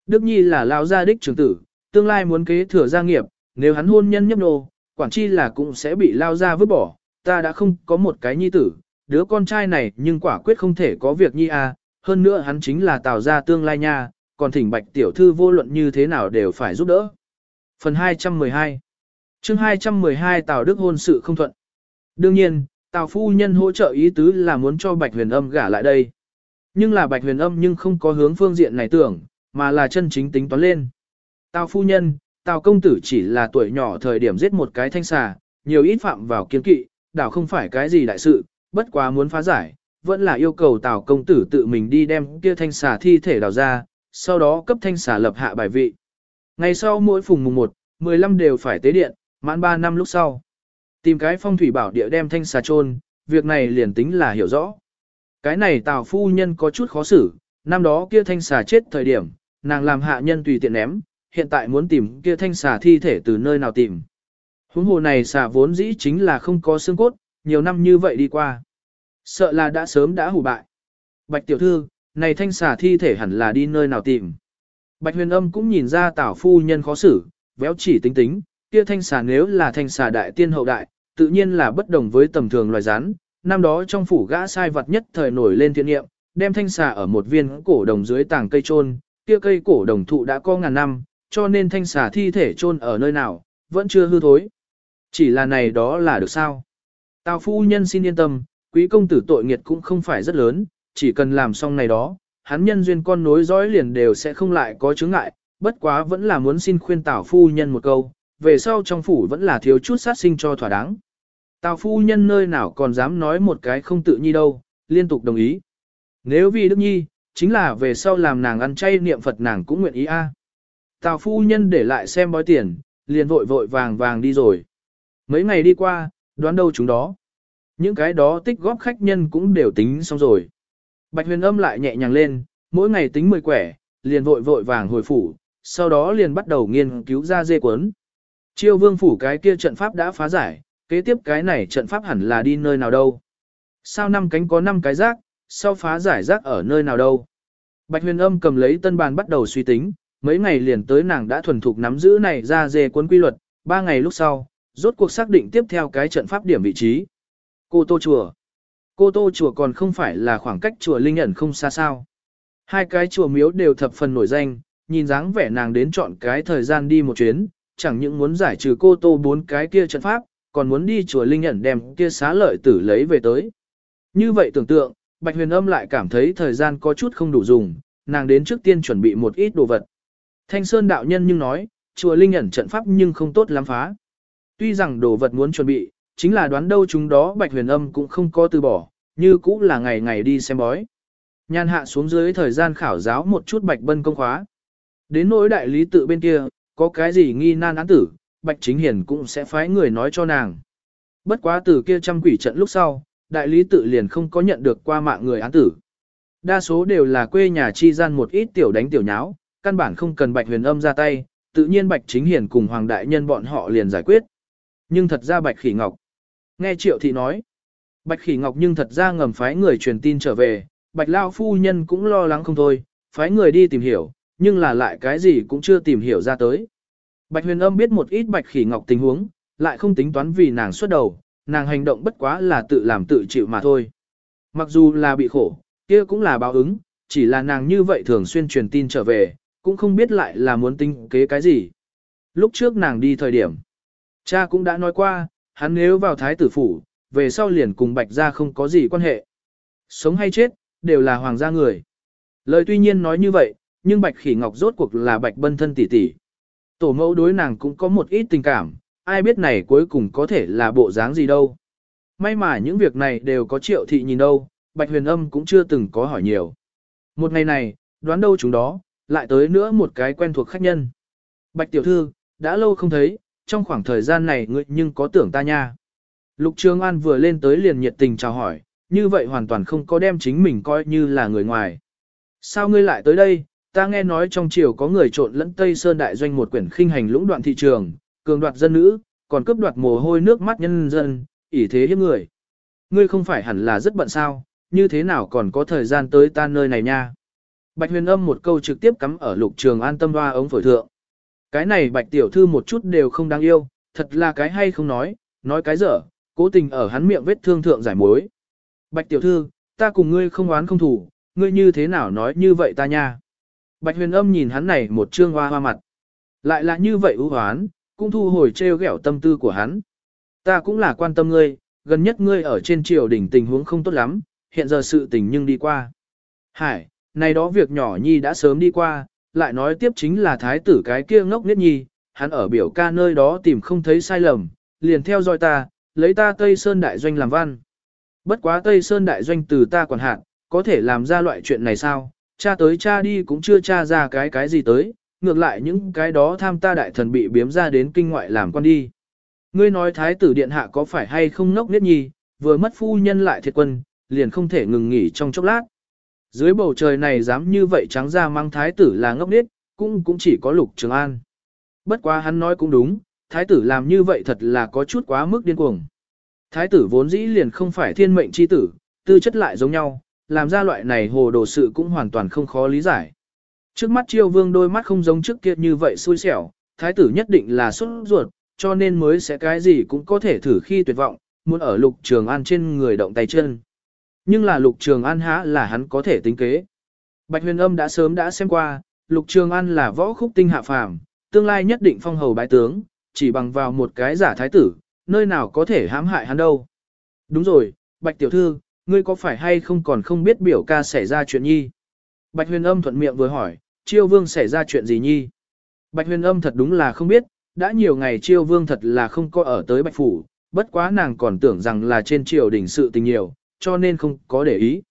Đức Nhi là lao gia đích trưởng tử, tương lai muốn kế thừa gia nghiệp, nếu hắn hôn nhân nhấp nô, quản chi là cũng sẽ bị lao gia vứt bỏ, ta đã không có một cái nhi tử, đứa con trai này nhưng quả quyết không thể có việc nhi à, hơn nữa hắn chính là tào gia tương lai nha, còn thỉnh bạch tiểu thư vô luận như thế nào đều phải giúp đỡ. Phần 212 chương 212 Tào Đức hôn sự không thuận. Đương nhiên, Tào phu nhân hỗ trợ ý tứ là muốn cho Bạch Huyền Âm gả lại đây. Nhưng là Bạch Huyền Âm nhưng không có hướng phương diện này tưởng, mà là chân chính tính toán lên. Tào phu nhân, Tào công tử chỉ là tuổi nhỏ thời điểm giết một cái thanh xà, nhiều ít phạm vào kiên kỵ, đảo không phải cái gì đại sự, bất quá muốn phá giải, vẫn là yêu cầu Tào công tử tự mình đi đem kia thanh xà thi thể đào ra, sau đó cấp thanh xà lập hạ bài vị. Ngày sau mỗi phùng mùng 1, 15 đều phải tế điện, mãn 3 năm lúc sau. Tìm cái phong thủy bảo địa đem thanh xà chôn, việc này liền tính là hiểu rõ. Cái này tào phu nhân có chút khó xử, năm đó kia thanh xà chết thời điểm, nàng làm hạ nhân tùy tiện ném, hiện tại muốn tìm kia thanh xà thi thể từ nơi nào tìm. Huống hồ này xà vốn dĩ chính là không có xương cốt, nhiều năm như vậy đi qua. Sợ là đã sớm đã hủ bại. Bạch tiểu thư, này thanh xà thi thể hẳn là đi nơi nào tìm. Bạch huyền âm cũng nhìn ra tảo phu nhân khó xử, véo chỉ tính tính, kia thanh xà nếu là thanh xà đại tiên hậu đại, tự nhiên là bất đồng với tầm thường loài rắn. Năm đó trong phủ gã sai vật nhất thời nổi lên thiện nghiệm, đem thanh xà ở một viên cổ đồng dưới tảng cây trôn, kia cây cổ đồng thụ đã có ngàn năm, cho nên thanh xà thi thể trôn ở nơi nào, vẫn chưa hư thối. Chỉ là này đó là được sao? Tào phu nhân xin yên tâm, quý công tử tội nghiệt cũng không phải rất lớn, chỉ cần làm xong này đó, hắn nhân duyên con nối dõi liền đều sẽ không lại có chướng ngại, bất quá vẫn là muốn xin khuyên tảo phu nhân một câu, về sau trong phủ vẫn là thiếu chút sát sinh cho thỏa đáng. Tào phu nhân nơi nào còn dám nói một cái không tự nhi đâu, liên tục đồng ý. Nếu vì Đức Nhi, chính là về sau làm nàng ăn chay niệm Phật nàng cũng nguyện ý a. Tào phu nhân để lại xem bói tiền, liền vội vội vàng vàng đi rồi. Mấy ngày đi qua, đoán đâu chúng đó. Những cái đó tích góp khách nhân cũng đều tính xong rồi. Bạch huyền âm lại nhẹ nhàng lên, mỗi ngày tính 10 quẻ, liền vội vội vàng hồi phủ, sau đó liền bắt đầu nghiên cứu ra dê cuốn. Chiêu vương phủ cái kia trận pháp đã phá giải, kế tiếp cái này trận pháp hẳn là đi nơi nào đâu. Sao năm cánh có năm cái rác, sau phá giải rác ở nơi nào đâu. Bạch huyền âm cầm lấy tân bàn bắt đầu suy tính, mấy ngày liền tới nàng đã thuần thục nắm giữ này ra dề cuốn quy luật, ba ngày lúc sau, rốt cuộc xác định tiếp theo cái trận pháp điểm vị trí. Cô Tô Chùa Cô Tô Chùa còn không phải là khoảng cách chùa Linh ẩn không xa sao. Hai cái chùa miếu đều thập phần nổi danh, nhìn dáng vẻ nàng đến chọn cái thời gian đi một chuyến, chẳng những muốn giải trừ cô Tô bốn cái kia trận pháp, còn muốn đi chùa Linh nhẫn đem kia xá lợi tử lấy về tới. Như vậy tưởng tượng, Bạch Huyền Âm lại cảm thấy thời gian có chút không đủ dùng, nàng đến trước tiên chuẩn bị một ít đồ vật. Thanh Sơn đạo nhân nhưng nói, chùa Linh nhẫn trận pháp nhưng không tốt lắm phá. Tuy rằng đồ vật muốn chuẩn bị, chính là đoán đâu chúng đó Bạch Huyền Âm cũng không có từ bỏ, như cũng là ngày ngày đi xem bói. Nhan hạ xuống dưới thời gian khảo giáo một chút Bạch Bân công khóa. Đến nỗi đại lý tự bên kia, có cái gì nghi nan án tử, Bạch Chính Hiền cũng sẽ phái người nói cho nàng. Bất quá từ kia trăm quỷ trận lúc sau, đại lý tự liền không có nhận được qua mạng người án tử. Đa số đều là quê nhà chi gian một ít tiểu đánh tiểu nháo, căn bản không cần Bạch Huyền Âm ra tay, tự nhiên Bạch Chính Hiền cùng Hoàng Đại Nhân bọn họ liền giải quyết. Nhưng thật ra Bạch Khỉ Ngọc. Nghe Triệu Thị nói, Bạch Khỉ Ngọc nhưng thật ra ngầm phái người truyền tin trở về, Bạch Lao Phu Nhân cũng lo lắng không thôi, phái người đi tìm hiểu, nhưng là lại cái gì cũng chưa tìm hiểu ra tới. Bạch Huyền Âm biết một ít Bạch Khỉ Ngọc tình huống, lại không tính toán vì nàng xuất đầu, nàng hành động bất quá là tự làm tự chịu mà thôi. Mặc dù là bị khổ, kia cũng là báo ứng, chỉ là nàng như vậy thường xuyên truyền tin trở về, cũng không biết lại là muốn tính kế cái gì. Lúc trước nàng đi thời điểm, cha cũng đã nói qua, hắn nếu vào thái tử phủ, về sau liền cùng bạch gia không có gì quan hệ. Sống hay chết, đều là hoàng gia người. Lời tuy nhiên nói như vậy, nhưng bạch khỉ ngọc rốt cuộc là bạch bân thân tỷ tỷ. Tổ mẫu đối nàng cũng có một ít tình cảm, ai biết này cuối cùng có thể là bộ dáng gì đâu. May mà những việc này đều có triệu thị nhìn đâu, bạch huyền âm cũng chưa từng có hỏi nhiều. Một ngày này, đoán đâu chúng đó, lại tới nữa một cái quen thuộc khách nhân. Bạch tiểu thư, đã lâu không thấy, trong khoảng thời gian này ngươi nhưng có tưởng ta nha. Lục Trường An vừa lên tới liền nhiệt tình chào hỏi, như vậy hoàn toàn không có đem chính mình coi như là người ngoài. Sao ngươi lại tới đây, ta nghe nói trong triều có người trộn lẫn Tây Sơn Đại Doanh một quyển khinh hành lũng đoạn thị trường, cường đoạt dân nữ, còn cướp đoạt mồ hôi nước mắt nhân dân, ỷ thế hiếp người. Ngươi không phải hẳn là rất bận sao, như thế nào còn có thời gian tới ta nơi này nha. Bạch huyền âm một câu trực tiếp cắm ở lục trường an tâm hoa ống phổi thượng. Cái này bạch tiểu thư một chút đều không đáng yêu, thật là cái hay không nói, nói cái dở, cố tình ở hắn miệng vết thương thượng giải mối. Bạch tiểu thư, ta cùng ngươi không oán không thủ, ngươi như thế nào nói như vậy ta nha. Bạch huyền âm nhìn hắn này một trương hoa hoa mặt. Lại là như vậy ưu hoán, cũng thu hồi trêu ghẹo tâm tư của hắn. Ta cũng là quan tâm ngươi, gần nhất ngươi ở trên triều đỉnh tình huống không tốt lắm, hiện giờ sự tình nhưng đi qua. Hải, này đó việc nhỏ nhi đã sớm đi qua, lại nói tiếp chính là thái tử cái kia ngốc nghiết nhi, hắn ở biểu ca nơi đó tìm không thấy sai lầm, liền theo dõi ta, lấy ta Tây Sơn Đại Doanh làm văn. Bất quá Tây Sơn Đại Doanh từ ta quản hạn, có thể làm ra loại chuyện này sao, cha tới cha đi cũng chưa cha ra cái cái gì tới, ngược lại những cái đó tham ta đại thần bị biếm ra đến kinh ngoại làm quan đi. Ngươi nói thái tử điện hạ có phải hay không nốc nết nhi, vừa mất phu nhân lại thiệt quân, liền không thể ngừng nghỉ trong chốc lát. Dưới bầu trời này dám như vậy trắng ra mang thái tử là ngốc nết, cũng cũng chỉ có lục trường an. Bất quá hắn nói cũng đúng, thái tử làm như vậy thật là có chút quá mức điên cuồng. Thái tử vốn dĩ liền không phải thiên mệnh chi tử, tư chất lại giống nhau, làm ra loại này hồ đồ sự cũng hoàn toàn không khó lý giải. Trước mắt chiêu vương đôi mắt không giống trước kia như vậy xui xẻo, thái tử nhất định là xuất ruột, cho nên mới sẽ cái gì cũng có thể thử khi tuyệt vọng, muốn ở lục trường an trên người động tay chân. Nhưng là lục trường an há là hắn có thể tính kế. Bạch huyền âm đã sớm đã xem qua, lục trường an là võ khúc tinh hạ phàm, tương lai nhất định phong hầu bái tướng, chỉ bằng vào một cái giả thái tử, nơi nào có thể hãm hại hắn đâu. Đúng rồi, bạch tiểu thư, ngươi có phải hay không còn không biết biểu ca xảy ra chuyện nhi? Bạch huyền âm thuận miệng vừa hỏi, chiêu vương xảy ra chuyện gì nhi? Bạch huyền âm thật đúng là không biết, đã nhiều ngày chiêu vương thật là không có ở tới Bạch Phủ, bất quá nàng còn tưởng rằng là trên triều đình sự tình nhiều, cho nên không có để ý.